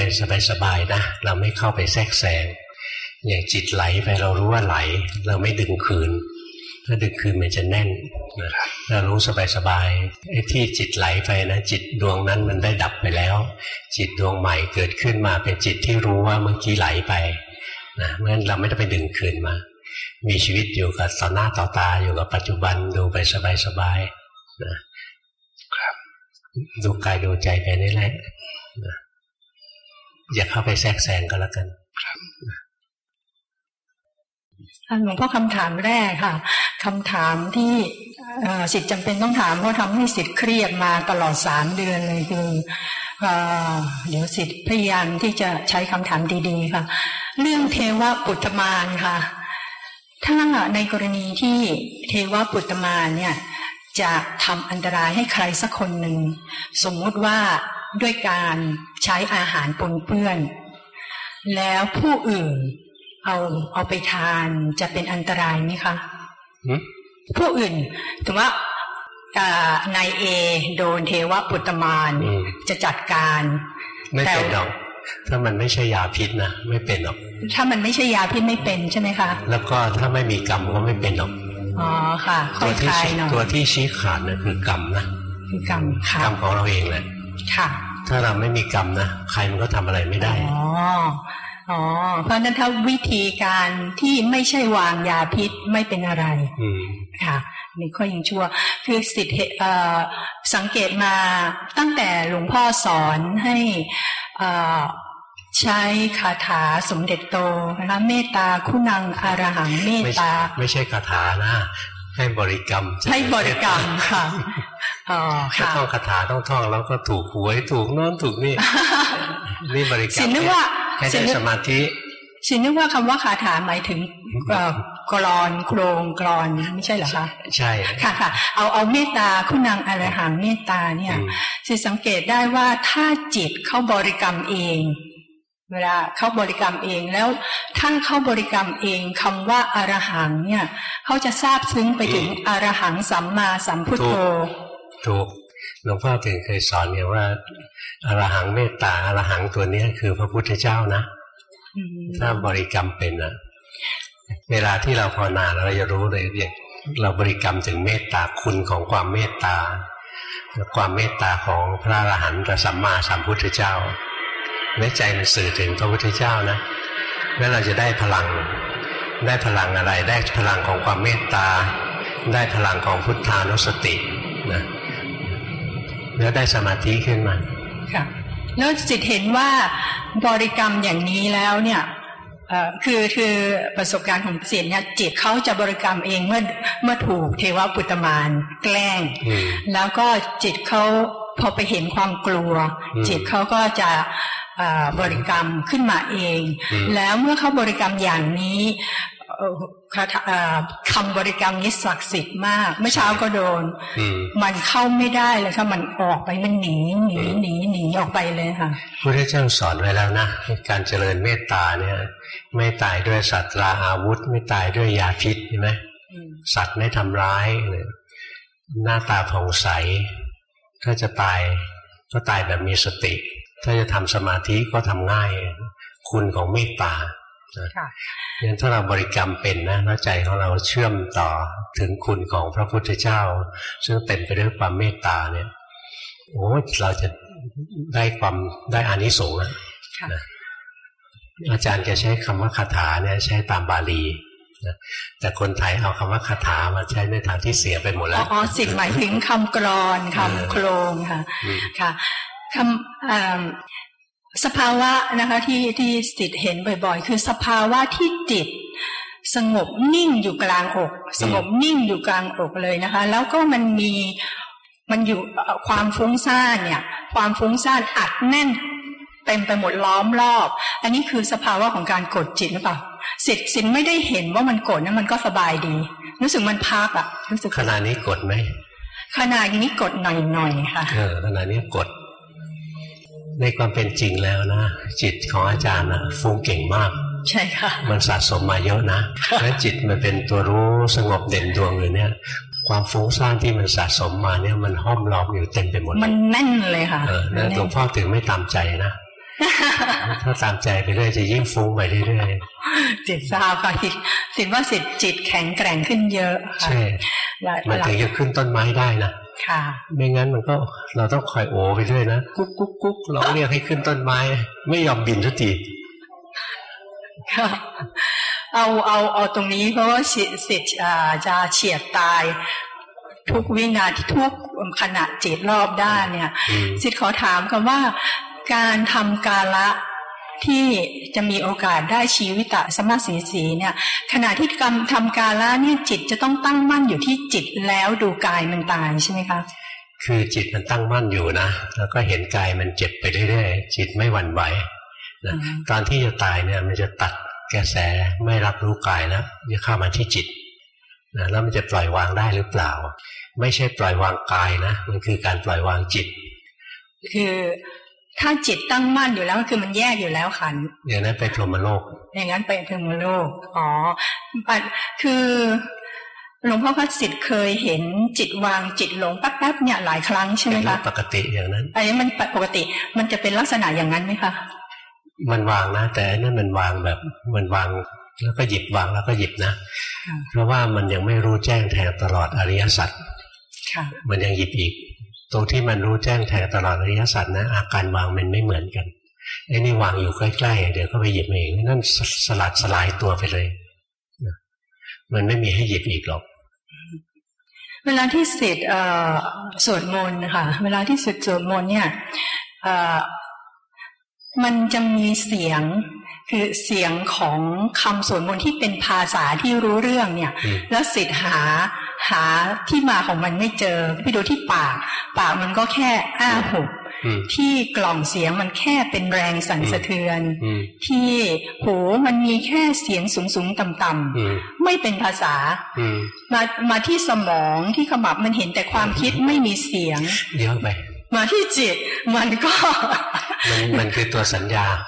สบายๆนะ เราไม่เข้าไปแทรกแซงอย่างจิตไหลไปเรารู้ว่าไหล เราไม่ดึงคืน ถ้าดึงคืนมันจะแน่นนะเรารู้สบายๆไอ้ที่จิตไหลไปนะจิตดวงนั้นมันได้ดับไปแล้ว จิตดวงใหม่เกิดขึ้นมาเป็นจิตที่รู้ว่าเมื่อกี้ไหลไปนะเพราะฉะนั้นเราไม่ได้ไปดึงคืนมา มีชีวิตอยู่กับต่อหน้าต่อตาอยู่กับปัจจุบันดูไปสบายๆนะ ดูกายดูใจไปนี่แหละอย่าเข้าไปแทรกแซงก็แล้วกันครับหลวงพ่อคำถามแรกค่ะคำถามที่สิทธิ์จำเป็นต้องถามเพราะทำให้สิทธิ์เครียดมาตลอดสามเดือนเลยคือเอ่อเดี๋ยวสิทธิ์พยายามที่จะใช้คำถามดีๆค่ะ เรื่องเทวปุตตมานค่ะ ถ้าในกรณีที่เทวปุตตมานเนี่ย จะทำอันตรายให้ใครสักคนหนึ่ง สมมุติว่าด้วยการใช้อาหารปนเปื้อน แล้วผู้อื่นเอาเอาไปทานจะเป็นอันตรายไหมคะหืมผู้อื่นถือว่าอ่านายเอโดนเทวปุตตมานอืมจะจัดการ ไม่เป็นแต่หรอกถ้ามันไม่ใช่ยาพิษนะไม่เป็นหรอก ถ้ามันไม่ใช่ยาพิษไม่เป็นใช่ไหมคะ แล้วก็ถ้าไม่มีกรรมก็ไม่เป็นหรอก อ๋อค่ะค่ตัอวยที่คลายชี้หน่อยตัวที่ชี้ขาดนะคือกรรมนะคือกรรมค่ะกรรมของเราเองแหละค่ะ ถ้าเราไม่มีกรรมนะใครมันก็ทำอะไรไม่ได้อ๋ออ๋อเพราะฉะนั้นถ้าวิธีการที่ไม่ใช่วางยาพิษไม่เป็นอะไรอืมค่ะนี่ก็ยังชั่ว คือสิทธิ์เอ่อสังเกตมาตั้งแต่หลวงพ่อสอนให้เอ่อ ใช้คาถาสมเด็จโตนะคะเมตตาคุณังอารหังเมตไม่ตา ไม่ใช่คาถานะให้บริกรรมให้บริกรรมค่ะอ๋อถ้าค่ะท่องคาถาต้องท่องแล้วก็ถูกหวยถูกโน้นถูกนี่นี่บริกรรสิมนึกว่าให้สิได้นึกสมาธิสินึกว่าคำว่าคาถาหมายถึงเอ่อกรอนโครงกรอนไม่ใช่เหรอคะใช่ค่ะค่ะเอาเอาเมตตาคุณังอรหังเมตตาเนี่ยอืมสิสังเกตได้ว่าถ้าจิตเข้าบริกรรมเอง เวลาเข้าบริกรรมเองแล้วท่านเข้าบริกรรมเองคำว่าอรหังเนี่ยเขาจะทราบซึ้งไปถึงอรหังสัมมาสัมพุทโธถูกหลวงพ่อถึงเคยสอนไงว่าอรหังเมตตาอรหังตัวเนี้ยคือพระพุทธเจ้านะอืมถ้าบริกรรมเป็นนะเวลาที่เราภาวนาเราจะรู้เลยอย่างเราบริกรรมถึงเมตตาคุณของความเมตตา ความเมตตาของพระอรหันตสัมมาสัมพุทธเจ้า ในใจมันสื่อถึงพระพุทธเจ้านะแล้วเราจะได้พลัง ได้พลังอะไร ได้พลังของความเมตตา ได้พลังของพุทธานุสตินะแล้วได้สมาธิขึ้นมาค่ะแล้วจิตเห็นว่าบริกรรมอย่างนี้แล้วเนี่ยเอ่อคือคือประสบการณ์ของเสียนเนี่ยจิตเขาจะบริกรรมเองเมื่อเมื่อถูกเทวปุตตมานแกล้งอืมแล้วก็จิตเขาพอไปเห็นความกลัวอืมจิตเขาก็จะเอ่อ บริกรรมขึ้นมาเองอืมแล้วเมื่อเขาบริกรรมอย่างนี้เอ่อคาถาเอ่อคำบริกรรมนี้ศักดิ์สิทธิ์มาก เมื่อเช้าก็โดนอืมมันเข้าไม่ได้เลยค่ะ มันออกไปมันหนีหนีหนีหนีออกไปเลยค่ะพระเจ้าสอนไว้แล้วนะ การเจริญเมตตาเนี่ย ไม่ตายด้วยสัตว์ราอาวุธ ไม่ตายด้วยยาพิษใช่ไหมสัตว์ไม่ทำร้ายเนี่ยหน้าตาผ่องใส ถ้าจะตายก็ตายแบบมีสติ ถ้าจะทำสมาธิก็ทำง่าย คุณของเมตตานะค่ะงั้นถ้าเราบริกรรมเป็นนะแล้วใจของเราเชื่อมต่อถึงคุณของพระพุทธเจ้า ซึ่งเต็มไปด้วยความเมตตาเนี่ยโอ้ยเราจะได้ความได้อานิสงส์อะค่ะนะอาจารย์แกใช้คำว่าคาถาเนี่ยใช้ตามบาลีนะแต่คนไทยเอาคำว่าคาถามาใช้ในทางที่เสียไปหมดอ๋แล้อวอ๋อสิทธิ์หมายถึงคำกรอนคำโครงค่ะอืมค่ะ คำอ่าสภาวะนะคะที่ที่สิทธิ์เห็นบ่อย ๆ คือสภาวะที่จิตสงบนิ่งอยู่กลางอก สงบนิ่งอยู่กลางอกเลยนะคะ แล้วก็มันมีมันอยู่เอ่อความฟุ้งซ่านเนี่ย ความฟุ้งซ่านอัดแน่นไปเต็มไปหมดล้อมรอบ อันนี้คือสภาวะของการกดจิตหรือเปล่าสิทธิ์สินไม่ได้เห็นว่ามันกดนะมันก็สบายดี รู้สึกมันพักอะรู้สึกขณะนี้กดไหมขณะนี้กดหน่อยๆค่ะเออขณะนี้กด ในความเป็นจริงแล้วนะ จิตของอาจารย์นะฟุ้งเก่งมาก ใช่ค่ะ มันสะสมมาเยอะนะและจิตมันเป็นตัวรู้สงบเด่นดวงอยู่เนี่ย ความฟุ้งซ่านที่มันสะสมมาเนี่ยมันห้อมล้อมอยู่เต็มไปหมดมันแน่นเลยค่ะเออนะหลวงพ่อถึงไม่ตามใจนะถ้าตามใจไปเรื่อยจะยิ่งฟุ้งไปเรื่อยจิตทราบค่ะสิสินว่าสิทธิ์จิตแข็งแกร่งขึ้นเยอะๆค่ะใช่และมันถึงจะขึ้นต้นไม้ได้นะ ค่ะไม่งั้นมันก็เราต้องคอยโอไปเรื่อยนะกุ๊กกุ๊กกุ๊กเราเรียกให้ขึ้นต้นไม้ ไม่ยอมบินสักทีค่ะเอาเอาเอาตรงนี้เพราะว่าสิสิทธิ์อ่าจะเฉียดตาย ทุกวินาทีทุกขณะจิตรอบด้านเนี่ยอืมสิทธิ์ขอถามค่ะว่า การทำกาละ ที่จะมีโอกาสได้ชีวิตะสมมาสีสีเนี่ยขณะที่กำทำกาละเนี่ยจิตจะต้องตั้งมั่นอยู่ที่จิตแล้วดูกายมันตายใช่ไหมคะคือจิตมันตั้งมั่นอยู่นะแล้วก็เห็นกายมันเจ็บไปเรื่อยๆจิตไม่หวั่นไหวนะตอนที่จะตายเนี่ยมันจะตัดกระแสไม่รับรู้กายแล้วจะเข้ามาที่จิตนะแล้วมันจะปล่อยวางได้หรือเปล่า ไม่ใช่ปล่อยวางกายนะ มันคือการปล่อยวางจิต คือ ถ้าจิตตั้งมั่นอยู่แล้วคือมันแยกอยู่แล้วขันธ์อย่างนั้นไปพรหมโลก อย่างนั้นไปพรหมโลกอ๋อปัดคือหลวงพ่อพัดสิทธิ์เคยเห็นจิตวางจิตหลงแป๊บๆเนี่ยหลายครั้งใช่ไหมเป็นเรื่คะองปกติอย่างนั้นอันนี้มันปกติมันจะเป็นลักษณะอย่างนั้นไหมคะมันวางนะ แต่อันนั่นมันวางแบบมันวางแล้วก็หยิบวางแล้วก็หยิบนะ เพราะว่ามันยังไม่รู้แจ้งแทงตลอดอริยสัจค่ะมันยังหยิบอีก ตรงที่มันรู้แจ้งแทงตลอดอริยสัจนะ อาการวางมันไม่เหมือนกันไอ้นี่วางอยู่ใกล้ๆเดี๋ยวก็ไปหยิบเองนั่นสสลัดสลายตัวไปเลยมันไม่มีให้หยิบอีกหรอก เวลาที่เสิทธิ์เอ่อสวดมนต์นะคะเวลาที่เสิทธิ์สวดมนต์เนี่ยมันจะมีเสียง คือเสียงของคำสวดมนต์ที่เป็นภาษาที่รู้เรื่องเนี่ยอืมแล้วสิทธิ์หาหาที่มาของมันไม่เจอไปดูที่ปาก ปากมันก็แค่อ้าหุบอืมที่กล่องเสียงมันแค่เป็นแรงสั่นสะเทือนอืมที่หูมันมีแค่เสียงสูงสูงๆต่ำต่อืมำไม่เป็นภาษาอืมมามาที่สมองที่ขมับมันเห็นแต่ความคิดไม่มีเสียงเดี๋ยวไปมาที่จิตมันก็ มันมันคือตัวสัญญาอะ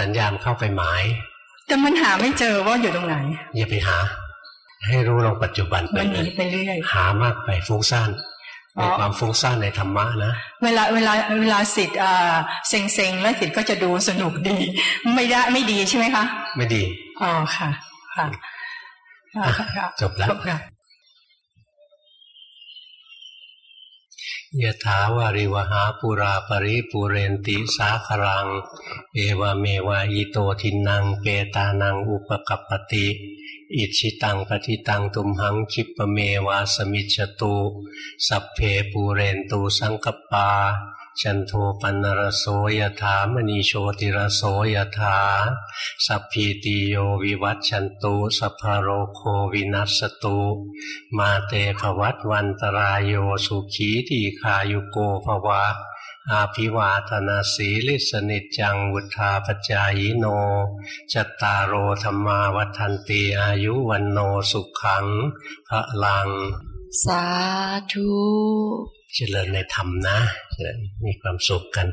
สัญญามันเข้าไปหมาย แต่มันหาไม่เจอว่าอยู่ตรงไหน อย่าไปหา ให้รู้ลงปัจจุบันไปมันหเลนียไปเรื่อยหามากไปฟุ้งซ่านอ๋ในอความฟุ้งซ่านในธรรมะนะ เวลาเวลาเวลาสิทธิ์อ่าเซ็งเซ็งๆแล้วสิทธิ์ก็จะดูสนุกดี ไม่ได้ไม่ดีใช่ไหมคะ ไม่ดี อ๋อค่ะ ค่ะอ่าค่ะจบแล้ว ยะถาวาริวะหาปูรา ปะริปูเรนติสาคะรัง เอวะเมวะ อิโตทินนังเปตานังอุปะกัปปะติ อิจฉิตังปัตถิตังตุมหัง ขิปปะเมวะ สะมิชฌะตุ สัพเพปูเรนตุ สังกัปปา จันโทปันนรโสยถามณีโชติรโสยถา สัพพีติโยวิวัตชันตุสัพพโรโควินัสตุ มาเตภวัตวันตรายโยสุขีทีคายุโกภวะ อาภิวาธนาสีลิสนิจจังวุธาปจายโน จัตตารโอธรรมาวัฏันติอายุวันโนสุขังพระลัง สาธุ เจริญในธรรมนะมีความสุขกัน